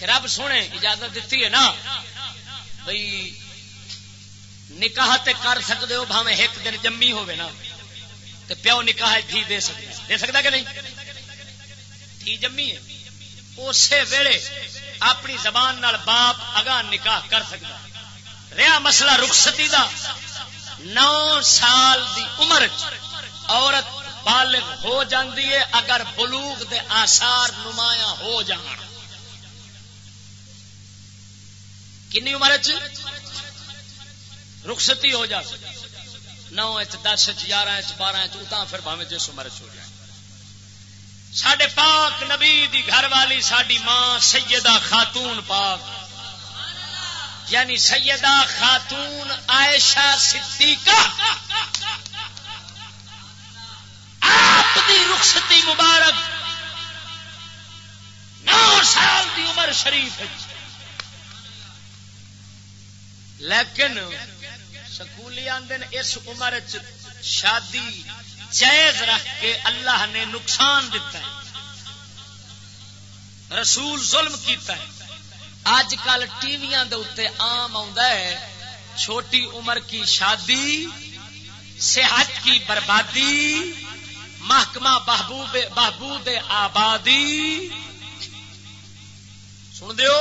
رب سونے، اجازت دیتی ہے نا۔ بھائی نکاح تے کر سکتے ہو بھاوے ایک دن جمی ہوے نا، تے پیو نکاح تھی دے سکتا دے سکتا کہ نہیں؟ تھی جمی ہے۔ اسی ویلے اپنی زبان نال باپ اگاں نکاح کر سکتا رہا مسئلہ رخصتی دا۔ نو سال دی عمر عورت بالغ ہو جاندی ہے، اگر بلوغ دے آثار نمایاں ہو جان۔ کنی عمر رخصتی ہو جا نو دس گیارہ بارہ اتنا پھر بھاوے جس عمر ہو جائے۔ سڈے پاک نبی دی گھر والی ساری ماں سیدہ خاتون پاک۔ یعنی سیدہ خاتون عائشہ صدیقہ۔ آپ دی رخصتی مبارک نو سال دی عمر شریف لیکن سکولی آدھے اس عمر شادی جائز رکھ کے اللہ نے نقصان دیتا ہے۔ رسول ظلم کیتا ہے۔ اج کل ٹی وی آم ہے، چھوٹی عمر کی شادی، صحت کی بربادی، محکمہ بہبود بہبود آبادی۔ سن دیو؟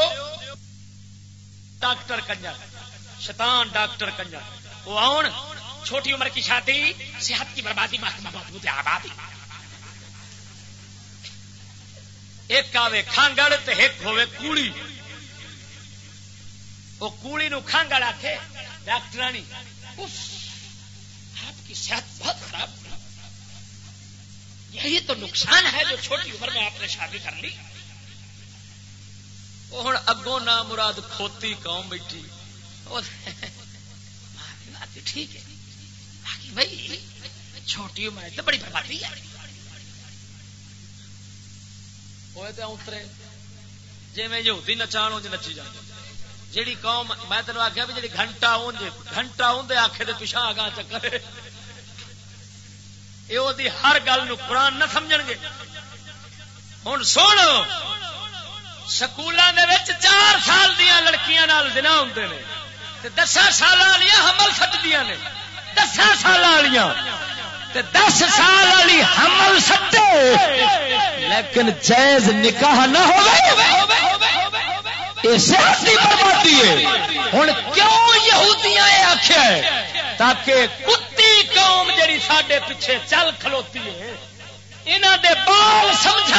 ڈاکٹر کنجر، شیطان ڈاکٹر کنجر۔ وہ آن چھوٹی عمر کی شادی، صحت کی بربادی محکمہ بہبود آبادی۔ ایک آوے کھانگڑ تے ایک ہوے کوڑی۔ وہ کوڑی نو کھانگڑ آکھے ڈاکٹرانی آپ کی صحت بہت خراب۔ یہی تو نقصان ہے جو چھوٹی عمر میں آپ نے شادی کر لی۔ وہ ہوں اگوں نہ مراد کھوتی قوم بیٹھی۔ ٹھیک ہے۔ بھائی چھوٹی عمر تو بڑی بربادی ہے۔ اترے۔ جی میں یہودی نچان انج نچی جاتی جیڑی قوم، میں تینوں آخیا بھی جی گھنٹا اونج گھنٹا اندر آخے پچھا آگاہ چکر۔ یہ ہر گل قرآن نہ سمجھ گے۔ ہوں سن سکولوں کے چار سال دیا لڑکیاں دنا ہوں نے دس سال والی حمل سٹدیا نے۔ دس سال والیاں۔ دس سال والی حمل سٹے۔ لیکن جائز نکاح نہ ہو بربادی ہے۔ ہوں کیوں یہودیاں آخیا تاکہ کتی قوم جڑی سڈے پیچھے چل کھلوتی ہے انہوں دے بال سمجھ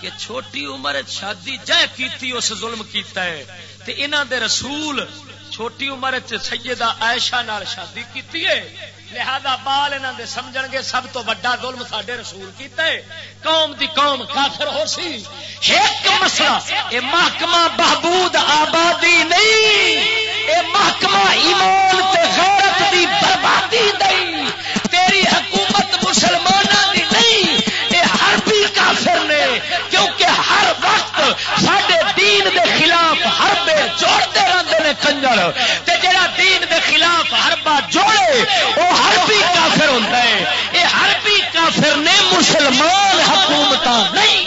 کہ چھوٹی عمر شادی جہ کی اس ظلم کیتا ہے۔ تے انہوں دے رسول چھوٹی عمر سیدہ عائشہ نال شادی کیتی ہے۔ لہذا بال انہوں دے سمجھ گے سب تو وڈا ظلم سڈے رسول کیتا ہے۔ قوم دی قوم کافر ہو سی۔ ایک مسئلہ، اے محکمہ بہبود آبادی نہیں۔ اے محکمہ ایمان تے غیرت دی بربادی نہیں۔ تیری حکومت جوڑتے کنجر، تے جڑا دین دے خلاف ہر جوڑے وہ ہر بھی کافر ہوتا ہے۔ یہ ہر بھی کافر نے مسلمان حکومت نہیں۔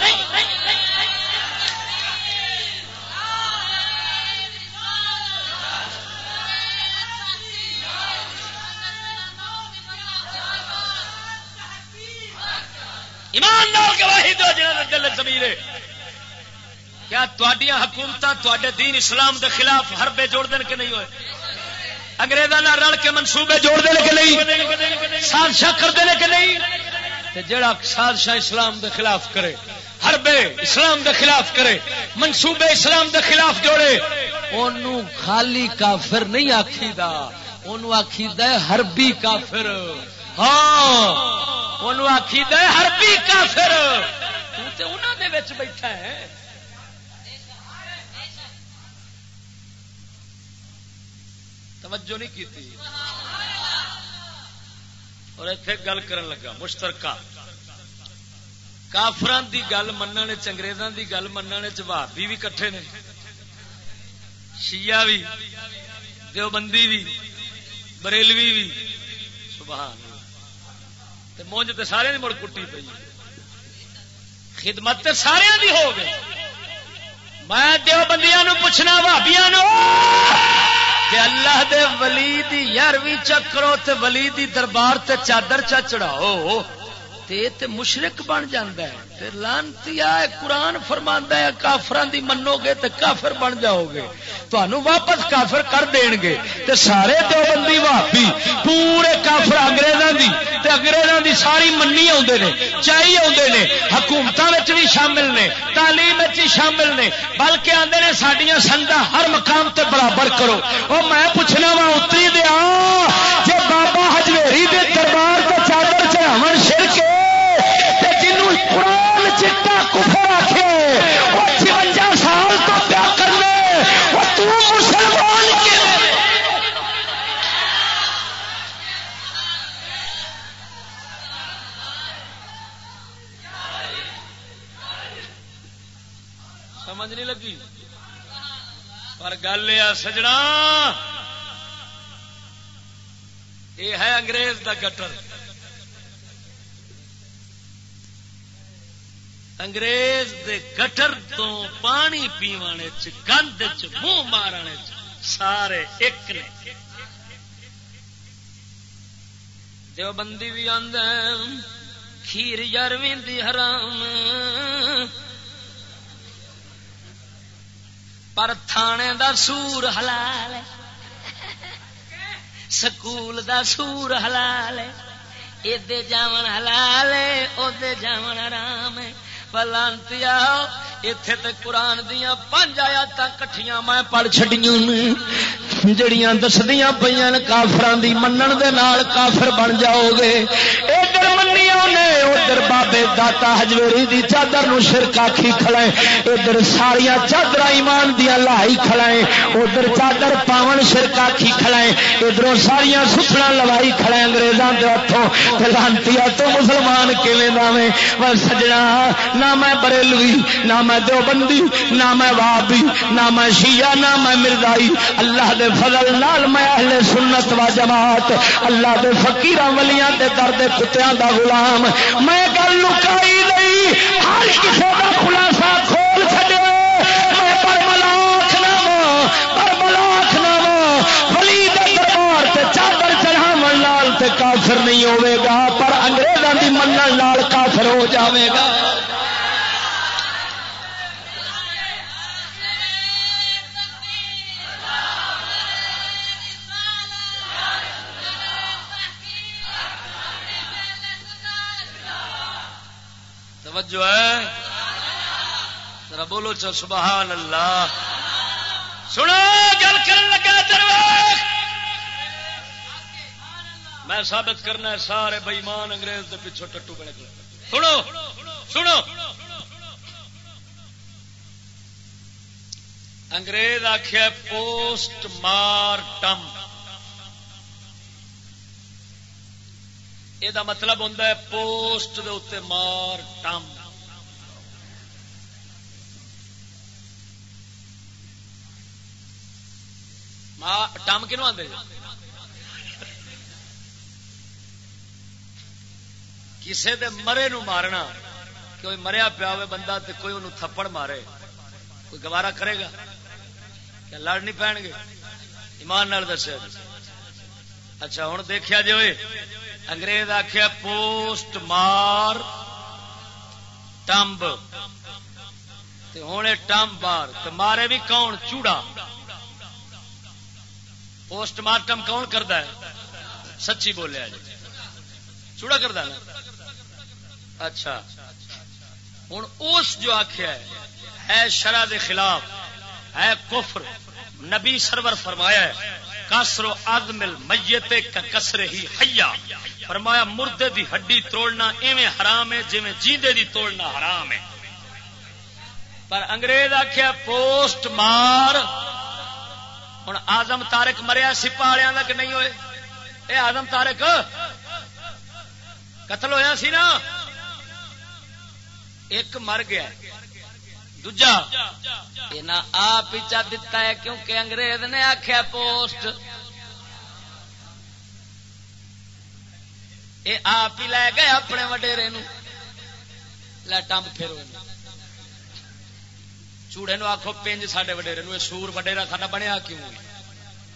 ایماندار گواہی دو جنہوں دل زمیر کیا تڈیا حکومت تے دین اسلام دے خلاف ہر بے جوڑ دن کے نہیں ہوئے؟ اگریزوں رل کے منصوبے جوڑ دے کہ نہیں؟ سازشاں کرتے کہ نہیں؟ جڑا سازشاہ اسلام دے خلاف کرے، حربے اسلام دے خلاف کرے، منصوبے اسلام دے خلاف جوڑے انہوں خالی کافر نہیں آخی آخی ہربی کافر۔ ہاں آخی ہربی کافر۔ انہوں دے بیٹھا ہے۔ توجہ نہیں کی اور اتنے گل کرن لگا، مشترکہ۔ کافران دی گل مننے چنگریزاں دی گل مننے چبابی بھی کٹھے نے۔ شیعہ بھی دیوبندی بھی بریلوی بھی سبحان تے مونج تے سارے مڑ کٹی پی خدمت تے سارے دی ہو گئی۔ میں دیوبندیاں نو پوچھنا بھابیاں نو۔ کہ اللہ دے ولی دی یارویں چکرو تے ولی دی دربار تے چادر چا چڑھاؤ، تے تے مشرک بن جاندا ہے۔ لانتی ہے قرآن فرماندا ہے، کافران دی منو گے تے کافر بن جاؤ گے۔ تانوں واپس کافر کر دین گے۔ تے سارے دیوبندی واپی، پورے کافر انگریزاں دی، تے انگریزاں دی ساری منی آوندے نے چاہیے آوندے نے، حکومتاں بھی شامل نے، تعلیم بھی شامل نے، بلکہ آندے نے ساڈیاں سنگا ہر مقام تے برابر کرو۔ او میں پوچھنا وا، اتری دیا جے بابا حجویری دے دربار تے چادر چڑھاون شرک جنوں قرآن چٹا کفر آکھے او 56 سال تو پیا کرنے او تو مسلمان کے سمجھ نہیں لگی پر گل یہ سجنا۔ یہ ہے انگریز دا گٹر۔ انگریز دے گٹر تو پانی پیوانے گند منہ مارنے سارے ایک نے۔ دیوبندی بھی آند کھیر یارویں دی حرام۔ پر تھانے دا سور حلال ہے۔ سکول دا سور حلال ہے۔ ادے جاون حلال ہے ادے جاون حرام پلانتی اتے تے قرآن دیا پانچ آیات کٹھیاں میں پڑھ چڈیاں جڑیاں دسدیاں پہ کافران دی منن دے نال کافر بن جاؤ گے ادھر منیا نے ادھر بابے داتا ہجویری دی چادر نو شرک آخی کھڑے ادھر ساریا چادر ایمان دیا لائی کھڑے ادھر چادر پاون شرک آخی کھڑے ادھر ساریا سکھنا لوائی کھڑے انگریزاں دے ہاتھوں لانتی تو مسلمان کیویں داویں سجنا نہ میں بریلوی، نہ میں دیوبندی، نہ میں وابی نہ میں شیعہ، نہ میں مرزائی۔ اللہ دے فضل نال میں اہل سنت و جماعت، اللہ دے فقیراں ولیاں دے درد کتیاں دا غلام۔ میں گل لکائی نہیں، ہر کسی کا خلاصہ کھول چھڈے۔ میں پر ملاخ نہ پر ملاخ نہ ولی دے دربار تے چادر چڑھاون لال تے کافر نہیں ہوے گا، پر انگریزاں دی منن لال کافر ہو جاوے گا۔ توجہ ہے، ذرا بولو چل سبحان اللہ سنو، گل کر لگا میں ثابت کرنا ہے سارے بئیمان انگریز دے پیچھو ٹٹو بڑے سنو سنو۔ انگریز آخیا پوسٹ مارٹم۔ یہ مطلب ہوں پوسٹ دے اتنے مار ٹم کنو آدھے جی؟ کسی دے مرے نو مارنا، کوئی مریا پیا ہوئے بندہ تے کوئی انہوں تھپڑ مارے، کوئی گوارا کرے گا؟ کیا لڑ نہیں پہن گے؟ ایمان نال دسے جی۔ اچھا ہوں دیکھا جی انگریز آخیا پوسٹ مار، ٹمب۔ ہوں ٹمب مار مارے بھی کون؟ چوڑا۔ پوسٹ مارٹم کون کرتا ہے؟ سچی بولیا جی۔ چوڑا کرتا اچھا۔ ہوں اس جو آخیا ہے شرح دے خلاف ہے کفر، نبی سرور فرمایا ہے کسرو آدمل میتے کسرے ہی حیا۔ فرمایا، مردے دی ہڈی توڑنا ایویں حرام ہے جی جیندے دی توڑنا حرام ہے۔ پر انگریز آخیا پوسٹ مار ہوں آزم تارک مریا سپا والوں کہ نہیں ہوئے؟ اے آزم تارک، قتل ہویا سی نا؟ ایک مر گیا۔ دجا آپ چا دتا ہے کیونکہ انگریز نے آخیا پوسٹ۔ یہ آپ ہی لے گئے اپنے وڈیرے ٹمب پھر چوڑے نو آخو پنج سڈے وڈیرے سور وڈیرا سا بنیا کیوں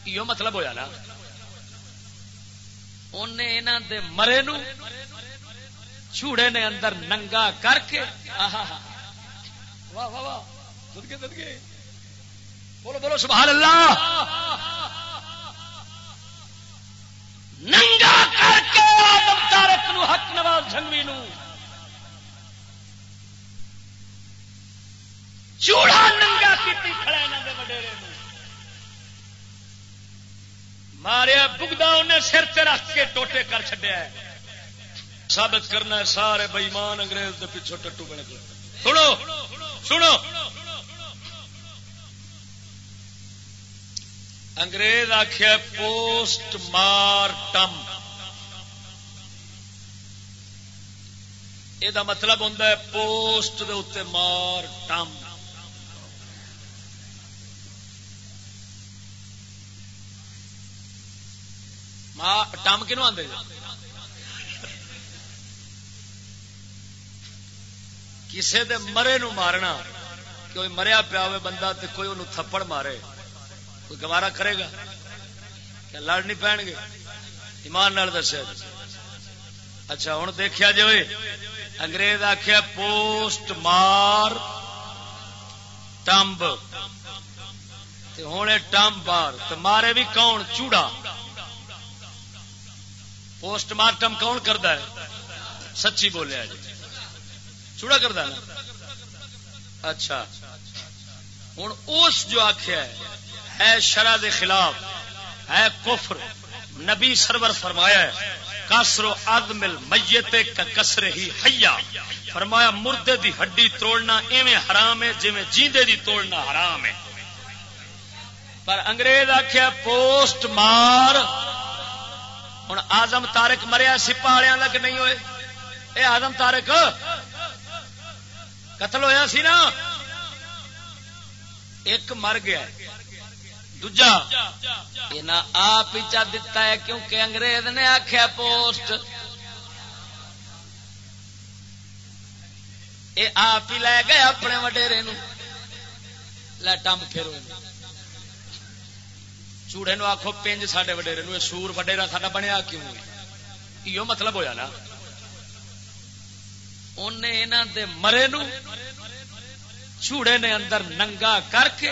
یہ مطلب ہوا نا۔ انہیں دے مرے نو چوڑے نے اندر ننگا کر کے واہ واہ واہ۔ بولو بولو، سبحان اللہ۔ ننگا کر کے آدم تارک نو حق نواز جنگوی نو۔ چوڑا ننگا کی کھڑا دے وڈیرے ماریا، بگدا انہیں سر تے رکھ کے ٹوٹے کر چڈیا ثابت کرنا ہے سارے بئیمان انگریز کے پیچھو ٹٹو بنے گئے۔ سنو سنو۔ انگریز آخیا پوسٹ مارٹم۔ یہ مطلب ہوں پوسٹ دے اتنے مارٹم۔ ٹم کنو آدھے کسی دے مرے نو مارنا کوئی مریا پیا ہوئے بندہ تے کوئی انہوں تھپڑ مارے کوئی گوارا کرے گا کیا لڑ نہیں پہن گے ایمان نال دسیا اچھا ہوں دیکھا جائے انگریز آخیا پوسٹ مار ٹمب ہوں ٹمب بار تو مارے بھی کون چوڑا پوسٹ مارٹم کون کرتا ہے؟ سچی بولیا جی چوڑا کرتا اچھا۔ ہوں اس جو آخیا ہے شرح دے خلاف، ہے کفر۔ نبی سرور فرمایا ہے کاسرو آدمل میتے کسرے ہی حیا۔ فرمایا، مردے دی ہڈی توڑنا ایویں حرام ہے جی جیندے دی توڑنا حرام ہے۔ پر انگریز آخیا پوسٹ مار ہوں آزم تارک مریا سپا والوں کہ نہیں ہوئے۔ اے آزم تارک، قتل ہویا سی نا۔ ایک مر گیا۔ دجا آپ ہی چا دتا ہے کیونکہ انگریز نے آخیا پوسٹ۔ یہ آپ ہی لے گئے اپنے وڈیرے لٹم پھر چوڑے نو آخو پنج سڈے وڈیرے نو سور وڈیرا سا بنیا کیوں یہ مطلب ہویا نا۔ انہیں دے مرے نو چوڑے نے اندر ننگا کر کے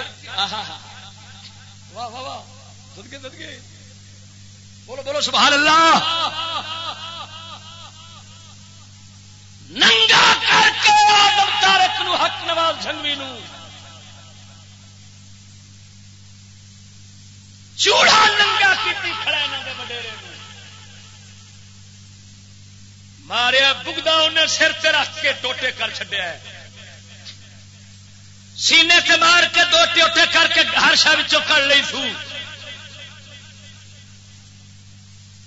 بولو بولو سبحان اللہ ننگا کر کے آدم تارک نو حق نواز جنگوی نو۔ چوڑا ننگا کی کھڑا وڈیرے ماریا، بگدا انہیں سر تے رکھ کے ٹوٹے کر چڈیا سینے سے مار کے دو ٹوٹے کر کے ہر شہ کر لی تھو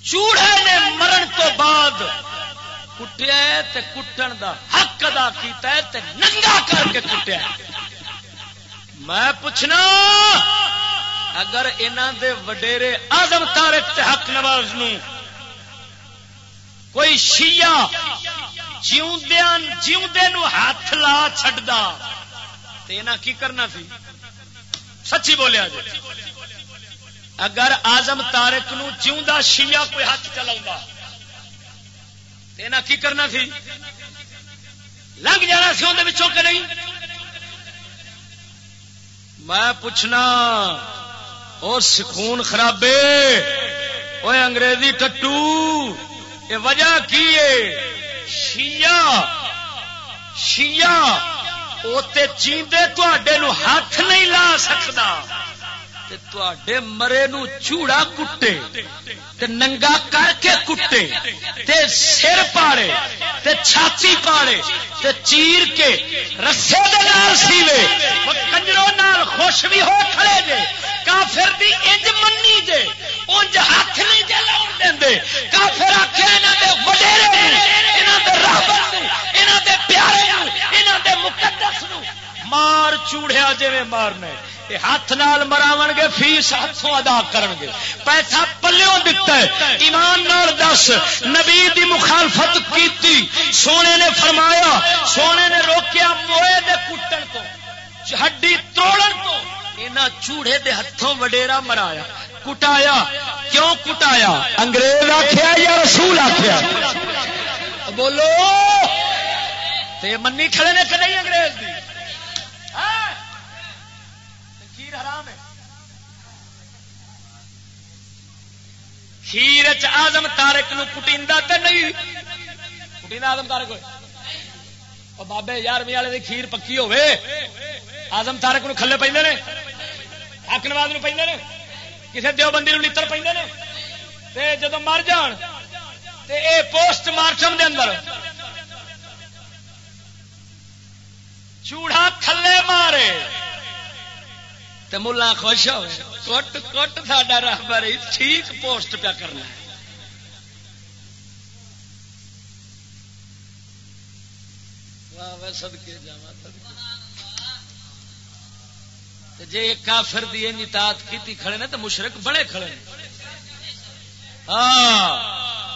چوڑے نے مرن تو بعد کٹیا تے کٹن دا حق ادا کیتا ہے تے ننگا کر کے کٹیا میں پوچھنا اگر انہوں دے وڈیرے آزم تارک تے حق نواز نو کوئی شیعہ جیوندے نو ہاتھ لا چڈا کی کرنا سی؟ سچی بولیا جی اگر آزم تارک نو جیوندا شیعہ کوئی ہاتھ چلا کی کرنا سی؟ لنگ جانا سی اندر کہ نہیں؟ میں پوچھنا اور سکون خرابے۔ وہ انگریزی ٹٹو، یہ وجہ کی ہے؟ شیعہ شیعہ، اوتے چیندے تو ہاتھ نہیں لا سکتا تے مرے نو چوڑا کٹے تے ننگا کر کے کٹے تے سر پاڑے تے چھاتی پاڑے تے چیر کے رسے دے نال سیوے کنجروں نال خوش بھی ہو کھڑے جے، کافر دی انج منی جے انج ہاتھ نہیں جے لاؤن دیندے کافر آکھے انہاں دے وڈیرے انہاں دے رہبر انہاں دے پیارے انہاں دے مقدس نو مار چوڑیا جی مارنے۔ ہاتھ نال مراو گے، فیس ہاتھوں ادا کرن گے۔ پیسہ پلو دتا ہے۔ ایمان نال دس۔ نبی دی مخالفت کیتی۔ سونے نے فرمایا، سونے نے روکیا موئے دے کٹن تو، ہڈی توڑن تو۔ یہاں چوڑے دے ہاتھوں وڈیرا مرایا۔ کٹایا۔ کیوں کٹایا؟ انگریز آخیا یا رسول آخیا بولو۔ تے منی کھڑے نے کدی انگریز دی؟ کھیر حرام ہے۔ کھیر آزم تارک نو کٹیندا تے نہیں۔ کٹیندا آزم تارک ہوئے۔ بابے، یارویں والے دی کھیر پکی ہوے آزم تارک نو کھلے پہ حق نواز نو پہ کسی دیوبندی نو لڑ پہ جدو مر جان، تے اے پوسٹ مارٹم دے اندر چوڑا کھلے مارے۔ تو ملا خوش ہو کٹ کٹ ساڈا رابر ٹھیک پوسٹ پیا کرنا سدکے جا جی کافر دی کی کھڑے نے تو مشرق بڑے کھڑے ہاں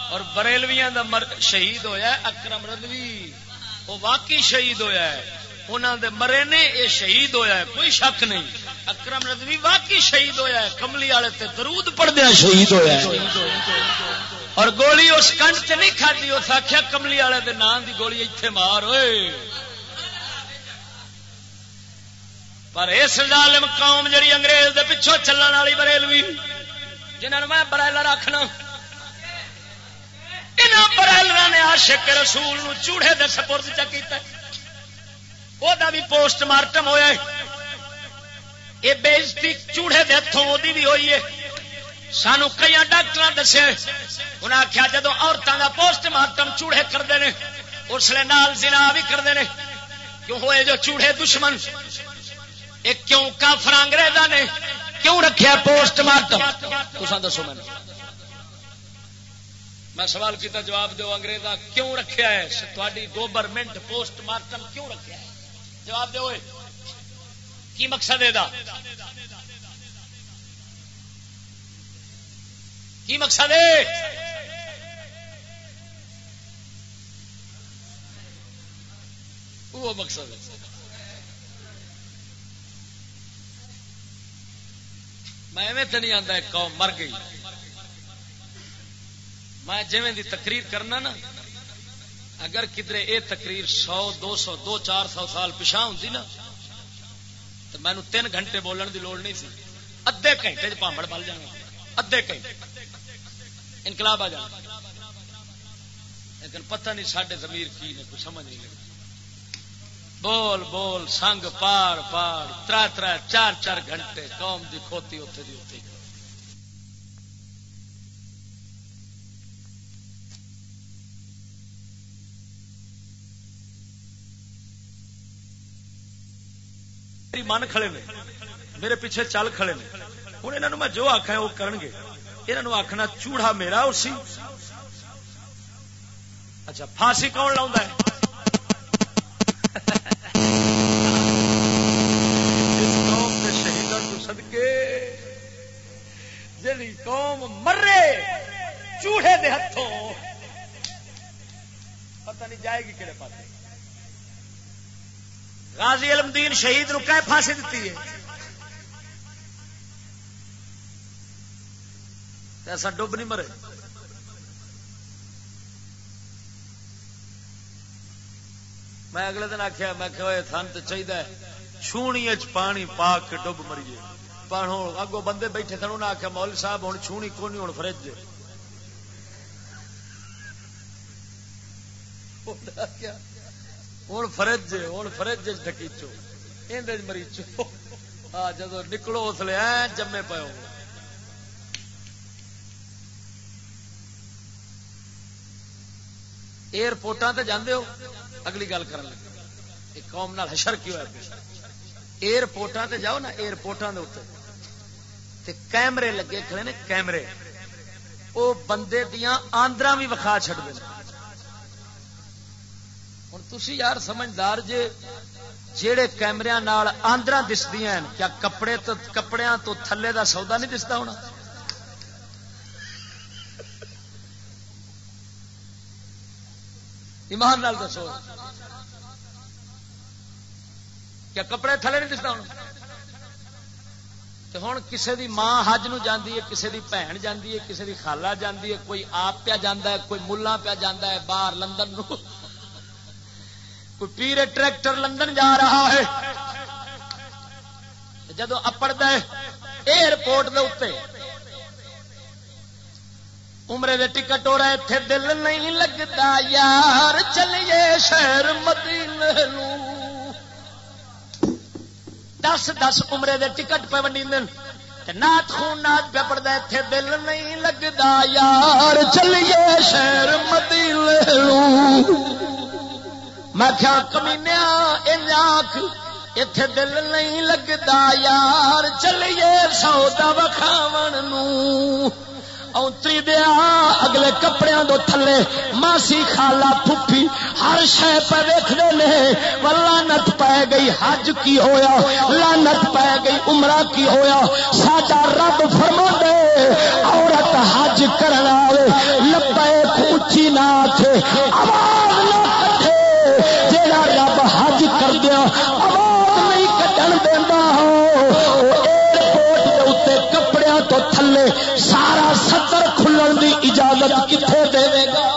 اور بریلویاں دا مر شہید ہویا ہے، اکرم رضوی۔ وہ واقعی شہید ہویا ہے۔ انہوں دے مرے نے یہ شہید ہویا ہے، کوئی شک نہیں۔ اکرم رضوی واقعی شہید ہویا ہے، کملی والے تے درود پڑھ دیا شہید ہویا ہے۔ اور گولی اس کنڈ سے نہیں کھدی اس آخیا کملی والے دے نام دی گولی اتنے مار ہوئے پر اس ظالم قوم جڑی انگریز دے پچھوں چلن والی بریلوی جنہوں میں برائلر رکھنا۔ برائلر نے آشک رسول چوڑے دے سپرد چکیتا وہ بھی پوسٹ مارٹم ہوا یہ بےزتی چوڑے دے ہاتھوں وہ بھی ہوئی ہے سانو کئی ڈاکٹر دسے انہیں آخیا جدو عورتوں کا پوسٹ مارٹم چوڑے کرتے ہیں اس لیے نال زنا بھی کرتے ہیں کیوں ہوئے جو چوڑے دشمن ایک کیوں کافر انگریزا نے کیوں رکھا پوسٹ مارٹم تو دسو میں میں سوال کیا جواب دو انگریزا کیوں رکھا ہے تاری گورنمنٹ پوسٹ مارٹم کیوں رکھا ہے جواب دو کی مقصد ہے کی مقصد ہے؟ وہ مقصد ہے۔ میں ایویں تو نہیں آتا ایک قوم مر گئی۔ میں جی تقریر کرنا نا اگر کدھر یہ تقریر سو، دو سو، دو چار سو سال پچھا ہوں نا، تو مینو تین گھنٹے بولن دی لوڑ نہیں سی۔ ادے گھنٹے پامڑ بل جانا۔ ادے گھنٹے۔ انقلاب آ جانا۔ لیکن پتہ نہیں سڈے زمیر کی نے، کچھ سمجھ نہیں لگی۔ بول بول، سنگ پار پار تر تر چار چار گھنٹے قوم دی کھوتی اتنے دی اتنے من کھڑے نے، میرے پیچھے چل کھڑے نے۔ ہوں یہاں میں جو آخا وہ کرن گے یہ آخنا چوڑا میرا اسی اچھا پھانسی کون لاؤں سدکے جی قوم مرے، چوڑے دے ہاتھوں پتہ نہیں جائے گی کہڑے پاس غازی علم دین شہید نو کہ پھانسی دیتی ہے۔ ایسا ڈب نہیں مرے۔ میں اگلے دن آخیا میں کہ تھن تو چاہیے چھونی پانی پا کے ڈب مریے۔ پر ہوں اگو بندے بیٹھے سن انہیں آخیا مول صاحب ہوں چھونی کونی ہوں فرج ہوں فرج ہوں فرج ڈکیچو مریچو آ جدو نکلو اس لیے جمے پاؤ ایئرپورٹاں تے جاندے ہو اگلی گل کرن لگا قوم نال حشر کی ہوا ایئرپورٹاں تے جاؤ نا ایئرپورٹاں دے اوتے تے کیمرے لگے کھڑے نے کیمرے او بندے دیاں آندرا بھی وکھا چھڈ دے ہن تسی یار سمجھدار جے، جیڑے کیمرے نال آندرا دسدیاں کیا کپڑے تو کپڑیاں تو تھلے دا سودا نہیں دستا ہونا؟ ایمان نال دسو۔ کیا کپڑے تھلے نہیں دستا ہوں ہوں کسی دی ماں حج نو جاندی ہے کسی دی بھن جاندی ہے کسی دی خالہ جاندی ہے، کوئی آپ پیا جاندا ہے، کوئی ملا پیا جاندا ہے، باہر لندن نو۔ کوئی پیرے ٹریکٹر لندن جا رہا ہے، جدو اپڑ دے ایئرپورٹ دے اتنے عمرے دے ٹکٹ ہو رہے تھے دل نہیں لگتا یار چلیے شہر مدینے دس دس عمرے دے ٹکٹ پہ ونی دن۔ نات خون نات پہ پڑتا اتنے دل نہیں لگتا یار چلیے شہر مدینے میں کیا کمینیا انک اتے دل نہیں لگتا یار، چلیے سودا وکھاو اونتری دیا اگلے کپڑے دو تھلے، ماسی خالا پھپھی ہر شہ پہ ویکھنے نے۔ لانت پی گئی، حج کی ہویا لانت پی گئی، عمرہ کی ہویا۔ ساڈا رب فرما دے عورت حج کرنا کھلن دی اجازت کتنے دے گا؟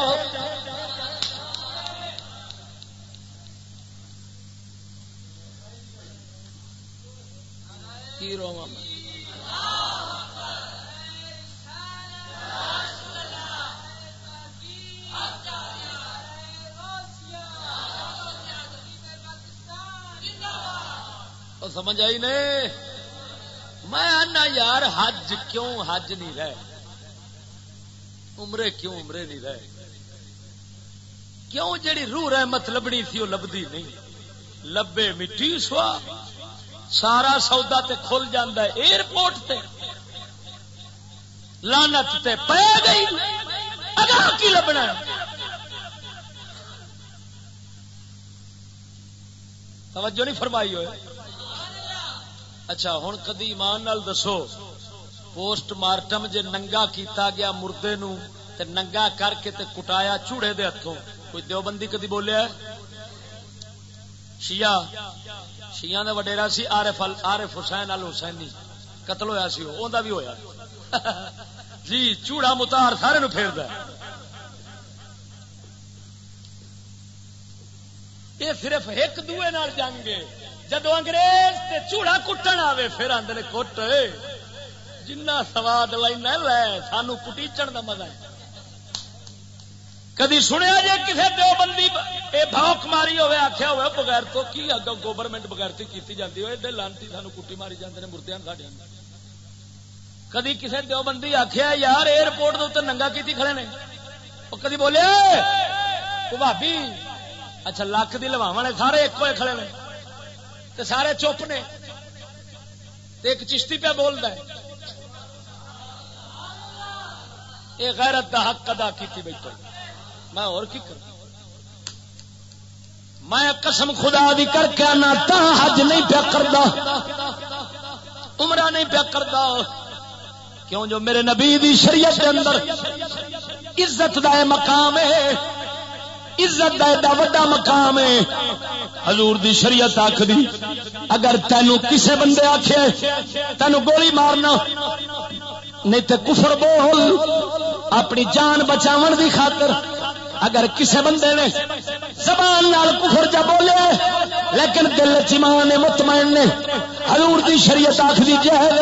سمجھ آئی نہیں؟ میں آنا یار، حج کیوں حج نہیں رہے؟ عمرے کیوں عمرے نہیں رہے؟ کیوں جڑی روح رحمت لبنی تھی وہ لبدی نہیں؟ لبے مٹی سوا، سارا سودا تے کھل جاندہ ہے، ایئرپورٹ تے۔ لانت تے پہ گئی۔ اگا کی لبنا توجہ نہیں فرمائی ہوئے؟ اچھا ہوں کدی ایمان نال دسو۔ پوسٹ مارٹم جے ننگا کیتا گیا مردے نو، تے ننگا کر کے تے کٹایا چوڑے دے ہاتھوں کوئی دیوبندی کدی بولیا ہے؟ شیعہ شیعہ دا وڈیرا سی عارف عارف حسین ال حسینی۔ قتل ہویا سی اوندا بھی ہویا۔ جی چوڑا متار سارے نو پھیردا یہ صرف ایک دوے نال جنگ ہے۔ جدو انگریز تے چوڑا کٹن آوے، پھر آدھے کٹ۔ جنا سواد لینا لے، سانو کٹیچن کا مزہ ہے۔ کدی سنیا جی کسی دو بندی بھوک ماری ہوئے آخیا ہوا بغیر تو کی اگوں گورنمنٹ بغیر تو کی جاتی ہوئے؟ ادھر لانتی سانو کٹی ماری جاتے ہیں مردے ساڈے کدی کسی دو بندی آخیا یار ایئرپورٹ کے اتنے ننگا کی کھڑے نے۔ وہ کدی بولے بھابی اچھا لکھ دی لواوا نے سارے ایک ہوئے کھڑے نے۔ تے سارے چپ نے۔ ایک چشتی پہ بول ہے۔ یہ غیرت دا حق ادا کی بیٹھا میں اور کی کر میں قسم خدا دی کر کے آنا، تا حج نہیں پیا کرتا عمرہ نہیں پیا کرتا کیوں جو میرے نبی دی شریعت کے اندر عزت دا مقام ہے، عزت کا ایڈا وا مقام ہے۔ حضور دی شریعت آخری اگر تینوں کسے بندے آخے تینوں گولی مارنا، نہیں تو کفر بول۔ اپنی جان بچاو دی خاطر اگر کسے بندے نے زبان نال کفر جا بولے، لیکن دل چمان مطمئن نے حضور دی شریعت آخری جہد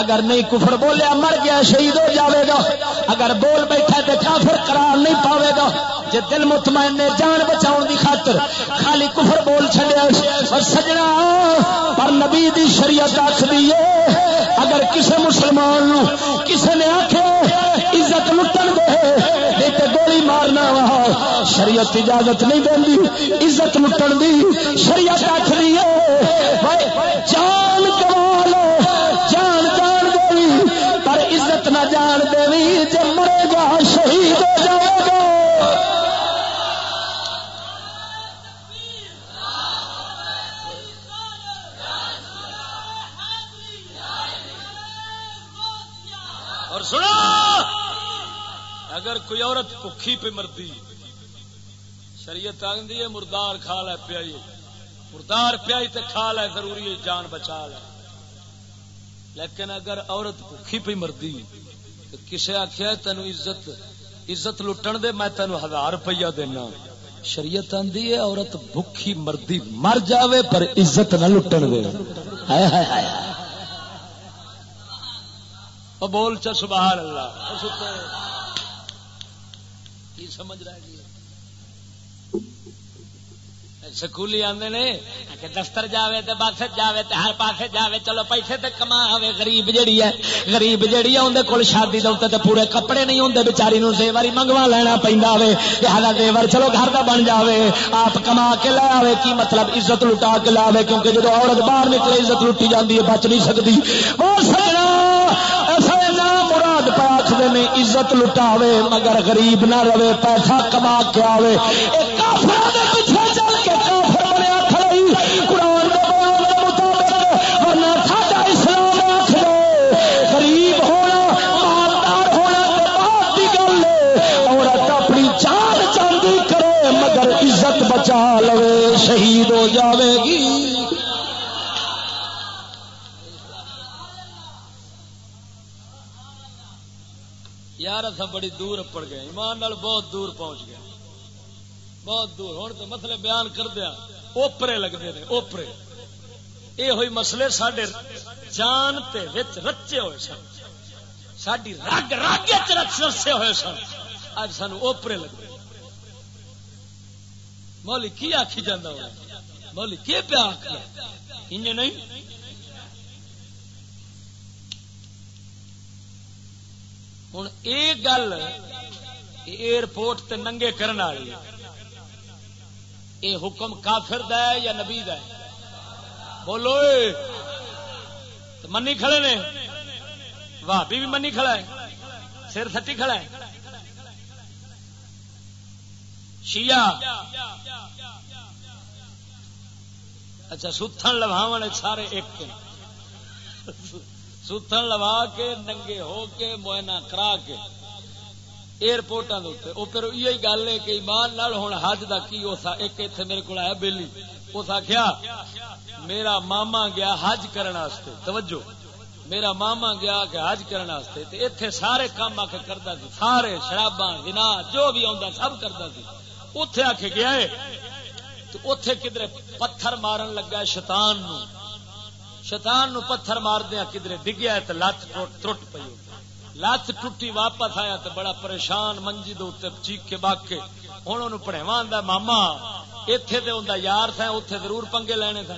اگر نہیں کفر بولیا مر گیا، شہید ہو جاوے گا۔ اگر بول بیٹھا تو کافر قرار نہیں پاوے گا۔ جے دل مطمئن نے جان بچاؤ دی خاطر خالی کفر بول چلیا اور سجنا، پر نبی دی شریعت آخری اگر کسی مسلمان نو کسی نے آخے عزت لٹن دے تے گولی مارنا وا، شریعت اجازت نہیں دینی عزت لٹن دی، شریعت آخری جان کمال جان جان دے پر عزت نہ جان دے جب مرے گا، شہید ہو جائے گا۔ اگر کوئی عورت بکھی پہ مردی، شریعت آگی ہے، مردار کھا لے پیائی۔ مردار پیائی تے کھا لے، ضروری ہے جان بچا لے۔ لیکن اگر عورت بکھی پہ مردی، تو کسے آخیا تین عزت عزت لٹن دے، میں تینو ہزار روپیہ دینا۔ شریعت آندی ہے، عورت بکھی مردی مر جاوے، پر عزت نہ لٹن دے۔ ہائے ہائے ہائے۔ بول چا، سبحان اللہ۔ کی سمجھ رہا جی سکولی آدھے نے کہ دفتر جاوے تے بس جاوے تے ہر پاسے جاوے، چلو پیسے تے کما آوے، غریب جیڑی ہے، غریب جیڑی ہے اندر کول شادی دے تے پورے کپڑے نہیں ہوندے، بیچاری نو زیواری منگوا لینا پیندا وے، لہذا زیور چلو گھر دا بن جاوے، آپ کما کے لے آوے، کی مطلب عزت لٹا کے لاوے کیونکہ جدو عورت باہر نکلے، عزت لٹی جاندی ہے، بچ نہیں سکدی او سجنا ایسا مراد پاک دے میں عزت لٹاوے، مگر غریب نہ رہے، پیسہ کما کے آوے۔ پیچھے چل کے کافر بنیا کھڑائی قرآن مطابق، ورنہ ساڈا اسلام آکھ غریب ہونا، مالدار ہونا تے گل عورت اپنی جان چاندی کرے، مگر عزت بچا لوے، شہید ہو جاوے گی۔ یار اصا بڑی دور اپڑ گئے ایمان نال بہت دور پہنچ گئے بہت دور۔ ہوں تو مسئلے بیان کر دیا۔ اوپرے لگتے ہیں، اوپرے۔ یہ ہوئی مسئلے سڈے جان تے وچ رچے ہوئے سن۔ ساری رگ رگ رچے ہوئے سن۔ اج سان اوپرے لگتے مولی کی آخی جانا مولی کی پیا آخر انج نہیں؟ ہوں یہ گل ایئرپورٹ تے ننگے کرنے والی یہ حکم کافر دا ہے یا نبی دا ہے؟ بولو منی کھڑے نے؟ بھابی بھی منی کھڑا ہے۔ سر تھٹی کھڑا ہے۔ شیعہ۔ اچھا ستھن لواو سارے ایک ستھن لوا کے، ننگے ہو کے، موئنا کرا کے۔ ایئرپورٹوں کے وہ پھر یہ گل ہے کہ ایمان نال ہوں حج کا کی؟ ایک اتنے میرے کو آیا بہلی اس آخیا میرا ماما گیا حج کرنے توجہ۔ میرا ماما گیا کہ حج کرنے اتنے سارے کام آ کے کرتا سی۔ سارے شراباں بنا جو بھی آتا سب کرتا سی۔ اتے آ کے گیا ہے۔ اتے کدھر پتھر مارن لگا شیطان نو شیطان نو پتھر مار دیا کدھر ڈگیا تو لت ترٹ پی لت ٹوٹی واپس آیا تو بڑا پریشان، منجی دے چیخ کے باگ کے۔ ہوں ان پڑھوا ماما اتے تو ان یار تھا اتے ضرور پنگے لینے تھے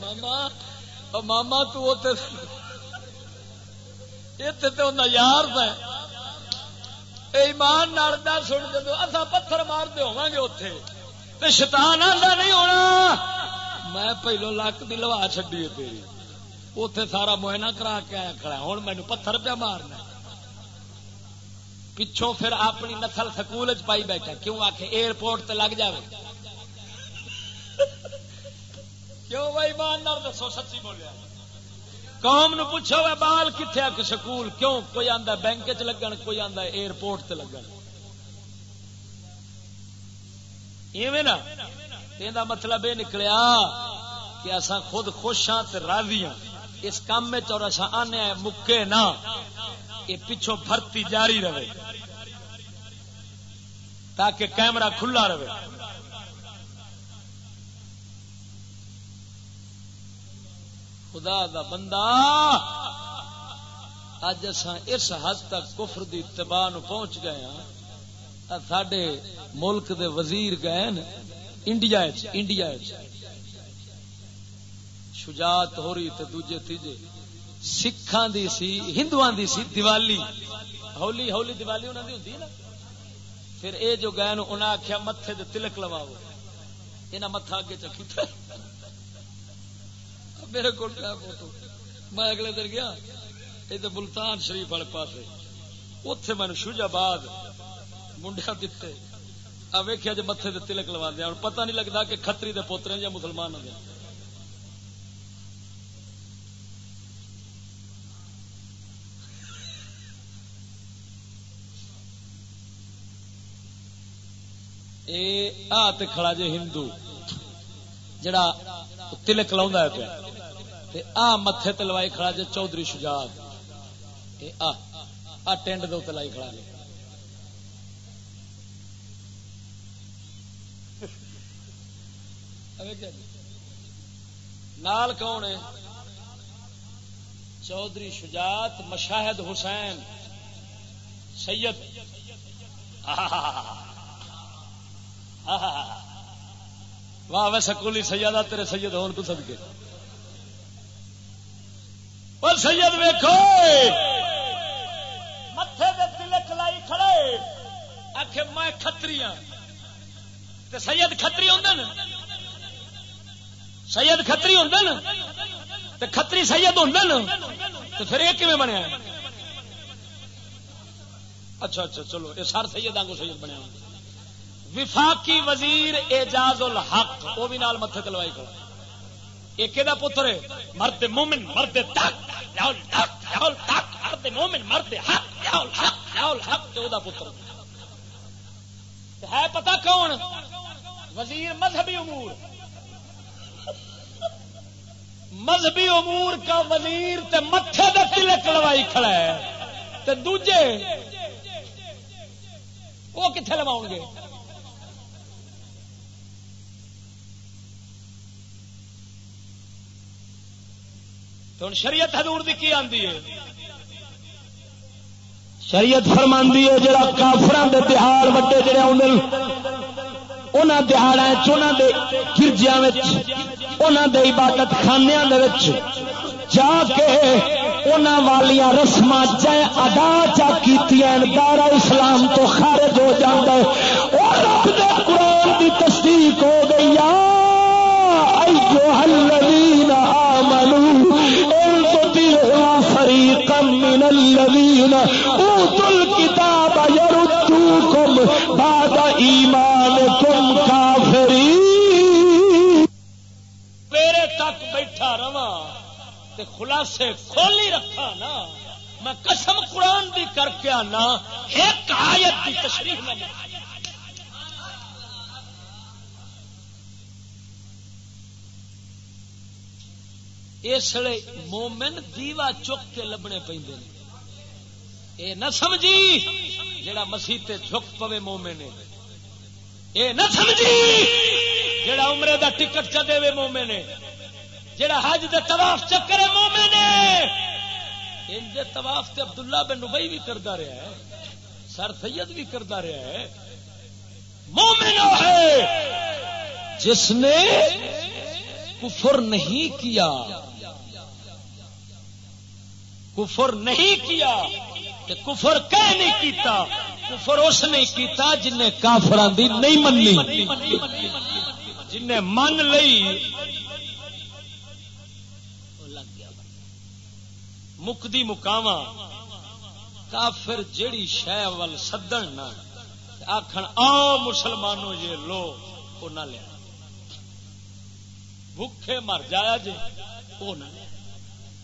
ماما ماما تو تو ان یار تھا۔ ایمان نالدا سن جدو اصا پتھر مارتے ہوا گے اتے تو شیطان آدھا نہیں ہونا۔ میں پہلو لک دی لوا چڈی تیری۔ اتے سارا موہنا کرا کے آیا کھڑا ہوں مینو پتھر پہ مارنا پچھوں پھر اپنی نسل سکول چ پائی بیٹھا کیوں آ کے ایئرپورٹ تے لگ جائے کیوں بھائی مان دسو سچی بولیا؟ قوم نو پوچھو بال کتنے آ کے سکول؟ کیوں؟ کوئی آدھا بینک چ لگن، کوئی آدھا ایئرپورٹ تے لگن۔ نا یہ مطلب یہ نکلیا کہ اصا خود خوش ہاں راضی ہاں۔ اس کام میں اور اصا آنے مکے نہ یہ پچھوں بھرتی جاری رہے۔ تاکہ کیمرہ کھلا رہے۔ خدا دا بندہ اج اس حد تک کفر دی اتباع پہنچ گئے ہاں۔ سڈے ملک دے وزیر گئے انڈیا انڈیا شجاعت ہو رہی تے دوجے تیجے سکھان دی سی ہندو دی سی دیوالی ہولی ہولی دیوالی انہوں دی ہوتی نا پھر اے جو گئے انہیں آخیا متے دے تلک لواو یہ متھا اگے چکی میرے کو فوٹو میں اگلے دن گیا یہ تو ملتان شریف والے پاس اتے میں شوجاباد منڈیا دیتے ویخیا جی متے دے تلک لوا دیا ہوں پتہ نہیں لگتا کہ کتری دے پوترے یا مسلمان دے کھڑا جے ہندو جڑا تلک لا پیا آ متے تلوائی کھڑا جے چودھری شجاعت ٹینڈ دے لائی کھڑا جے نال کون ہے؟ چودھری شجاعت مشاہد حسین سید واہ وے سکولی سیادہ تیرے سید ہون تو سد کے پر سید ویکو متے تلک لائی کھڑے۔ آخ میں کتری ہوں سید کتری ہوں سید کتری ہوں کتری سید ہوں تو پھر یہ کیون بنیا؟ اچھا اچھا چلو، یہ سر سید آگو سید بنیا۔ وفاقی وزیر اعجاز الحق، وہ بھی نال متے تلوائی کرو یہ کہ پتر ہے؟ مرد مومن، مرد تک مرد مومن، مرد حق حق پتر۔ ہے پتا کون؟ وزیر مذہبی امور۔ مذہبی امور کا وزیر تے متے دے تلک لوائی کھڑا ہے۔ تے دوجے، وہ کتنے لواؤ گے؟ تو شریعت حضور دی کی آندی ہے؟ شریعت فرماندی ہے، جڑا کافران دے تہار وڈے جڑے آدھے انہوں تہاڑا چنا دے گرجیا انہوں دے عبادت خانیا جا کے انہوں والیاں رسم چاہے ادا چا کی دارا اسلام تو خارج ہو جاتا ہے۔ اور رب دے قرآن کی تصدیق ہو گئی الذين آمنوا إن تطيعوا فريقا من الذين أوتوا الكتاب يردوكم بعد إيمانكم تک بیٹھا رہا خلاصے کھولی رکھا نا۔ میں قسم قرآن بھی کر کے آنا، ایک آیت کی تشریح میں اس لیے مومن دیوا چک کے لبنے پہ اے نہ سمجھی جڑا مسیح جھک پوے مومن اے نہ سمجھی جڑا عمرے دا ٹکٹ چ دے مومن جڑا حج دے طواف چکر مومن ان دے طواف تے عبداللہ بن ربئی بھی کرتا رہا ہے، سر سید بھی کرتا رہا ہے۔ مومن ہے۔ جس نے کفر نہیں کیا، کفر نہیں کیا کہ کفر کہہ نہیں کیتا، کفر اس نے کیتا جن کافران دی نہیں مننی جن من لئی مکدی مکاوا کافر جیڑی شہ ول سدن نہ آخر آ مسلمانوں یہ لو وہ نہ لیا بھوکھے مر جایا جی وہ نہ لیا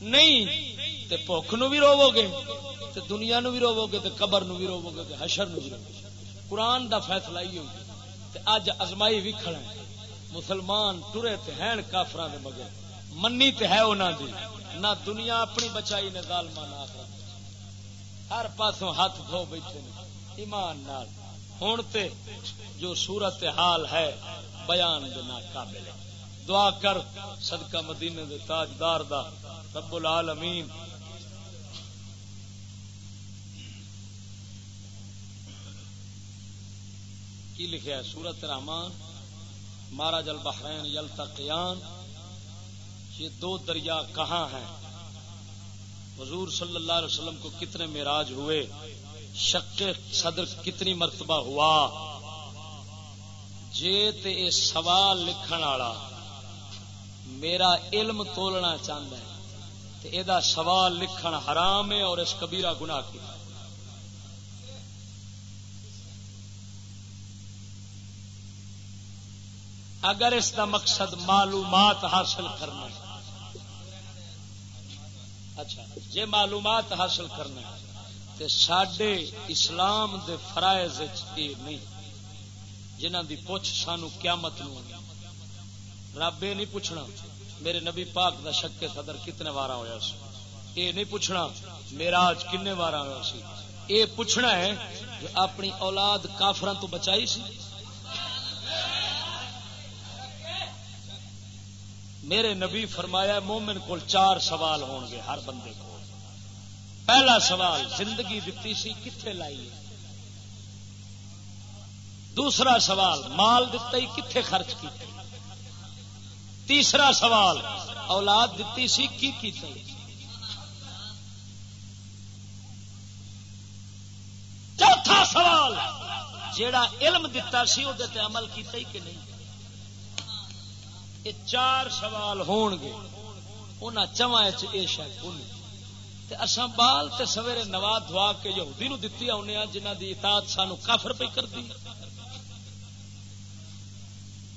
نہیں تے بھوک نو بھی روو گے تے دنیا نو بھی روو گے تے قبر نو بھی روو گے تے حشر نو بھی روو گے قرآن دا فیصلہ ہی ہوگی تے اج ازمائی بھی کھڑا ہے مسلمان ٹرے تے ہیں کافران دے مگر منی تے ہے انہاں دی نہ دنیا اپنی بچائی نے ظالمان ہر پاسوں ہاتھ دھو بیٹھے نے۔ ایمان نال۔ ہوں تے جو صورت حال ہے، بیان بنا قابل ہے۔ دعا کر صدقہ مدینے دے تاجدار دا رب العالمین۔ کی لکھا ہے؟ سورت رحمان مارا جل بحرین یل تقیان یہ دو دریا کہاں ہیں؟ حضور صلی اللہ علیہ وسلم کو کتنے میراج ہوئے؟ شک صدر کتنی مرتبہ ہوا؟ جے تے اے سوال لکھن والا میرا علم تولنا چاہتا ہے، تے اے دا سوال لکھن حرام ہے اور اس کبیرہ گناہ کی۔ اگر اس دا مقصد معلومات حاصل کرنا اچھا جے معلومات حاصل کرنا تے سڈے اسلام دے فرائض نہیں۔ جنہ دی پوچھ سانو قیامت نو رب یہ نہیں پوچھنا میرے نبی پاک دا شک صدر کتنے وار ہوا سی۔ یہ نہیں پوچھنا میرا آج کن وار ہوا سی۔ یہ پوچھنا ہے جو اپنی اولاد کافران تو بچائی سی۔ میرے نبی فرمایا مومن کو چار سوال ہون گے ہر بندے کو پہلا سوال، زندگی دیتی سی کتنے لائی دوسرا سوال، مال دتا ہی کتنے خرچ کی تیسرا سوال، اولاد دیتی سی، کی کیتے چوتھا سوال، جیڑا علم دتا سی وہ عمل کیتا ہی کہ نہیں؟ یہ چار سوال ہون گے انہاں چواں یہ اساں بال تے سویرے نوا دعا کے یہودی نو دتی آنے جنہ دی اطاعت سانو کافر پہ کر دی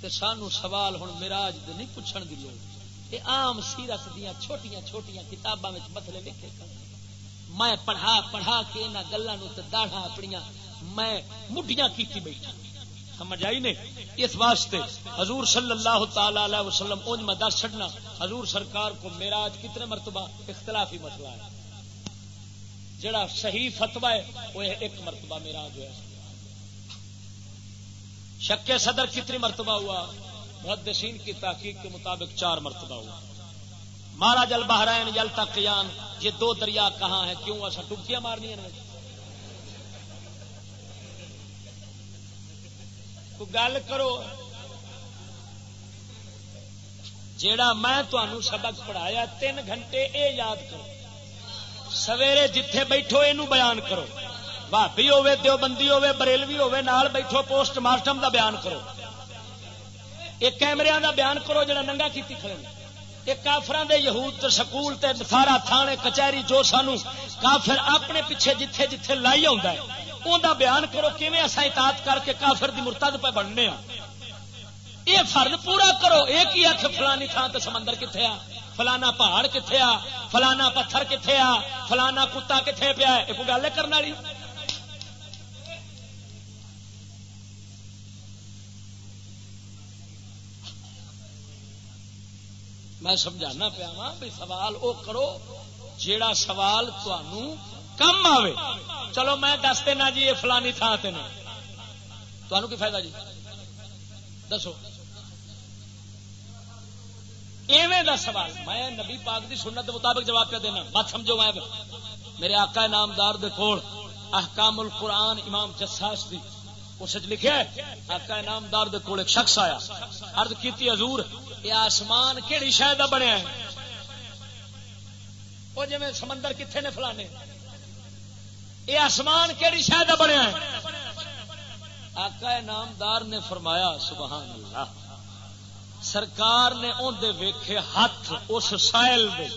تے سانو سوال ہن میراج دے نہیں پوچھن دی لوڑ۔ یہ عام سیرت دیاں چھوٹیاں چھوٹیاں کتاباں وچ مسئلے لکھے کر میں پڑھا پڑھا کے انہاں گلاں نو تے داڑھاں اپنیاں، میں مٹیاں کیتی بیٹھا۔ سمجھ آئی نہیں؟ اس واسطے حضور صلی اللہ تعالی علیہ وسلم، اونج میں دس چڑنا حضور سرکار کو میرا کتنے مرتبہ اختلافی مسئلہ ہے۔ جڑا صحیح فتوا ہے، وہ ایک مرتبہ میرا جو ہے شک صدر کتنی مرتبہ ہوا؟ محدثین کی تحقیق کے مطابق چار مرتبہ ہوا۔ مارا جل بہرائن جل تک یہ دو دریا کہاں ہیں؟ کیوں؟ ایسا ڈبکیاں مارنی ہیں۔ گل کرو۔ جیڑا میں تمہوں سبق پڑھایا، تین گھنٹے اے یاد کرو۔ سویرے جتھے بیٹھو یہ بیان کرو۔ بھابی ہوے دیوبندی ہوے بریلوی ہوے نال بیٹھو، پوسٹ ماسٹم دا بیان کرو۔ ایک کیمرے دا بیان کرو جڑا ننگا کیتی کھڑے کافران دے یہود سکول تے سارا تھانے، کچہری جو سانو کافر اپنے پیچھے جتھے جتھے لائی آ دا بیان کرو کیویں اطاعت کر کے کافر دی مرتد پہ بننے ہاں؟ یہ فرد پورا کرو، ایک ہی فلانی تھان تے سمندر کتنے آ؟ فلانا پہاڑ کتنے آ؟ فلانا پتھر کتنے آ؟ فلانا کتا کتنے پیا یہ کوئی گل کرنے والی؟ میں سمجھانا پیا بھائی سوال وہ کرو، جیڑا سوال تنوع کم آوے۔ چلو میں دس دینا جی یہ فلانی تھان سے تمہوں کی فائدہ جی؟ دسو۔ ایویں دا سوال۔ میں نبی پاک دی سنت مطابق جواب پہ دینا۔ بات سمجھو میں۔ میرے آقا نامدار دے کول احکام القرآن امام جساس دی۔ اس لکھا آقا نامدار دے کول ایک شخص آیا۔ عرض کیتی، حضور، یہ آسمان کہڑی شاید بنیا ہے؟ وہ جی سمندر کتنے نے فلانے؟ یہ آسمان کہڑی شاید بنیا آقا نامدار نے فرمایا، سبحان اللہ، سرکار نے اندر ویخے ہاتھ، اس سائل دے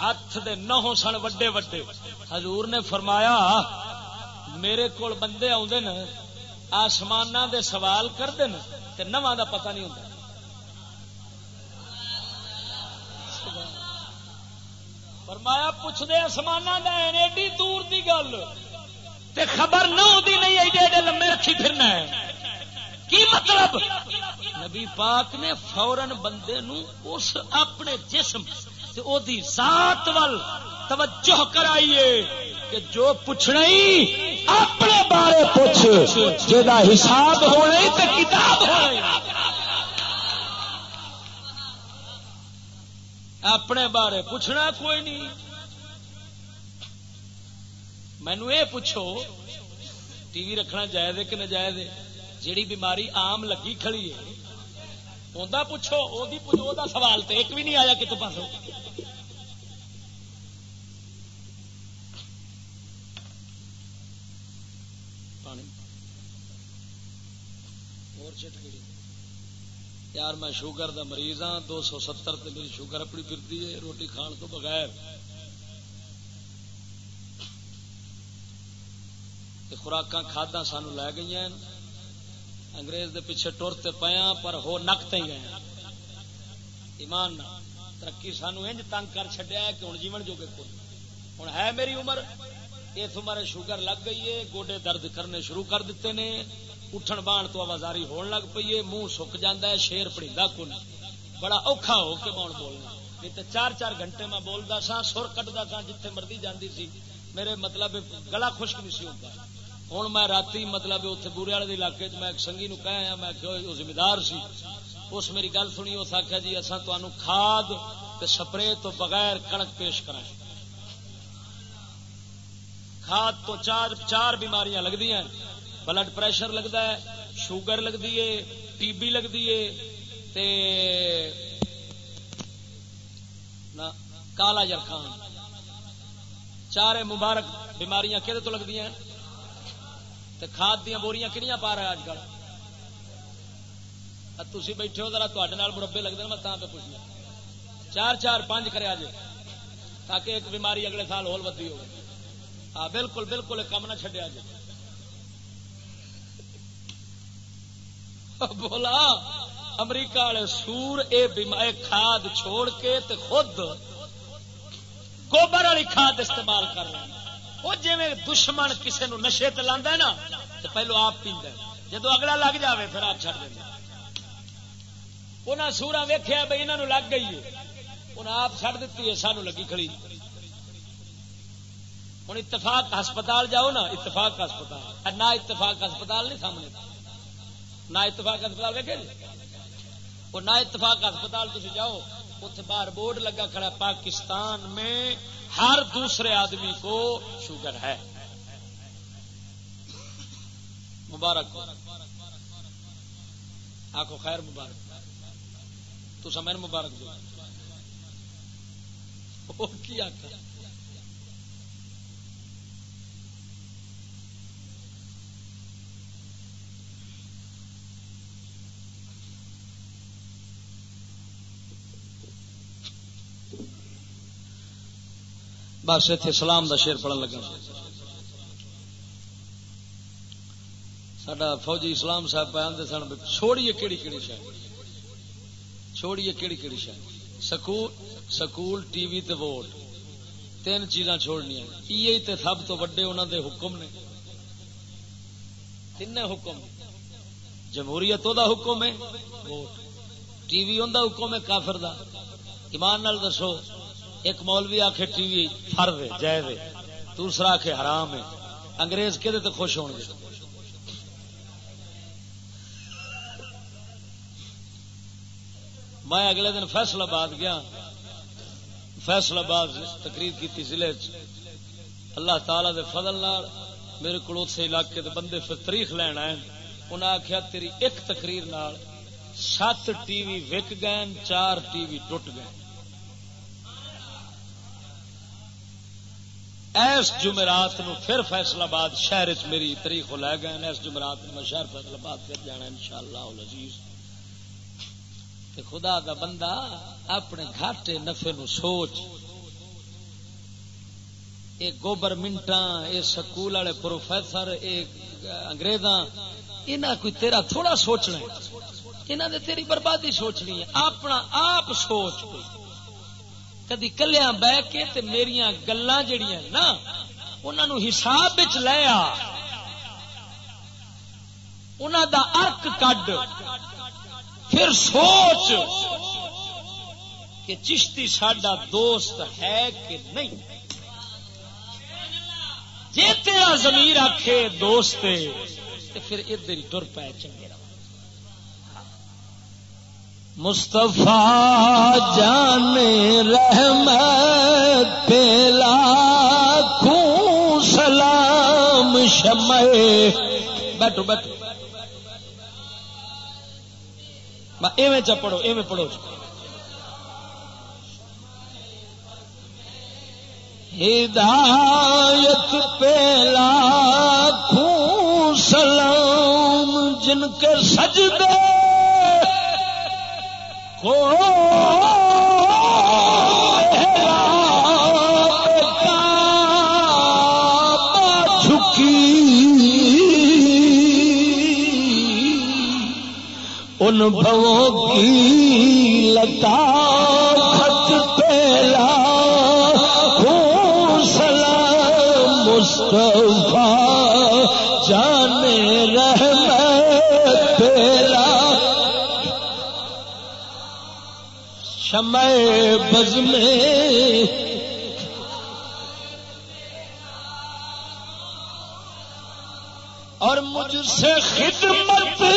ہاتھ دے نہوں سن وڈے وڈے۔ حضور نے فرمایا، میرے کول بندے آدھے نا آسمان دے سوال کرتے نا نواں دا پتہ نہیں ہوتا فرمایا پوچھ دے آسمان ایڈی دور دی گل۔ تے خبر نہ ہوتی نہیں، ایڈے ایڈے لمے رکھی پھرنا ہے۔ کی مطلب؟ نبی پاک نے فورن بندے نو اس اپنے جسم تے او دی ذات وال توجہ کرائیے کہ جو پوچھنا ہی اپنے بارے پوچھ جا حساب ہونا تو کتاب ہونا اپنے بارے پوچھنا کوئی نہیں۔ مینو یہ پوچھو، ٹی وی رکھنا جائز کہ نجائز جیڑی بیماری عام لگی کھڑی ہے انہیں پوچھو وہ سوال تو ایک بھی نہیں آیا کتوں پاسوں۔ یار میں شوگر دا مریض ہاں دو سو ستر میری شوگر اپنی پھرتی ہے، روٹی کھان تو بغیر۔ خوراک کھادا سانو لے گئی انگریز دے پیچھے ٹرتے پیا ہاں، پر ہو نکتے ہی گئے ایمان ترقی سانو انج تنگ کر چڈیا کہ ہوں جیون جو کہ ہوں ہے میری عمر اس عمر شوگر لگ گئی ہے، گوڈے درد کرنے شروع کر دیتے نے۔ اٹھن بان تو آوازاری ہون لگ پی ہے، منہ سک جا شیر پڑھا کن بڑا اوکھا ہو کے میں بولنا۔ نہیں تو چار چار گھنٹے میں بولتا سا سر کٹتا سا جتنے مرضی جاندی سی۔ میرے مطلب گلا خشک نہیں سی ہوتا ہوں میں رات مطلب اتنے بورے والے علاقے میں ایک سنگھی نو کہا میں ذمہ سی۔ اس میری گل سنی، اس آخیا جی اصا کھاد سپرے تو بغیر کنک پیش کریں کھاد تو چار چار بیماریاں لگتی ہیں۔ بلڈ پریشر لگتا ہے، شوگر لگتی ہے، ٹی بی لگتی ہے کالا جرخان چار مبارک بیماریاں کہ لگتی ہیں؟ کھاد دیا بوریاں کنیاں پا رہا اج کل؟ تھی بیٹھے ہو، ذرا تے مربے لگتے ہیں میں پہ پوچھنا۔ چار چار پانچ کرے آج تاکہ ایک بیماری اگلے سال ہول ودی ہو بالکل بالکل کم نہ چڈیا جی بولا، امریکہ والے سور اے کھاد چھوڑ کے تے خود گوبر والی کھاد استعمال کر رہے ہیں۔ وہ جی دشمن کسی نو نشے نا تو پہلو آپ پیندا جدو اگلا لگ جاوے، پھر آپ چڑ دیں انہیں سورا ویخیا بھائی انہوں لگ گئی ہے۔ انہیں آپ چڑ دیتی ہے، سانو لگی کھڑی۔ ہوں اتفاق ہسپتال جاؤ نا، اتفاق ہسپتال۔ نہ اتفاق ہسپتال نہیں سامنے۔ نہ اتفاق ہسپتال ویکے جی؟ وہ نہ اتفاق ہسپتال تھی جاؤ اتنے باہر بورڈ لگا کھڑا پاکستان میں ہر دوسرے آدمی کو شوگر ہے۔ مبارک آخو خیر مبارک۔ تو سمے مبارک دو کی آخر بس اتنے سلام دا شیر پڑھن لگا۔ سڈا فوجی اسلام صاحب پہ آدھے سن چھوڑیے کہڑی کہڑی شاید۔ چھوڑیے کہڑی کہڑی شاید۔ سکول سکول ٹی وی تے ووٹ۔ تین چیزاں چھوڑنی یہ تے سب تو وڈے انہوں دے حکم نے۔ تین حکم؟ جمہوریت دا حکم ہے، ووٹ۔ ٹی وی ان حکم ہے، کافر دا۔ ایمان نال دسو۔ ایک مولوی آخ ٹی وی فرد ہے جائز ہے دوسرا آخ حرام ہے۔ انگریز کہ خوش ہو گے؟ میں اگلے دن فیصلہ آباد گیا۔ فیصلہ آباد تقریر کی ضلع اللہ تعالی دے فضل میرے کو علاقے دے بندے پھر تاریخ لین آئے۔ انہیں آخیا تیری ایک تقریر نال سات ٹی وی وک گئے چار ٹی وی ٹوٹ گئے ایس جمعرات نو پھر فیصل آباد شہر چ میری تاریخ لے گئے اس جمعرات میں شہر فیصل آباد پھر جانا ان شاء اللہ خدا دا بندہ اپنے گھاٹے نفے نو سوچ۔ یہ گوبرمنٹا یہ سکول والے پروفیسر یہ اگریزاں یہاں کوئی تیرا تھوڑا سوچنا یہاں نے تیری بربادی سوچنی ہے۔ اپنا آپ سوچ کوئی۔ کدی کلیا بہ کے تے میری گلا جڑیاں نا انہوں حساب لیا انہوں دا ارک کڈ۔ پھر سوچ کہ چشتی ساڈا دوست ہے کہ نہیں۔ جی تیرا زمیر آخے دوست پھر ادھر ہی تر پائے چنگے۔ رہا مستفا جان رحمت پیلا خوں سلام شمع۔ بیٹھو بیٹھو۔ ایویں چ پڑھو، ایویں پڑھو۔ ہدایت پیلا خوں سلام، جن کے سجدے ان بھووں کی لتا اچھا شمع بز میں اور مجھ سے خدمت کے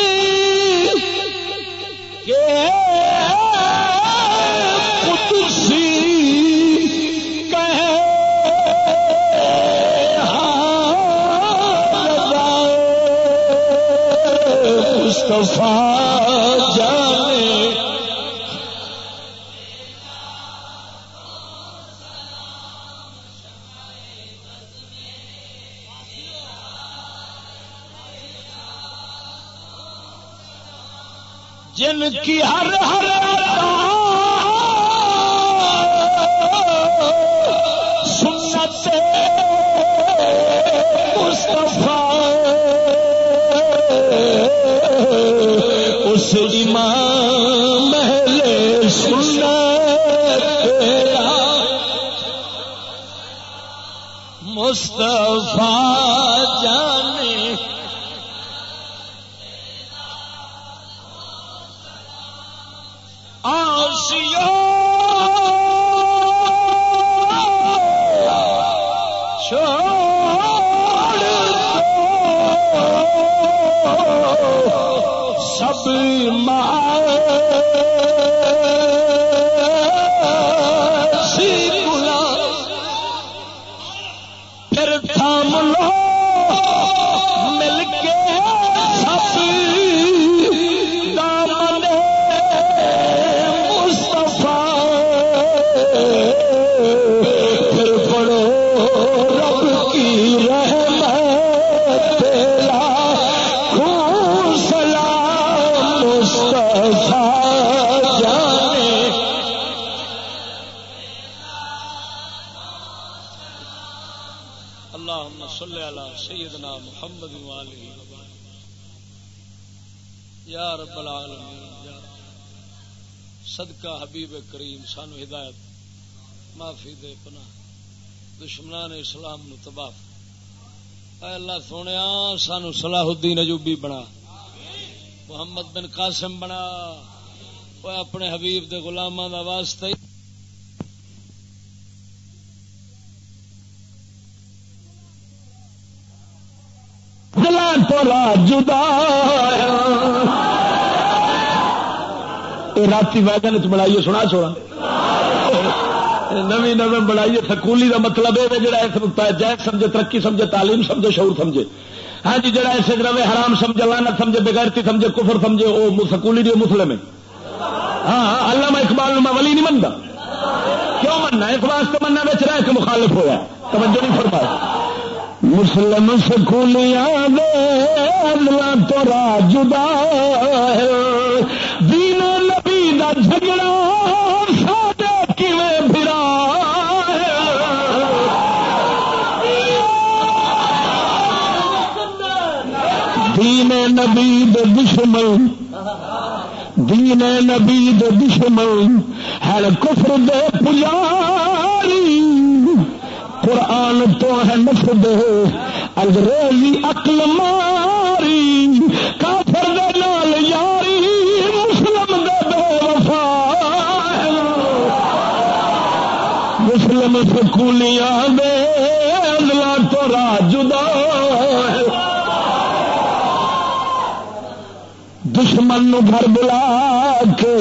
سانو صلاح الدین اجوبی بنا، محمد بن قاسم بنا وہ اپنے حبیب دے غلاماں دا واسطہ جدا رات ویگن چ بنائیے سنا چھوڑا۔ نوی نو بنائیے سکولی کا مطلب ہے، جڑا جائز سمجھے، ترقی سمجھے، تعلیم سمجھے، شعور سمجھے۔ ہاں جی جڑا ایسے روے حرام سمجھے لانت سمجھے، بغیرتی سمجھے، کفر سمجھے، وہ سکولی نہیں مسلم ہے۔ ہاں, ہاں، اللہ میں اقبال میں ولی نہیں منتا کیوں مننا؟ اس واسطے مننا بچ رہا کہ مخالف ہوا توجہ نہیں فرمایا مسلم سکولیاں دے تو راج جدا جھگڑا دشمن۔ دین نبی دشمن۔ ہے کفر دے پجاری۔ قرآن تو ہے نفد انگریزی عقل ماری۔ کافر دے نال یاری۔ مسلم سکولیاں دے اللہ تو تو جدا دشمن نو گھر بلا کے،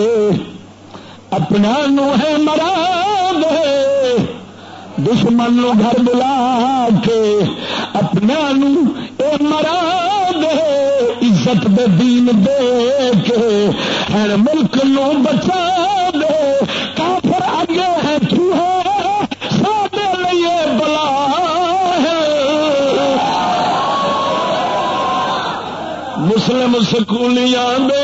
اپنا نو ہے مرا دے دشمن نو گھر بلا کے، اپنا نو اے مرا دے عزت دے دین دے کے، ہر ملک نو بچا سکولیاں دے۔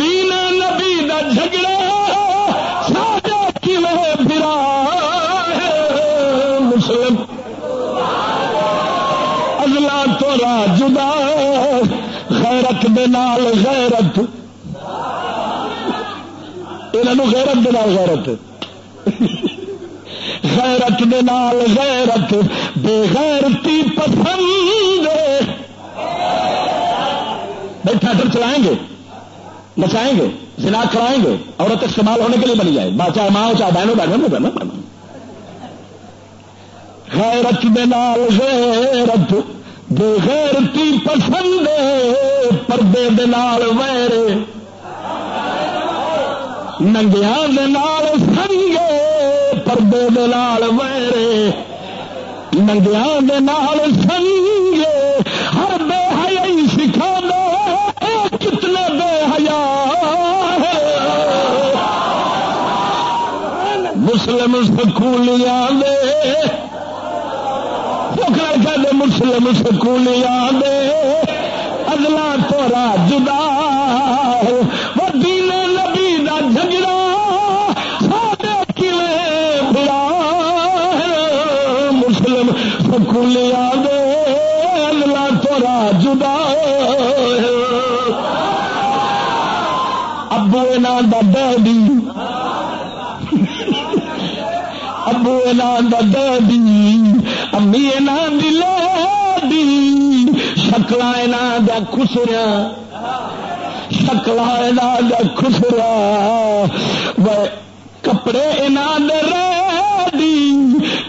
دین نبی دا جھگڑا سادہ کیویں پھرا مسلم۔ ازلا تو جدا غیرت دے نال غیرت۔ انہوں غیرت دے نال غیرت۔ غیرت دے نال غیرت، بے غیرتی پسند بھائی تھیٹر چلائیں گے، نچائیں گے، زنا کرائیں گے، عورت استعمال ہونے کے لیے بنی جائے۔ چاہے ماں چاہے بہنوں بہنوں میں بہنوں غیرت دے غیرت بے غیرتی پسند پردے دے نال ویر۔ ننگیا نال سنگے، پردے دے نال ویر۔ ننگیا نال سنگے۔ سکولیاں دے۔ کہتے مسلم سکولیاں دے۔ اگلا تورا جدا وہ دین نبی دا جھگڑا سادے کیویں بڑا مسلم سکولیاں دے۔ اگلا تورا جدا ابو نا دا ڈیڈی ابو نا دا امی دلے دی شکل دا خسرا شکل دا خسرا کپڑے دے ری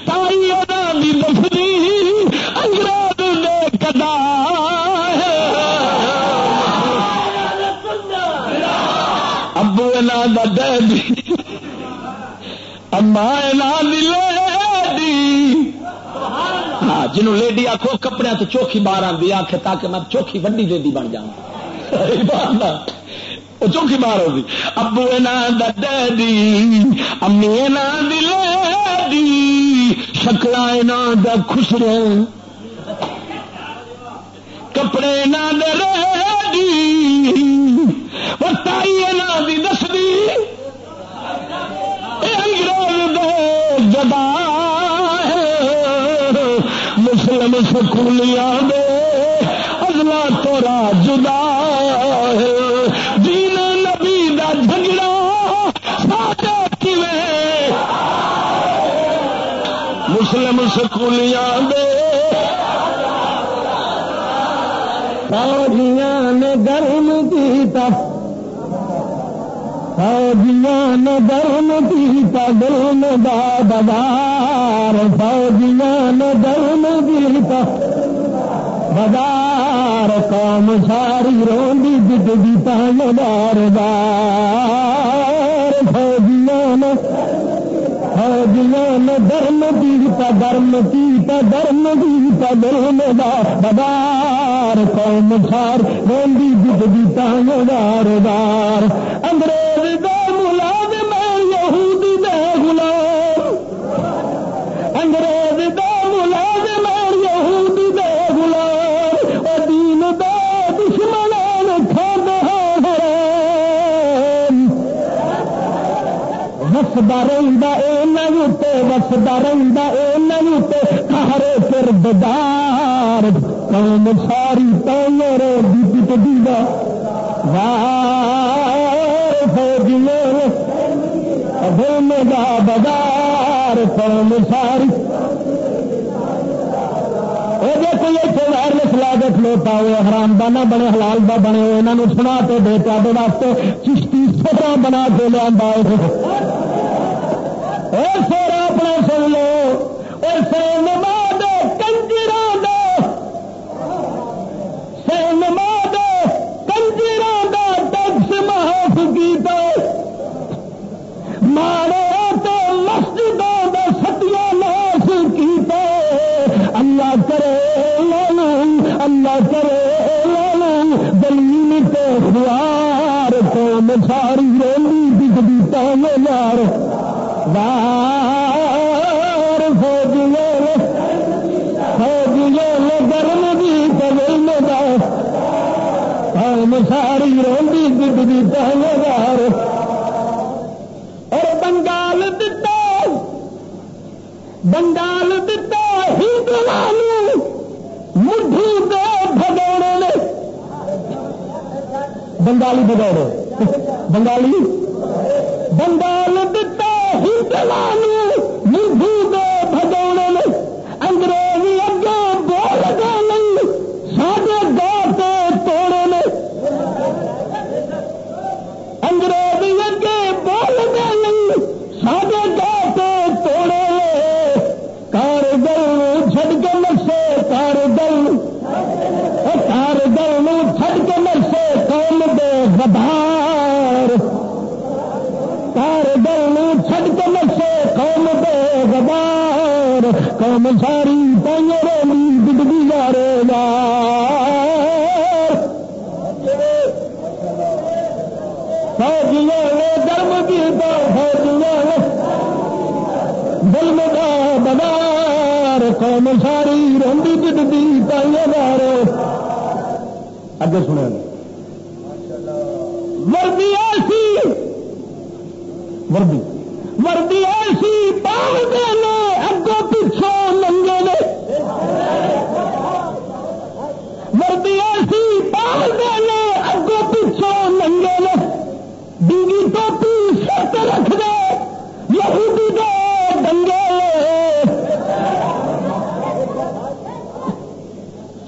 تائی دی دفری انگریز دے کدا۔ ابو دا ڈیڈی اما ہاں جنہوں لیڈی آخو کپڑے تو چوکھی باہر آتی آخ تاکہ میں چوکھی وڈی لیڈی بن جا وہ چوکھی باہر ہوگی ابو ڈیڈی، امی دی شکل خسرے کپڑے نہ ریڈی، وہ تائی دی سکولیاں دے اگلا تورا جدا دین نبی دا جھگڑا ساڈا کیویں؟ مسلم سکولیاں دے فوجیاں نے گرم کیتا۔ فوجیاں نے گرم کیتا دل میں بادار فوجیاں نے گرم بدار قوم ساری روندی، جد دی پان بار بار۔ فوجیاں نے فوجیاں نے درم کیتا درم کیتا درم کیتا درم بدار قوم سار روندی، جد دی پان بار۔ وسدا رہندا اے نہ تے وسدا رہندا اے تے کہرے پھر بدار قوم ساری تیرے دی پٹی دا بازار قوم ساری کوئی اتنے وائرلس لا کے کھلوتا ہوئے، حرام دانا بنے، حلال دا بنے ہوئے یہاں سنا کے دے تے واسطے چشتی سطح بنا کے لیا وردی ایسی وردی. وردی ایسی پاؤں نے اگوں پچھوں ننگے نے. وردی ایسی پاؤں نے اگوں پچھوں ننگے نے. ڈیگی ٹوپی سر رکھ دے، یہودی دے دنگے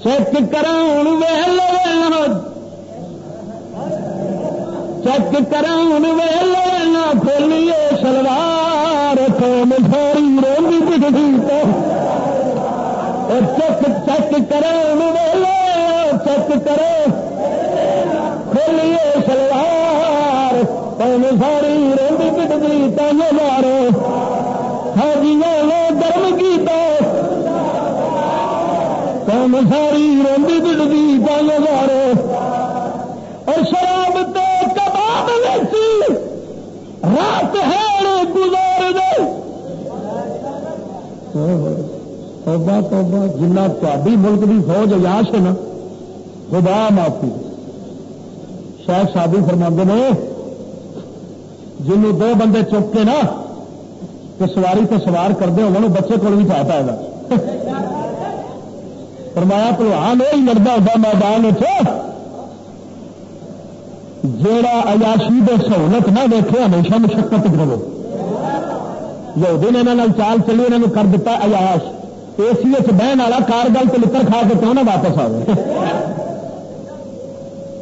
چیک کراؤن چیک کراؤن ویل کھولیے سلوار قوم ساری روی بگڑی تو۔ چیک چیک کراؤن ویل چیک کرو کھولیے سلوار قوم ساری روی بگڑی تین مارو حاجیوں نے گرم کیتا۔ قوم ساری روی بگڑی تین مارو اور شراب تے کباب ویچی رات ہے گزار دے توبہ توبہ، جنہ تاری ملک کی فوج اجاش ہے نا، خدا معافی. شاید شادی فرما نے، جنوں دو بندے چک کے نا تو سواری تو سوار کرتے ہو بچے کو بھی چاہتا ہے فرمایا پلوان یہ لڑتا ہوتا میدان جیڑا ایاشی دے سہولت نہ دیکھے ہمیشہ مشقت کرو یہودی نے یہاں چال چلی انہوں کر دیتا ایاش اے سی ایچ بہن والا کار گل تو لکڑ کھا کے کیوں نہ واپس آئے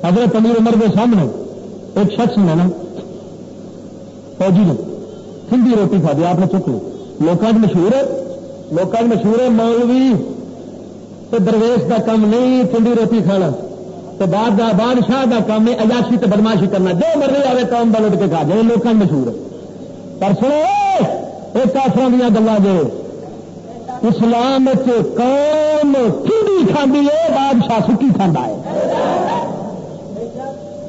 حضرت امیر عمر کے سامنے ایک شخص نے نا، فوجی نے ٹھنڈی روٹی کھا دی، آپ نے چک لی۔ لوگوں مشہور ہے لوگوں مشہور ہے مولوی تو درویش کا کام نہیں ٹھنڈی روٹی کھانا۔ تو بعد بادشاہ کا کام ہے اجاشی تو بدماشی کرنا۔ جو مرضی آئے کام بل اٹھ کے کھا جائے لوگوں مشہور ہے۔ پر سنو ایک کافر دیا گلا جو اسلام قوم ٹھنڈی کھانے ہے، بادشاہ سکی کھانا ہے۔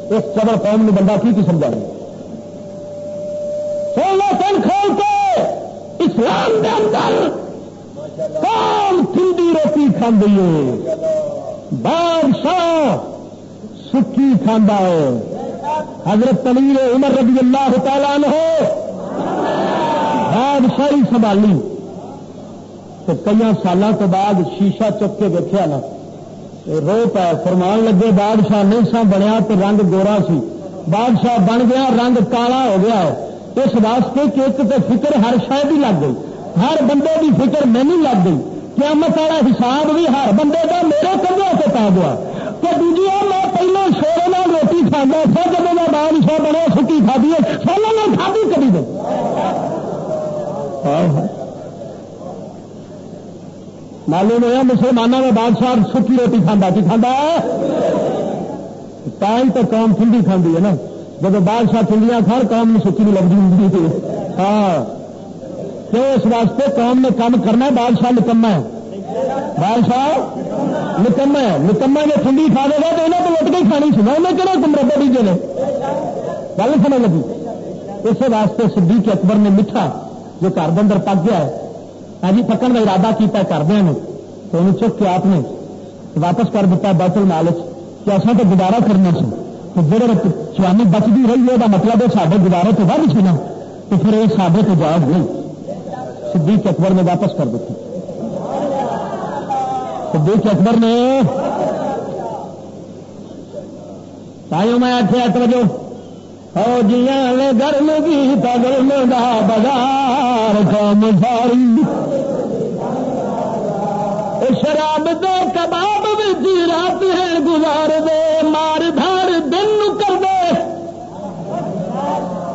اس چبر قوم نے بندہ کی سمجھا رہے سولہ سن کھول کے اسلام کے اندر قوم ٹھنڈی روٹی کھانے ہے۔ بادشاہ سکی کھانا ہے۔ حضرت تمیر عمر رضی اللہ تعالیٰ نے بادشاہی سنبھالی۔ تو کئی سالوں کے بعد شیشہ چک کے دیکھا نا۔ رو پہ فرمان لگے، بادشاہ نہیں سا بنیا تو رنگ گورا سی۔ بادشاہ بن گیا، رنگ کالا ہو گیا۔ اس واسطے کہ ایک تو فکر ہر شاید ہی لگ گئی۔ ہر بندے کی فکر نہیں لگ گئی۔ قیامت والا حساب بھی ہر بندے کا میرے کمرے سے پا گیا۔ تو دوجی میں پہلے شیر میں روٹی کھانا سا جب میں بادشاہ بنے سکی کھادی ہے سالوں میں کھادی کری دے معلوم ہوا مسلمانوں میں بادشاہ سکی روٹی کھانا کی کھانا تھی تو قوم ٹھنڈی کھاندی ہے نا۔ جب بادشاہ ٹھنڈیاں کھان، قوم میں سکی نہیں لگتی ہوں ہاں۔ کیوں اس واسطے قوم نے کام کرنا بادشاہ نکما ہے۔ بادشاہ نکما ہے۔ نکما جو ٹھنڈی کھا دے گا تو انہیں تو لٹ کے کھانی سنا انہیں کہنا تم ربے بیجے نے؟ گل سمجھ لگی؟ اسی واسطے صدیق اکبر نے میٹھا جو گھر کے اندر پک گیا ہے ہاں جی پکن کا ارادہ کیا کردیا نے تو انہوں چک کے آپ نے واپس کر دیتا بیت المال کہ اصل تو گزارا کرنا سی۔ تو جہاں چوانی بچتی رہی ہے وہ مطلب ہے سارے گزارے تو ود سی تو پھر یہ سارے تو جواب نہیں۔ صدیق اکبر نے واپس کر دیتی صدیق اکبر نے تائیوں میں آخیا توجہ۔ فوجیاں نے گرم کی تگرم دا بازار، قوم ساری۔ شراب دے کباب بھی جی رات ہے گزار دے، مار دھار دن کر دے۔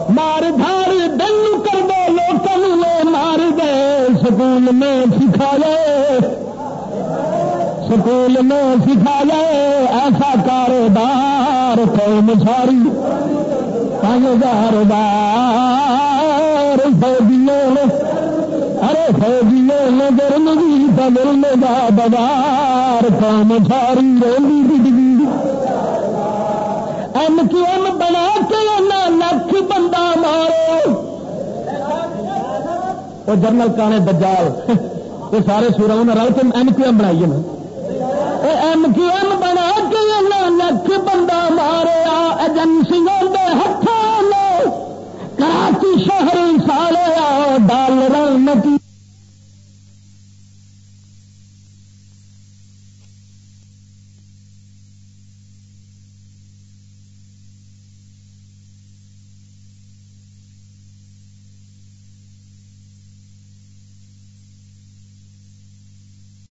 مار دھار دن کر دے لوکل نے مار دے۔ سکول میں سکھایا۔ سکول میں سکھایا۔ ایسا کاروبار قوم ساری۔ ہزار ارے فوجیوں نے گرم بھی تمل بازار کام ساری رولی بجلی ایم کیو ایم بنا کے لکھ بندہ مارو وہ جنرل کانے دجال، یہ سارے سورا انہیں رل کے ایم کیو ایم بنائی نا۔ ایم کیو ایم بنا کے لکھ بندہ مارے ایجنسیوں کے ہاتھوں کراچی شہر سالے ڈالر نتی